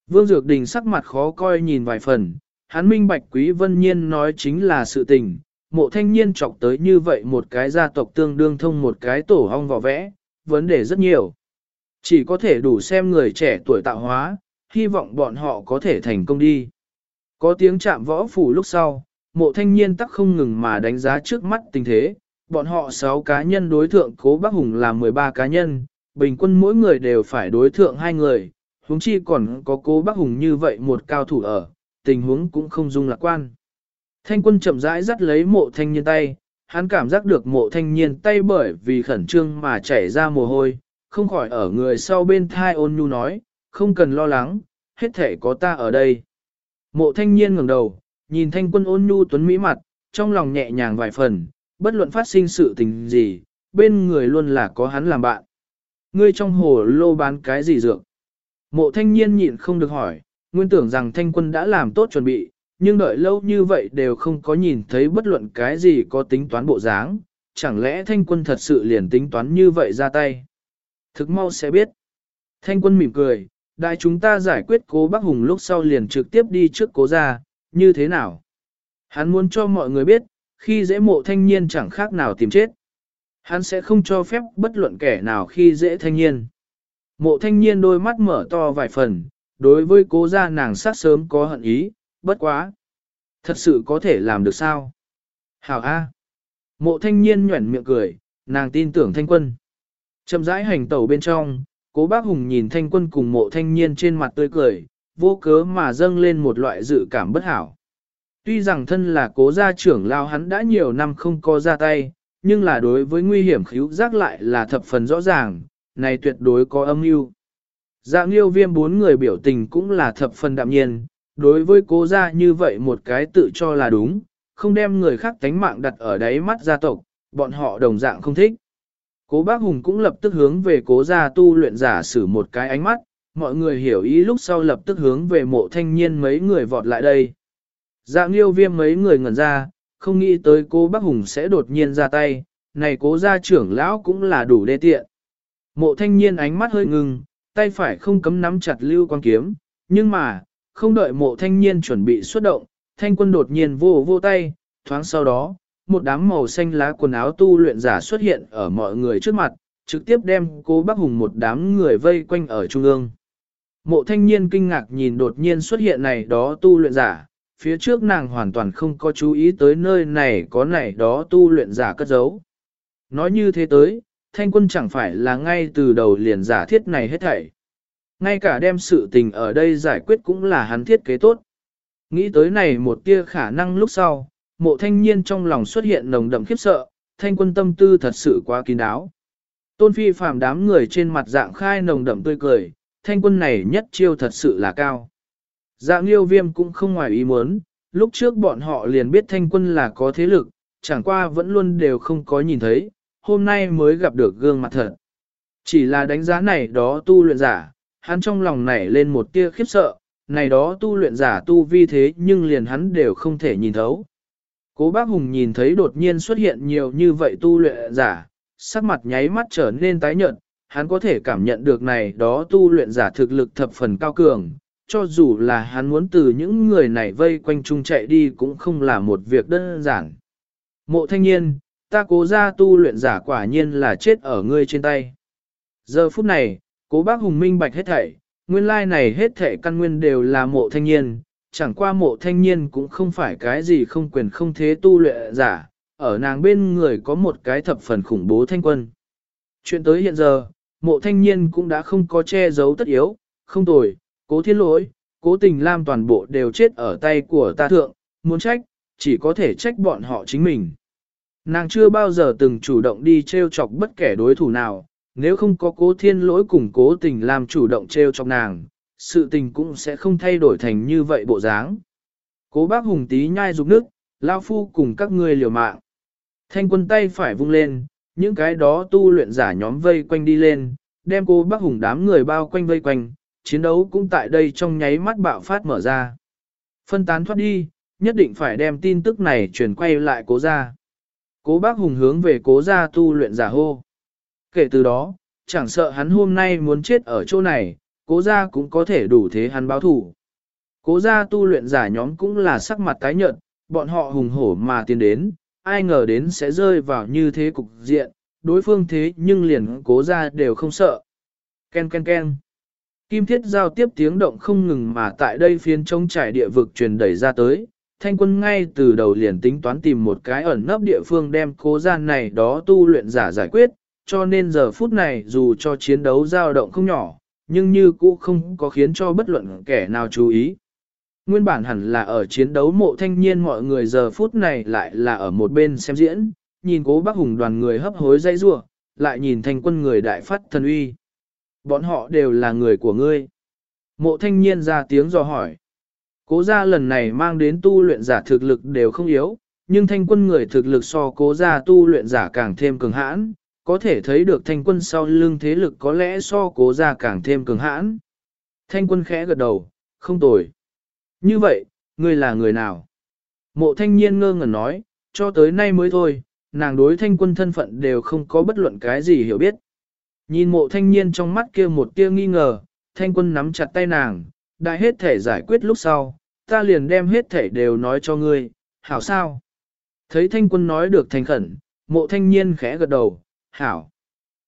Vương Dược Đình sắc mặt khó coi nhìn vài phần, hắn minh bạch Quý Vân Nhiên nói chính là sự tình, mộ thanh niên chọc tới như vậy một cái gia tộc tương đương thông một cái tổ hong vỏ vẽ, vấn đề rất nhiều. Chỉ có thể đủ xem người trẻ tuổi tạo hóa, hy vọng bọn họ có thể thành công đi. Có tiếng chạm võ phủ lúc sau, mộ thanh niên tắc không ngừng mà đánh giá trước mắt tình thế, bọn họ 6 cá nhân đối thượng cố bác hùng là 13 cá nhân, bình quân mỗi người đều phải đối thượng hai người, huống chi còn có cố bác hùng như vậy một cao thủ ở, tình huống cũng không dung lạc quan. Thanh quân chậm rãi dắt lấy mộ thanh niên tay, hắn cảm giác được mộ thanh niên tay bởi vì khẩn trương mà chảy ra mồ hôi, không khỏi ở người sau bên thai ôn nhu nói, không cần lo lắng, hết thể có ta ở đây. Mộ thanh niên ngẩng đầu, nhìn thanh quân ôn nhu tuấn mỹ mặt, trong lòng nhẹ nhàng vài phần, bất luận phát sinh sự tình gì, bên người luôn là có hắn làm bạn. Ngươi trong hồ lô bán cái gì dược? Mộ thanh niên nhịn không được hỏi, nguyên tưởng rằng thanh quân đã làm tốt chuẩn bị, nhưng đợi lâu như vậy đều không có nhìn thấy bất luận cái gì có tính toán bộ dáng, chẳng lẽ thanh quân thật sự liền tính toán như vậy ra tay. Thực mau sẽ biết. Thanh quân mỉm cười, đại chúng ta giải quyết cố bác hùng lúc sau liền trực tiếp đi trước cố ra, như thế nào? Hắn muốn cho mọi người biết, khi dễ mộ thanh niên chẳng khác nào tìm chết. Hắn sẽ không cho phép bất luận kẻ nào khi dễ thanh niên. Mộ thanh niên đôi mắt mở to vài phần, đối với cố gia nàng sát sớm có hận ý, bất quá. Thật sự có thể làm được sao? Hảo A. Mộ thanh niên nhuẩn miệng cười, nàng tin tưởng thanh quân. Chậm rãi hành tẩu bên trong, cố bác hùng nhìn thanh quân cùng mộ thanh niên trên mặt tươi cười, vô cớ mà dâng lên một loại dự cảm bất hảo. Tuy rằng thân là cố gia trưởng lao hắn đã nhiều năm không có ra tay, nhưng là đối với nguy hiểm khíu giác lại là thập phần rõ ràng, này tuyệt đối có âm mưu. Dạng nghiêu viêm bốn người biểu tình cũng là thập phần đạm nhiên, đối với cố gia như vậy một cái tự cho là đúng, không đem người khác tánh mạng đặt ở đáy mắt gia tộc, bọn họ đồng dạng không thích. Cố bác Hùng cũng lập tức hướng về cố gia tu luyện giả sử một cái ánh mắt, mọi người hiểu ý lúc sau lập tức hướng về mộ thanh niên mấy người vọt lại đây. Dạ nghiêu viêm mấy người ngẩn ra, không nghĩ tới cô bác Hùng sẽ đột nhiên ra tay, này cố gia trưởng lão cũng là đủ đê tiện. Mộ thanh niên ánh mắt hơi ngừng, tay phải không cấm nắm chặt lưu quan kiếm, nhưng mà, không đợi mộ thanh niên chuẩn bị xuất động, thanh quân đột nhiên vô vô tay, thoáng sau đó, một đám màu xanh lá quần áo tu luyện giả xuất hiện ở mọi người trước mặt, trực tiếp đem cố bác hùng một đám người vây quanh ở trung ương. Mộ thanh niên kinh ngạc nhìn đột nhiên xuất hiện này đó tu luyện giả, phía trước nàng hoàn toàn không có chú ý tới nơi này có này đó tu luyện giả cất giấu. Nói như thế tới, thanh quân chẳng phải là ngay từ đầu liền giả thiết này hết thảy. Ngay cả đem sự tình ở đây giải quyết cũng là hắn thiết kế tốt. Nghĩ tới này một tia khả năng lúc sau, mộ thanh niên trong lòng xuất hiện nồng đậm khiếp sợ, thanh quân tâm tư thật sự quá kín đáo. Tôn phi phàm đám người trên mặt dạng khai nồng đậm tươi cười, thanh quân này nhất chiêu thật sự là cao. Dạng liêu viêm cũng không ngoài ý muốn, lúc trước bọn họ liền biết thanh quân là có thế lực, chẳng qua vẫn luôn đều không có nhìn thấy, hôm nay mới gặp được gương mặt thật. Chỉ là đánh giá này đó tu luyện giả, hắn trong lòng nảy lên một tia khiếp sợ, này đó tu luyện giả tu vi thế nhưng liền hắn đều không thể nhìn thấu. Cố bác Hùng nhìn thấy đột nhiên xuất hiện nhiều như vậy tu luyện giả, sắc mặt nháy mắt trở nên tái nhợt, hắn có thể cảm nhận được này đó tu luyện giả thực lực thập phần cao cường, cho dù là hắn muốn từ những người này vây quanh chung chạy đi cũng không là một việc đơn giản. Mộ thanh niên, ta cố ra tu luyện giả quả nhiên là chết ở ngươi trên tay. Giờ phút này, cố bác hùng minh bạch hết thảy, nguyên lai này hết thảy căn nguyên đều là mộ thanh niên, chẳng qua mộ thanh niên cũng không phải cái gì không quyền không thế tu luyện giả, ở nàng bên người có một cái thập phần khủng bố thanh quân. Chuyện tới hiện giờ, mộ thanh niên cũng đã không có che giấu tất yếu, không tồi, cố thiên lỗi, cố tình lam toàn bộ đều chết ở tay của ta thượng, muốn trách, chỉ có thể trách bọn họ chính mình. Nàng chưa bao giờ từng chủ động đi treo chọc bất kể đối thủ nào, nếu không có cố thiên lỗi cùng cố tình làm chủ động treo chọc nàng, sự tình cũng sẽ không thay đổi thành như vậy bộ dáng. Cố bác hùng tí nhai rục nước, lao phu cùng các ngươi liều mạng. Thanh quân tay phải vung lên, những cái đó tu luyện giả nhóm vây quanh đi lên, đem cô bác hùng đám người bao quanh vây quanh, chiến đấu cũng tại đây trong nháy mắt bạo phát mở ra. Phân tán thoát đi, nhất định phải đem tin tức này truyền quay lại cố ra. Cố bác hùng hướng về cố gia tu luyện giả hô. Kể từ đó, chẳng sợ hắn hôm nay muốn chết ở chỗ này, cố gia cũng có thể đủ thế hắn báo thủ. Cố gia tu luyện giả nhóm cũng là sắc mặt tái nhợt, bọn họ hùng hổ mà tiến đến, ai ngờ đến sẽ rơi vào như thế cục diện, đối phương thế nhưng liền cố gia đều không sợ. Ken ken ken. Kim thiết giao tiếp tiếng động không ngừng mà tại đây phiên trông trải địa vực truyền đẩy ra tới, thanh quân ngay từ đầu liền tính toán tìm một cái ẩn nấp địa phương đem cố gian này đó tu luyện giả giải quyết, cho nên giờ phút này dù cho chiến đấu dao động không nhỏ, nhưng như cũ không có khiến cho bất luận kẻ nào chú ý. Nguyên bản hẳn là ở chiến đấu mộ thanh niên mọi người giờ phút này lại là ở một bên xem diễn, nhìn cố bác hùng đoàn người hấp hối dây rua, lại nhìn thanh quân người đại phát thần uy. Bọn họ đều là người của ngươi. Mộ thanh niên ra tiếng dò hỏi. Cố gia lần này mang đến tu luyện giả thực lực đều không yếu, nhưng thanh quân người thực lực so cố gia tu luyện giả càng thêm cường hãn, có thể thấy được thanh quân sau lưng thế lực có lẽ so cố gia càng thêm cường hãn. Thanh quân khẽ gật đầu, không tồi. Như vậy, ngươi là người nào? Mộ thanh niên ngơ ngẩn nói, cho tới nay mới thôi, nàng đối thanh quân thân phận đều không có bất luận cái gì hiểu biết. Nhìn mộ thanh niên trong mắt kia một tia nghi ngờ, thanh quân nắm chặt tay nàng, đại hết thể giải quyết lúc sau, ta liền đem hết thể đều nói cho ngươi, hảo sao? Thấy thanh quân nói được thành khẩn, mộ thanh niên khẽ gật đầu, hảo.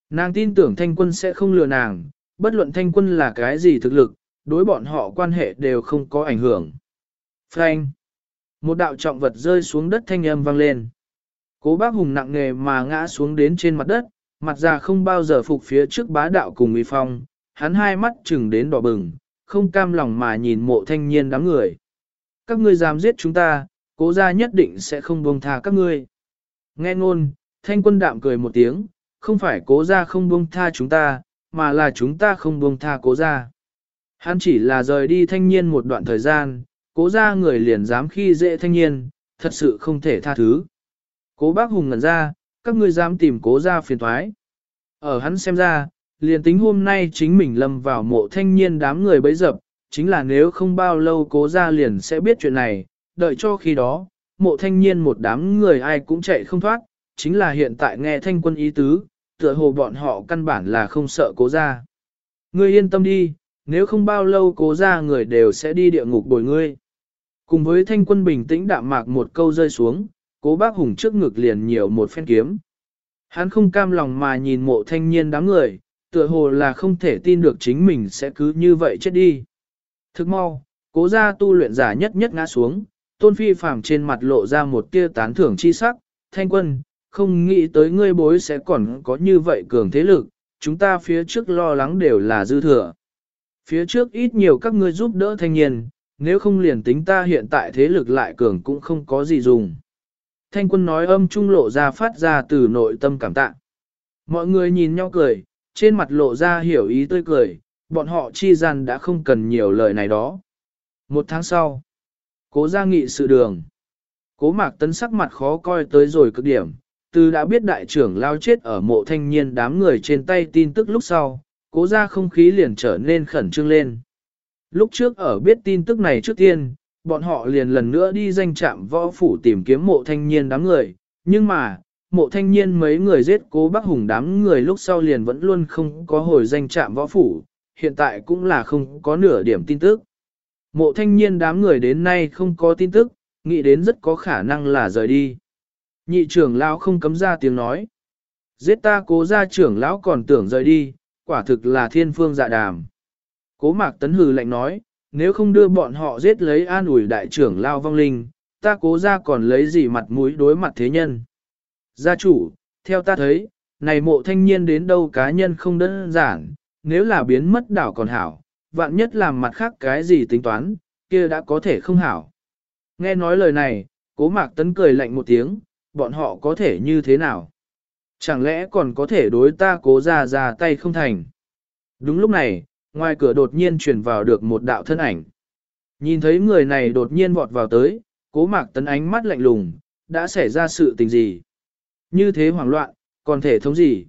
Nàng tin tưởng thanh quân sẽ không lừa nàng, bất luận thanh quân là cái gì thực lực, đối bọn họ quan hệ đều không có ảnh hưởng. Frank. Một đạo trọng vật rơi xuống đất thanh âm vang lên. Cố bác hùng nặng nghề mà ngã xuống đến trên mặt đất, mặt già không bao giờ phục phía trước bá đạo cùng uy phong, hắn hai mắt chừng đến đỏ bừng, không cam lòng mà nhìn mộ thanh niên đám người. Các ngươi dám giết chúng ta, cố gia nhất định sẽ không buông tha các ngươi. Nghe ngôn, thanh quân đạm cười một tiếng, không phải cố gia không buông tha chúng ta, mà là chúng ta không buông tha cố gia. Hắn chỉ là rời đi thanh niên một đoạn thời gian, cố gia người liền dám khi dễ thanh niên, thật sự không thể tha thứ. Cố bác hùng ngẩn ra, các ngươi dám tìm cố gia phiền thoái. Ở hắn xem ra, liền tính hôm nay chính mình lâm vào mộ thanh niên đám người bấy dập, chính là nếu không bao lâu cố ra liền sẽ biết chuyện này, đợi cho khi đó, mộ thanh niên một đám người ai cũng chạy không thoát, chính là hiện tại nghe thanh quân ý tứ, tựa hồ bọn họ căn bản là không sợ cố ra. Ngươi yên tâm đi, nếu không bao lâu cố ra người đều sẽ đi địa ngục bồi ngươi. Cùng với thanh quân bình tĩnh đạm mạc một câu rơi xuống, cố bác hùng trước ngực liền nhiều một phen kiếm. Hắn không cam lòng mà nhìn mộ thanh niên đám người, tựa hồ là không thể tin được chính mình sẽ cứ như vậy chết đi. Thức mau, cố ra tu luyện giả nhất nhất ngã xuống, tôn phi phàm trên mặt lộ ra một tia tán thưởng chi sắc, thanh quân, không nghĩ tới ngươi bối sẽ còn có như vậy cường thế lực, chúng ta phía trước lo lắng đều là dư thừa. Phía trước ít nhiều các ngươi giúp đỡ thanh niên, nếu không liền tính ta hiện tại thế lực lại cường cũng không có gì dùng. Thanh quân nói âm trung lộ ra phát ra từ nội tâm cảm tạ. Mọi người nhìn nhau cười, trên mặt lộ ra hiểu ý tươi cười, bọn họ chi gian đã không cần nhiều lời này đó. Một tháng sau, cố ra nghị sự đường. Cố mạc tấn sắc mặt khó coi tới rồi cực điểm, từ đã biết đại trưởng lao chết ở mộ thanh niên đám người trên tay tin tức lúc sau, cố ra không khí liền trở nên khẩn trương lên. Lúc trước ở biết tin tức này trước tiên, bọn họ liền lần nữa đi danh trạm võ phủ tìm kiếm mộ thanh niên đám người, nhưng mà, mộ thanh niên mấy người giết cố bác hùng đám người lúc sau liền vẫn luôn không có hồi danh trạm võ phủ, hiện tại cũng là không có nửa điểm tin tức. Mộ thanh niên đám người đến nay không có tin tức, nghĩ đến rất có khả năng là rời đi. Nhị trưởng lão không cấm ra tiếng nói. Giết ta cố ra trưởng lão còn tưởng rời đi, quả thực là thiên phương dạ đàm. Cố mạc tấn hừ lạnh nói, nếu không đưa bọn họ giết lấy an ủi đại trưởng lao vong linh, ta cố ra còn lấy gì mặt mũi đối mặt thế nhân. Gia chủ, theo ta thấy, này mộ thanh niên đến đâu cá nhân không đơn giản, nếu là biến mất đảo còn hảo, vạn nhất làm mặt khác cái gì tính toán, kia đã có thể không hảo. Nghe nói lời này, cố mạc tấn cười lạnh một tiếng, bọn họ có thể như thế nào? Chẳng lẽ còn có thể đối ta cố ra ra tay không thành? Đúng lúc này, ngoài cửa đột nhiên truyền vào được một đạo thân ảnh. Nhìn thấy người này đột nhiên vọt vào tới, cố mạc tấn ánh mắt lạnh lùng, đã xảy ra sự tình gì? Như thế hoảng loạn, còn thể thống gì?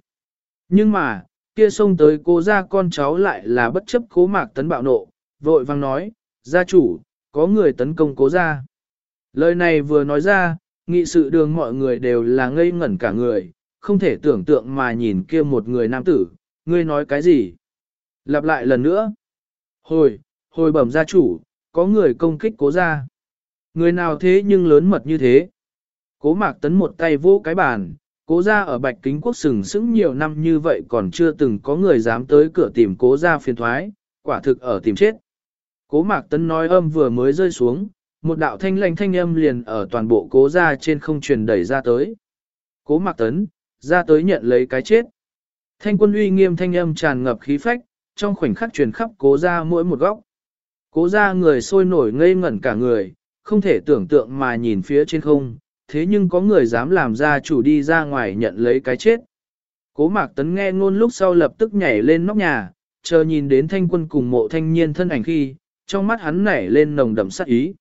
Nhưng mà, kia xông tới cố ra con cháu lại là bất chấp cố mạc tấn bạo nộ, vội vang nói, gia chủ, có người tấn công cố ra. Lời này vừa nói ra, nghị sự đường mọi người đều là ngây ngẩn cả người, không thể tưởng tượng mà nhìn kia một người nam tử, ngươi nói cái gì? Lặp lại lần nữa. Hồi, hồi bẩm gia chủ, có người công kích cố gia. Người nào thế nhưng lớn mật như thế? Cố mạc tấn một tay vô cái bàn, cố gia ở bạch kính quốc sừng sững nhiều năm như vậy còn chưa từng có người dám tới cửa tìm cố gia phiền thoái, quả thực ở tìm chết. Cố mạc tấn nói âm vừa mới rơi xuống, một đạo thanh lành thanh âm liền ở toàn bộ cố gia trên không truyền đẩy ra tới. Cố mạc tấn, ra tới nhận lấy cái chết. Thanh quân uy nghiêm thanh âm tràn ngập khí phách, trong khoảnh khắc truyền khắp cố ra mỗi một góc. Cố ra người sôi nổi ngây ngẩn cả người, không thể tưởng tượng mà nhìn phía trên không, thế nhưng có người dám làm ra chủ đi ra ngoài nhận lấy cái chết. Cố mạc tấn nghe ngôn lúc sau lập tức nhảy lên nóc nhà, chờ nhìn đến thanh quân cùng mộ thanh niên thân ảnh khi, trong mắt hắn nảy lên nồng đậm sát ý.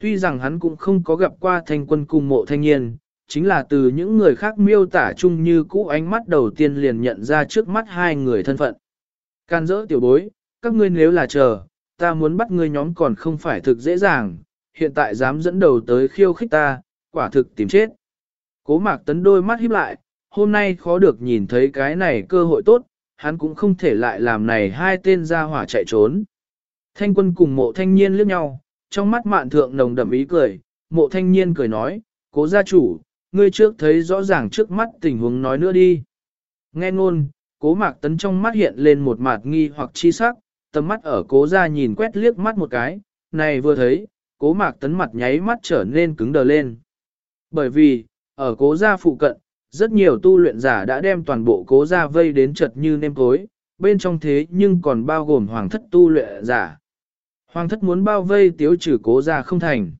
Tuy rằng hắn cũng không có gặp qua thanh quân cùng mộ thanh niên, chính là từ những người khác miêu tả chung như cũ ánh mắt đầu tiên liền nhận ra trước mắt hai người thân phận. Can dỡ tiểu bối, các ngươi nếu là chờ, ta muốn bắt ngươi nhóm còn không phải thực dễ dàng, hiện tại dám dẫn đầu tới khiêu khích ta, quả thực tìm chết. Cố mạc tấn đôi mắt híp lại, hôm nay khó được nhìn thấy cái này cơ hội tốt, hắn cũng không thể lại làm này hai tên ra hỏa chạy trốn. Thanh quân cùng mộ thanh niên liếc nhau, trong mắt mạn thượng nồng đậm ý cười, mộ thanh niên cười nói, cố gia chủ, ngươi trước thấy rõ ràng trước mắt tình huống nói nữa đi. Nghe ngôn, cố mạc tấn trong mắt hiện lên một mạt nghi hoặc chi sắc, tầm mắt ở cố gia nhìn quét liếc mắt một cái, này vừa thấy, cố mạc tấn mặt nháy mắt trở nên cứng đờ lên. Bởi vì, ở cố gia phụ cận, rất nhiều tu luyện giả đã đem toàn bộ cố gia vây đến chật như nêm cối, bên trong thế nhưng còn bao gồm hoàng thất tu luyện giả. Hoàng thất muốn bao vây tiếu trừ cố gia không thành.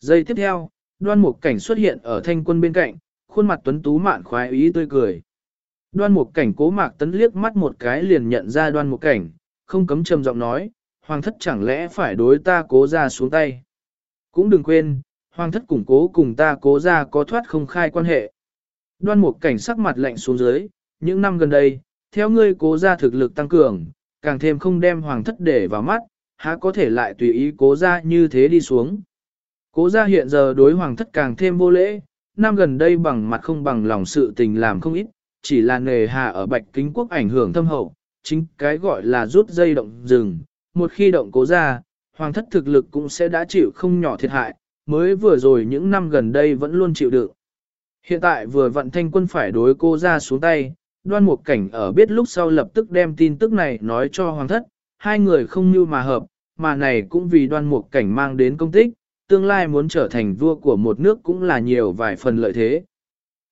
Giây tiếp theo, đoan mục cảnh xuất hiện ở thanh quân bên cạnh, khuôn mặt tuấn tú mạn khoái ý tươi cười. Đoan mục cảnh cố mạc tấn liếc mắt một cái liền nhận ra đoan mục cảnh, không cấm trầm giọng nói, hoàng thất chẳng lẽ phải đối ta cố ra xuống tay. Cũng đừng quên, hoàng thất củng cố cùng ta cố ra có thoát không khai quan hệ. Đoan mục cảnh sắc mặt lạnh xuống dưới, những năm gần đây, theo ngươi cố ra thực lực tăng cường, càng thêm không đem hoàng thất để vào mắt, há có thể lại tùy ý cố ra như thế đi xuống. Cố gia hiện giờ đối hoàng thất càng thêm vô lễ, năm gần đây bằng mặt không bằng lòng sự tình làm không ít, chỉ là nề hà ở bạch kính quốc ảnh hưởng thâm hậu, chính cái gọi là rút dây động rừng, một khi động cố gia, hoàng thất thực lực cũng sẽ đã chịu không nhỏ thiệt hại, mới vừa rồi những năm gần đây vẫn luôn chịu đựng. Hiện tại vừa vận thanh quân phải đối cô ra xuống tay, đoan một cảnh ở biết lúc sau lập tức đem tin tức này nói cho hoàng thất, hai người không như mà hợp, mà này cũng vì đoan một cảnh mang đến công tích, tương lai muốn trở thành vua của một nước cũng là nhiều vài phần lợi thế.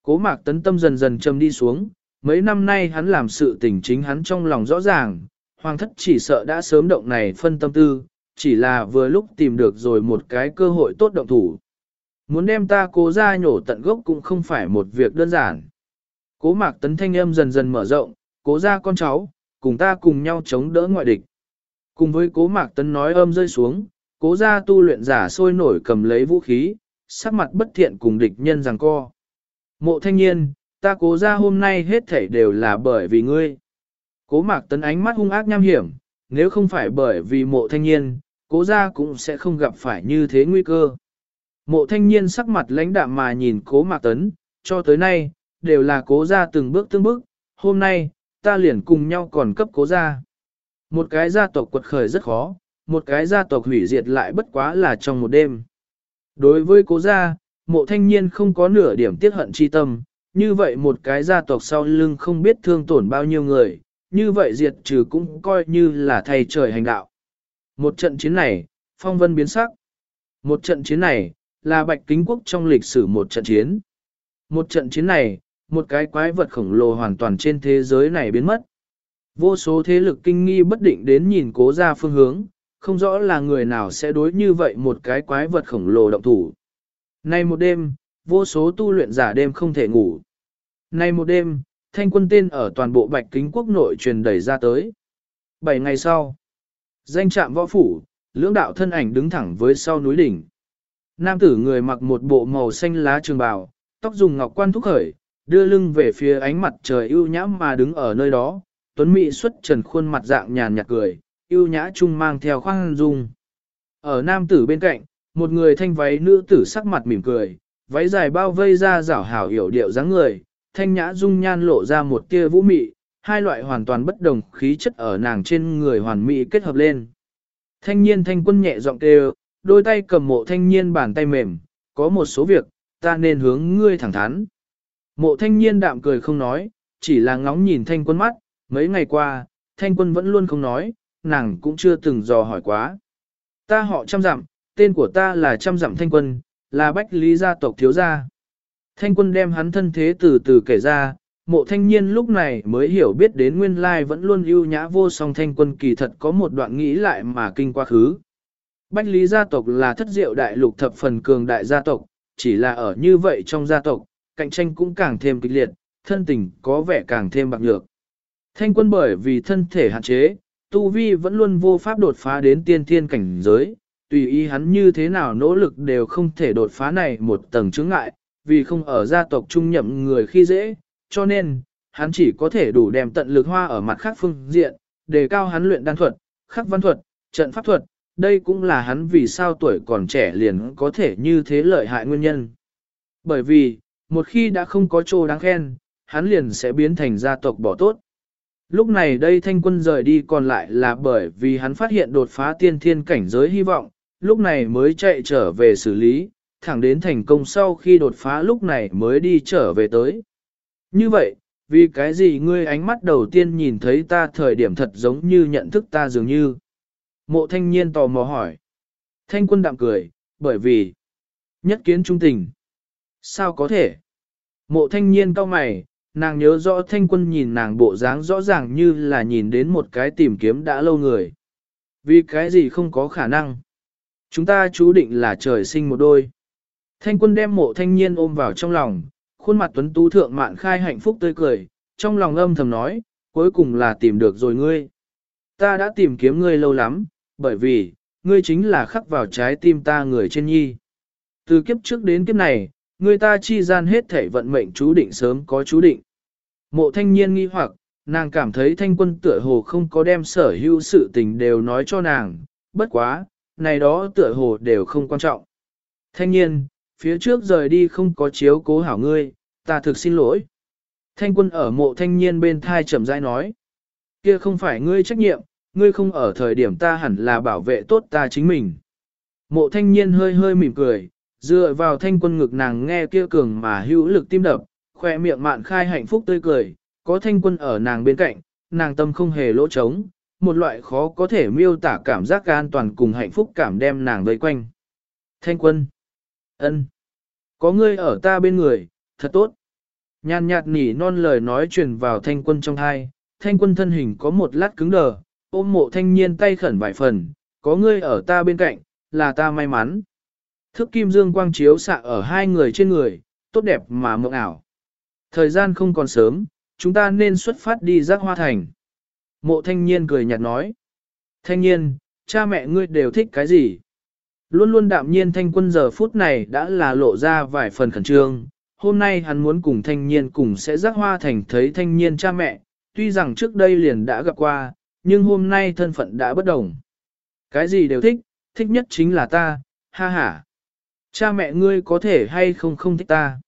Cố mạc tấn tâm dần dần châm đi xuống, mấy năm nay hắn làm sự tình chính hắn trong lòng rõ ràng, hoàng thất chỉ sợ đã sớm động này phân tâm tư, chỉ là vừa lúc tìm được rồi một cái cơ hội tốt động thủ. Muốn đem ta cố ra nhổ tận gốc cũng không phải một việc đơn giản. Cố mạc tấn thanh âm dần dần mở rộng, cố ra con cháu, cùng ta cùng nhau chống đỡ ngoại địch. Cùng với cố mạc tấn nói âm rơi xuống, cố gia tu luyện giả sôi nổi cầm lấy vũ khí, sắc mặt bất thiện cùng địch nhân rằng co. Mộ thanh niên, ta cố gia hôm nay hết thảy đều là bởi vì ngươi. Cố mạc tấn ánh mắt hung ác nham hiểm, nếu không phải bởi vì mộ thanh niên, cố gia cũng sẽ không gặp phải như thế nguy cơ. Mộ thanh niên sắc mặt lãnh đạm mà nhìn cố mạc tấn, cho tới nay, đều là cố gia từng bước từng bước, hôm nay, ta liền cùng nhau còn cấp cố gia, Một cái gia tộc quật khởi rất khó, một cái gia tộc hủy diệt lại bất quá là trong một đêm. Đối với cố gia, mộ thanh niên không có nửa điểm tiếc hận chi tâm, như vậy một cái gia tộc sau lưng không biết thương tổn bao nhiêu người, như vậy diệt trừ cũng coi như là thay trời hành đạo. Một trận chiến này, phong vân biến sắc. Một trận chiến này, là bạch kính quốc trong lịch sử một trận chiến. Một trận chiến này, một cái quái vật khổng lồ hoàn toàn trên thế giới này biến mất. Vô số thế lực kinh nghi bất định đến nhìn cố ra phương hướng, không rõ là người nào sẽ đối như vậy một cái quái vật khổng lồ động thủ. Nay một đêm, vô số tu luyện giả đêm không thể ngủ. Nay một đêm, thanh quân tên ở toàn bộ bạch kính quốc nội truyền đẩy ra tới. Bảy ngày sau, danh trạm võ phủ, lưỡng đạo thân ảnh đứng thẳng với sau núi đỉnh. Nam tử người mặc một bộ màu xanh lá trường bào, tóc dùng ngọc quan thúc khởi, đưa lưng về phía ánh mặt trời ưu nhã mà đứng ở nơi đó, tuấn mỹ xuất trần khuôn mặt dạng nhàn nhạt cười, ưu nhã trung mang theo khoang dung. Ở nam tử bên cạnh, một người thanh váy nữ tử sắc mặt mỉm cười, váy dài bao vây ra rảo hảo hiểu điệu dáng người, thanh nhã dung nhan lộ ra một tia vũ mị, hai loại hoàn toàn bất đồng khí chất ở nàng trên người hoàn mỹ kết hợp lên. Thanh niên thanh quân nhẹ giọng kêu, đôi tay cầm mộ thanh niên bàn tay mềm, có một số việc, ta nên hướng ngươi thẳng thắn. Mộ thanh niên đạm cười không nói, chỉ là ngóng nhìn thanh quân mắt, mấy ngày qua, thanh quân vẫn luôn không nói, nàng cũng chưa từng dò hỏi quá. Ta họ trăm dặm, tên của ta là trăm dặm thanh quân, là bách lý gia tộc thiếu gia. Thanh quân đem hắn thân thế từ từ kể ra, mộ thanh niên lúc này mới hiểu biết đến nguyên lai vẫn luôn ưu nhã vô song thanh quân kỳ thật có một đoạn nghĩ lại mà kinh quá khứ. Bách lý gia tộc là thất diệu đại lục thập phần cường đại gia tộc, chỉ là ở như vậy trong gia tộc, cạnh tranh cũng càng thêm kịch liệt, thân tình có vẻ càng thêm bạc nhược. Thanh quân bởi vì thân thể hạn chế, tu vi vẫn luôn vô pháp đột phá đến tiên thiên cảnh giới, tùy ý hắn như thế nào nỗ lực đều không thể đột phá này một tầng chướng ngại, vì không ở gia tộc trung nhậm người khi dễ, cho nên, hắn chỉ có thể đủ đem tận lực hoa ở mặt khác phương diện, đề cao hắn luyện đan thuật, khắc văn thuật, trận pháp thuật, đây cũng là hắn vì sao tuổi còn trẻ liền có thể như thế lợi hại nguyên nhân. Bởi vì, một khi đã không có chỗ đáng khen, hắn liền sẽ biến thành gia tộc bỏ tốt. Lúc này đây thanh quân rời đi còn lại là bởi vì hắn phát hiện đột phá tiên thiên cảnh giới hy vọng, lúc này mới chạy trở về xử lý, thẳng đến thành công sau khi đột phá lúc này mới đi trở về tới. Như vậy, vì cái gì ngươi ánh mắt đầu tiên nhìn thấy ta thời điểm thật giống như nhận thức ta dường như. Mộ thanh niên tò mò hỏi. Thanh quân đạm cười, bởi vì nhất kiến trung tình. Sao có thể? Mộ thanh niên cao mày, nàng nhớ rõ thanh quân nhìn nàng bộ dáng rõ ràng như là nhìn đến một cái tìm kiếm đã lâu người. Vì cái gì không có khả năng? Chúng ta chú định là trời sinh một đôi. Thanh quân đem mộ thanh niên ôm vào trong lòng, khuôn mặt tuấn tú thượng mạn khai hạnh phúc tươi cười, trong lòng âm thầm nói, cuối cùng là tìm được rồi ngươi. Ta đã tìm kiếm ngươi lâu lắm, bởi vì, ngươi chính là khắc vào trái tim ta người trên nhi. Từ kiếp trước đến kiếp này, người ta chi gian hết thể vận mệnh chú định sớm có chú định. Mộ thanh niên nghi hoặc, nàng cảm thấy thanh quân tựa hồ không có đem sở hữu sự tình đều nói cho nàng, bất quá, này đó tựa hồ đều không quan trọng. Thanh Niên, phía trước rời đi không có chiếu cố hảo ngươi, ta thực xin lỗi. Thanh quân ở mộ thanh Niên bên thai chậm rãi nói. Kia không phải ngươi trách nhiệm, ngươi không ở thời điểm ta hẳn là bảo vệ tốt ta chính mình. Mộ thanh Niên hơi hơi mỉm cười, dựa vào thanh quân ngực nàng nghe kia cường mà hữu lực tim đập, khoe miệng mạn khai hạnh phúc tươi cười, có thanh quân ở nàng bên cạnh, nàng tâm không hề lỗ trống, một loại khó có thể miêu tả cảm giác an toàn cùng hạnh phúc cảm đem nàng vây quanh. Thanh quân, ân, có ngươi ở ta bên người, thật tốt. Nhàn nhạt nỉ non lời nói truyền vào thanh quân trong hai, thanh quân thân hình có một lát cứng đờ, ôm mộ thanh niên tay khẩn vài phần, có ngươi ở ta bên cạnh, là ta may mắn. Thước kim dương quang chiếu xạ ở hai người trên người, tốt đẹp mà mộng ảo. Thời gian không còn sớm, chúng ta nên xuất phát đi giác hoa thành. Mộ thanh niên cười nhạt nói. Thanh niên, cha mẹ ngươi đều thích cái gì? Luôn luôn đạm nhiên thanh quân giờ phút này đã là lộ ra vài phần khẩn trương. Hôm nay hắn muốn cùng thanh niên cùng sẽ giác hoa thành thấy thanh niên cha mẹ, tuy rằng trước đây liền đã gặp qua, nhưng hôm nay thân phận đã bất đồng. Cái gì đều thích, thích nhất chính là ta, ha ha. Cha mẹ ngươi có thể hay không không thích ta.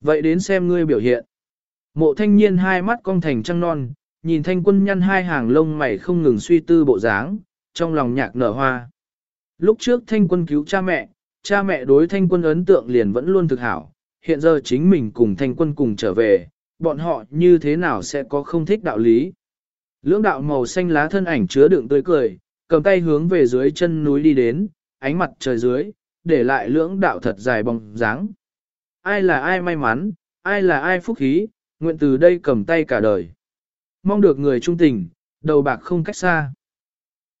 Vậy đến xem ngươi biểu hiện. Mộ thanh niên hai mắt cong thành trăng non, nhìn thanh quân nhăn hai hàng lông mày không ngừng suy tư bộ dáng, trong lòng nhạc nở hoa. Lúc trước thanh quân cứu cha mẹ, cha mẹ đối thanh quân ấn tượng liền vẫn luôn thực hảo, hiện giờ chính mình cùng thanh quân cùng trở về, bọn họ như thế nào sẽ có không thích đạo lý. Lưỡng đạo màu xanh lá thân ảnh chứa đựng tươi cười, cầm tay hướng về dưới chân núi đi đến, ánh mặt trời dưới, để lại lưỡng đạo thật dài bóng dáng. Ai là ai may mắn, ai là ai phúc khí, nguyện từ đây cầm tay cả đời. Mong được người trung tình, đầu bạc không cách xa.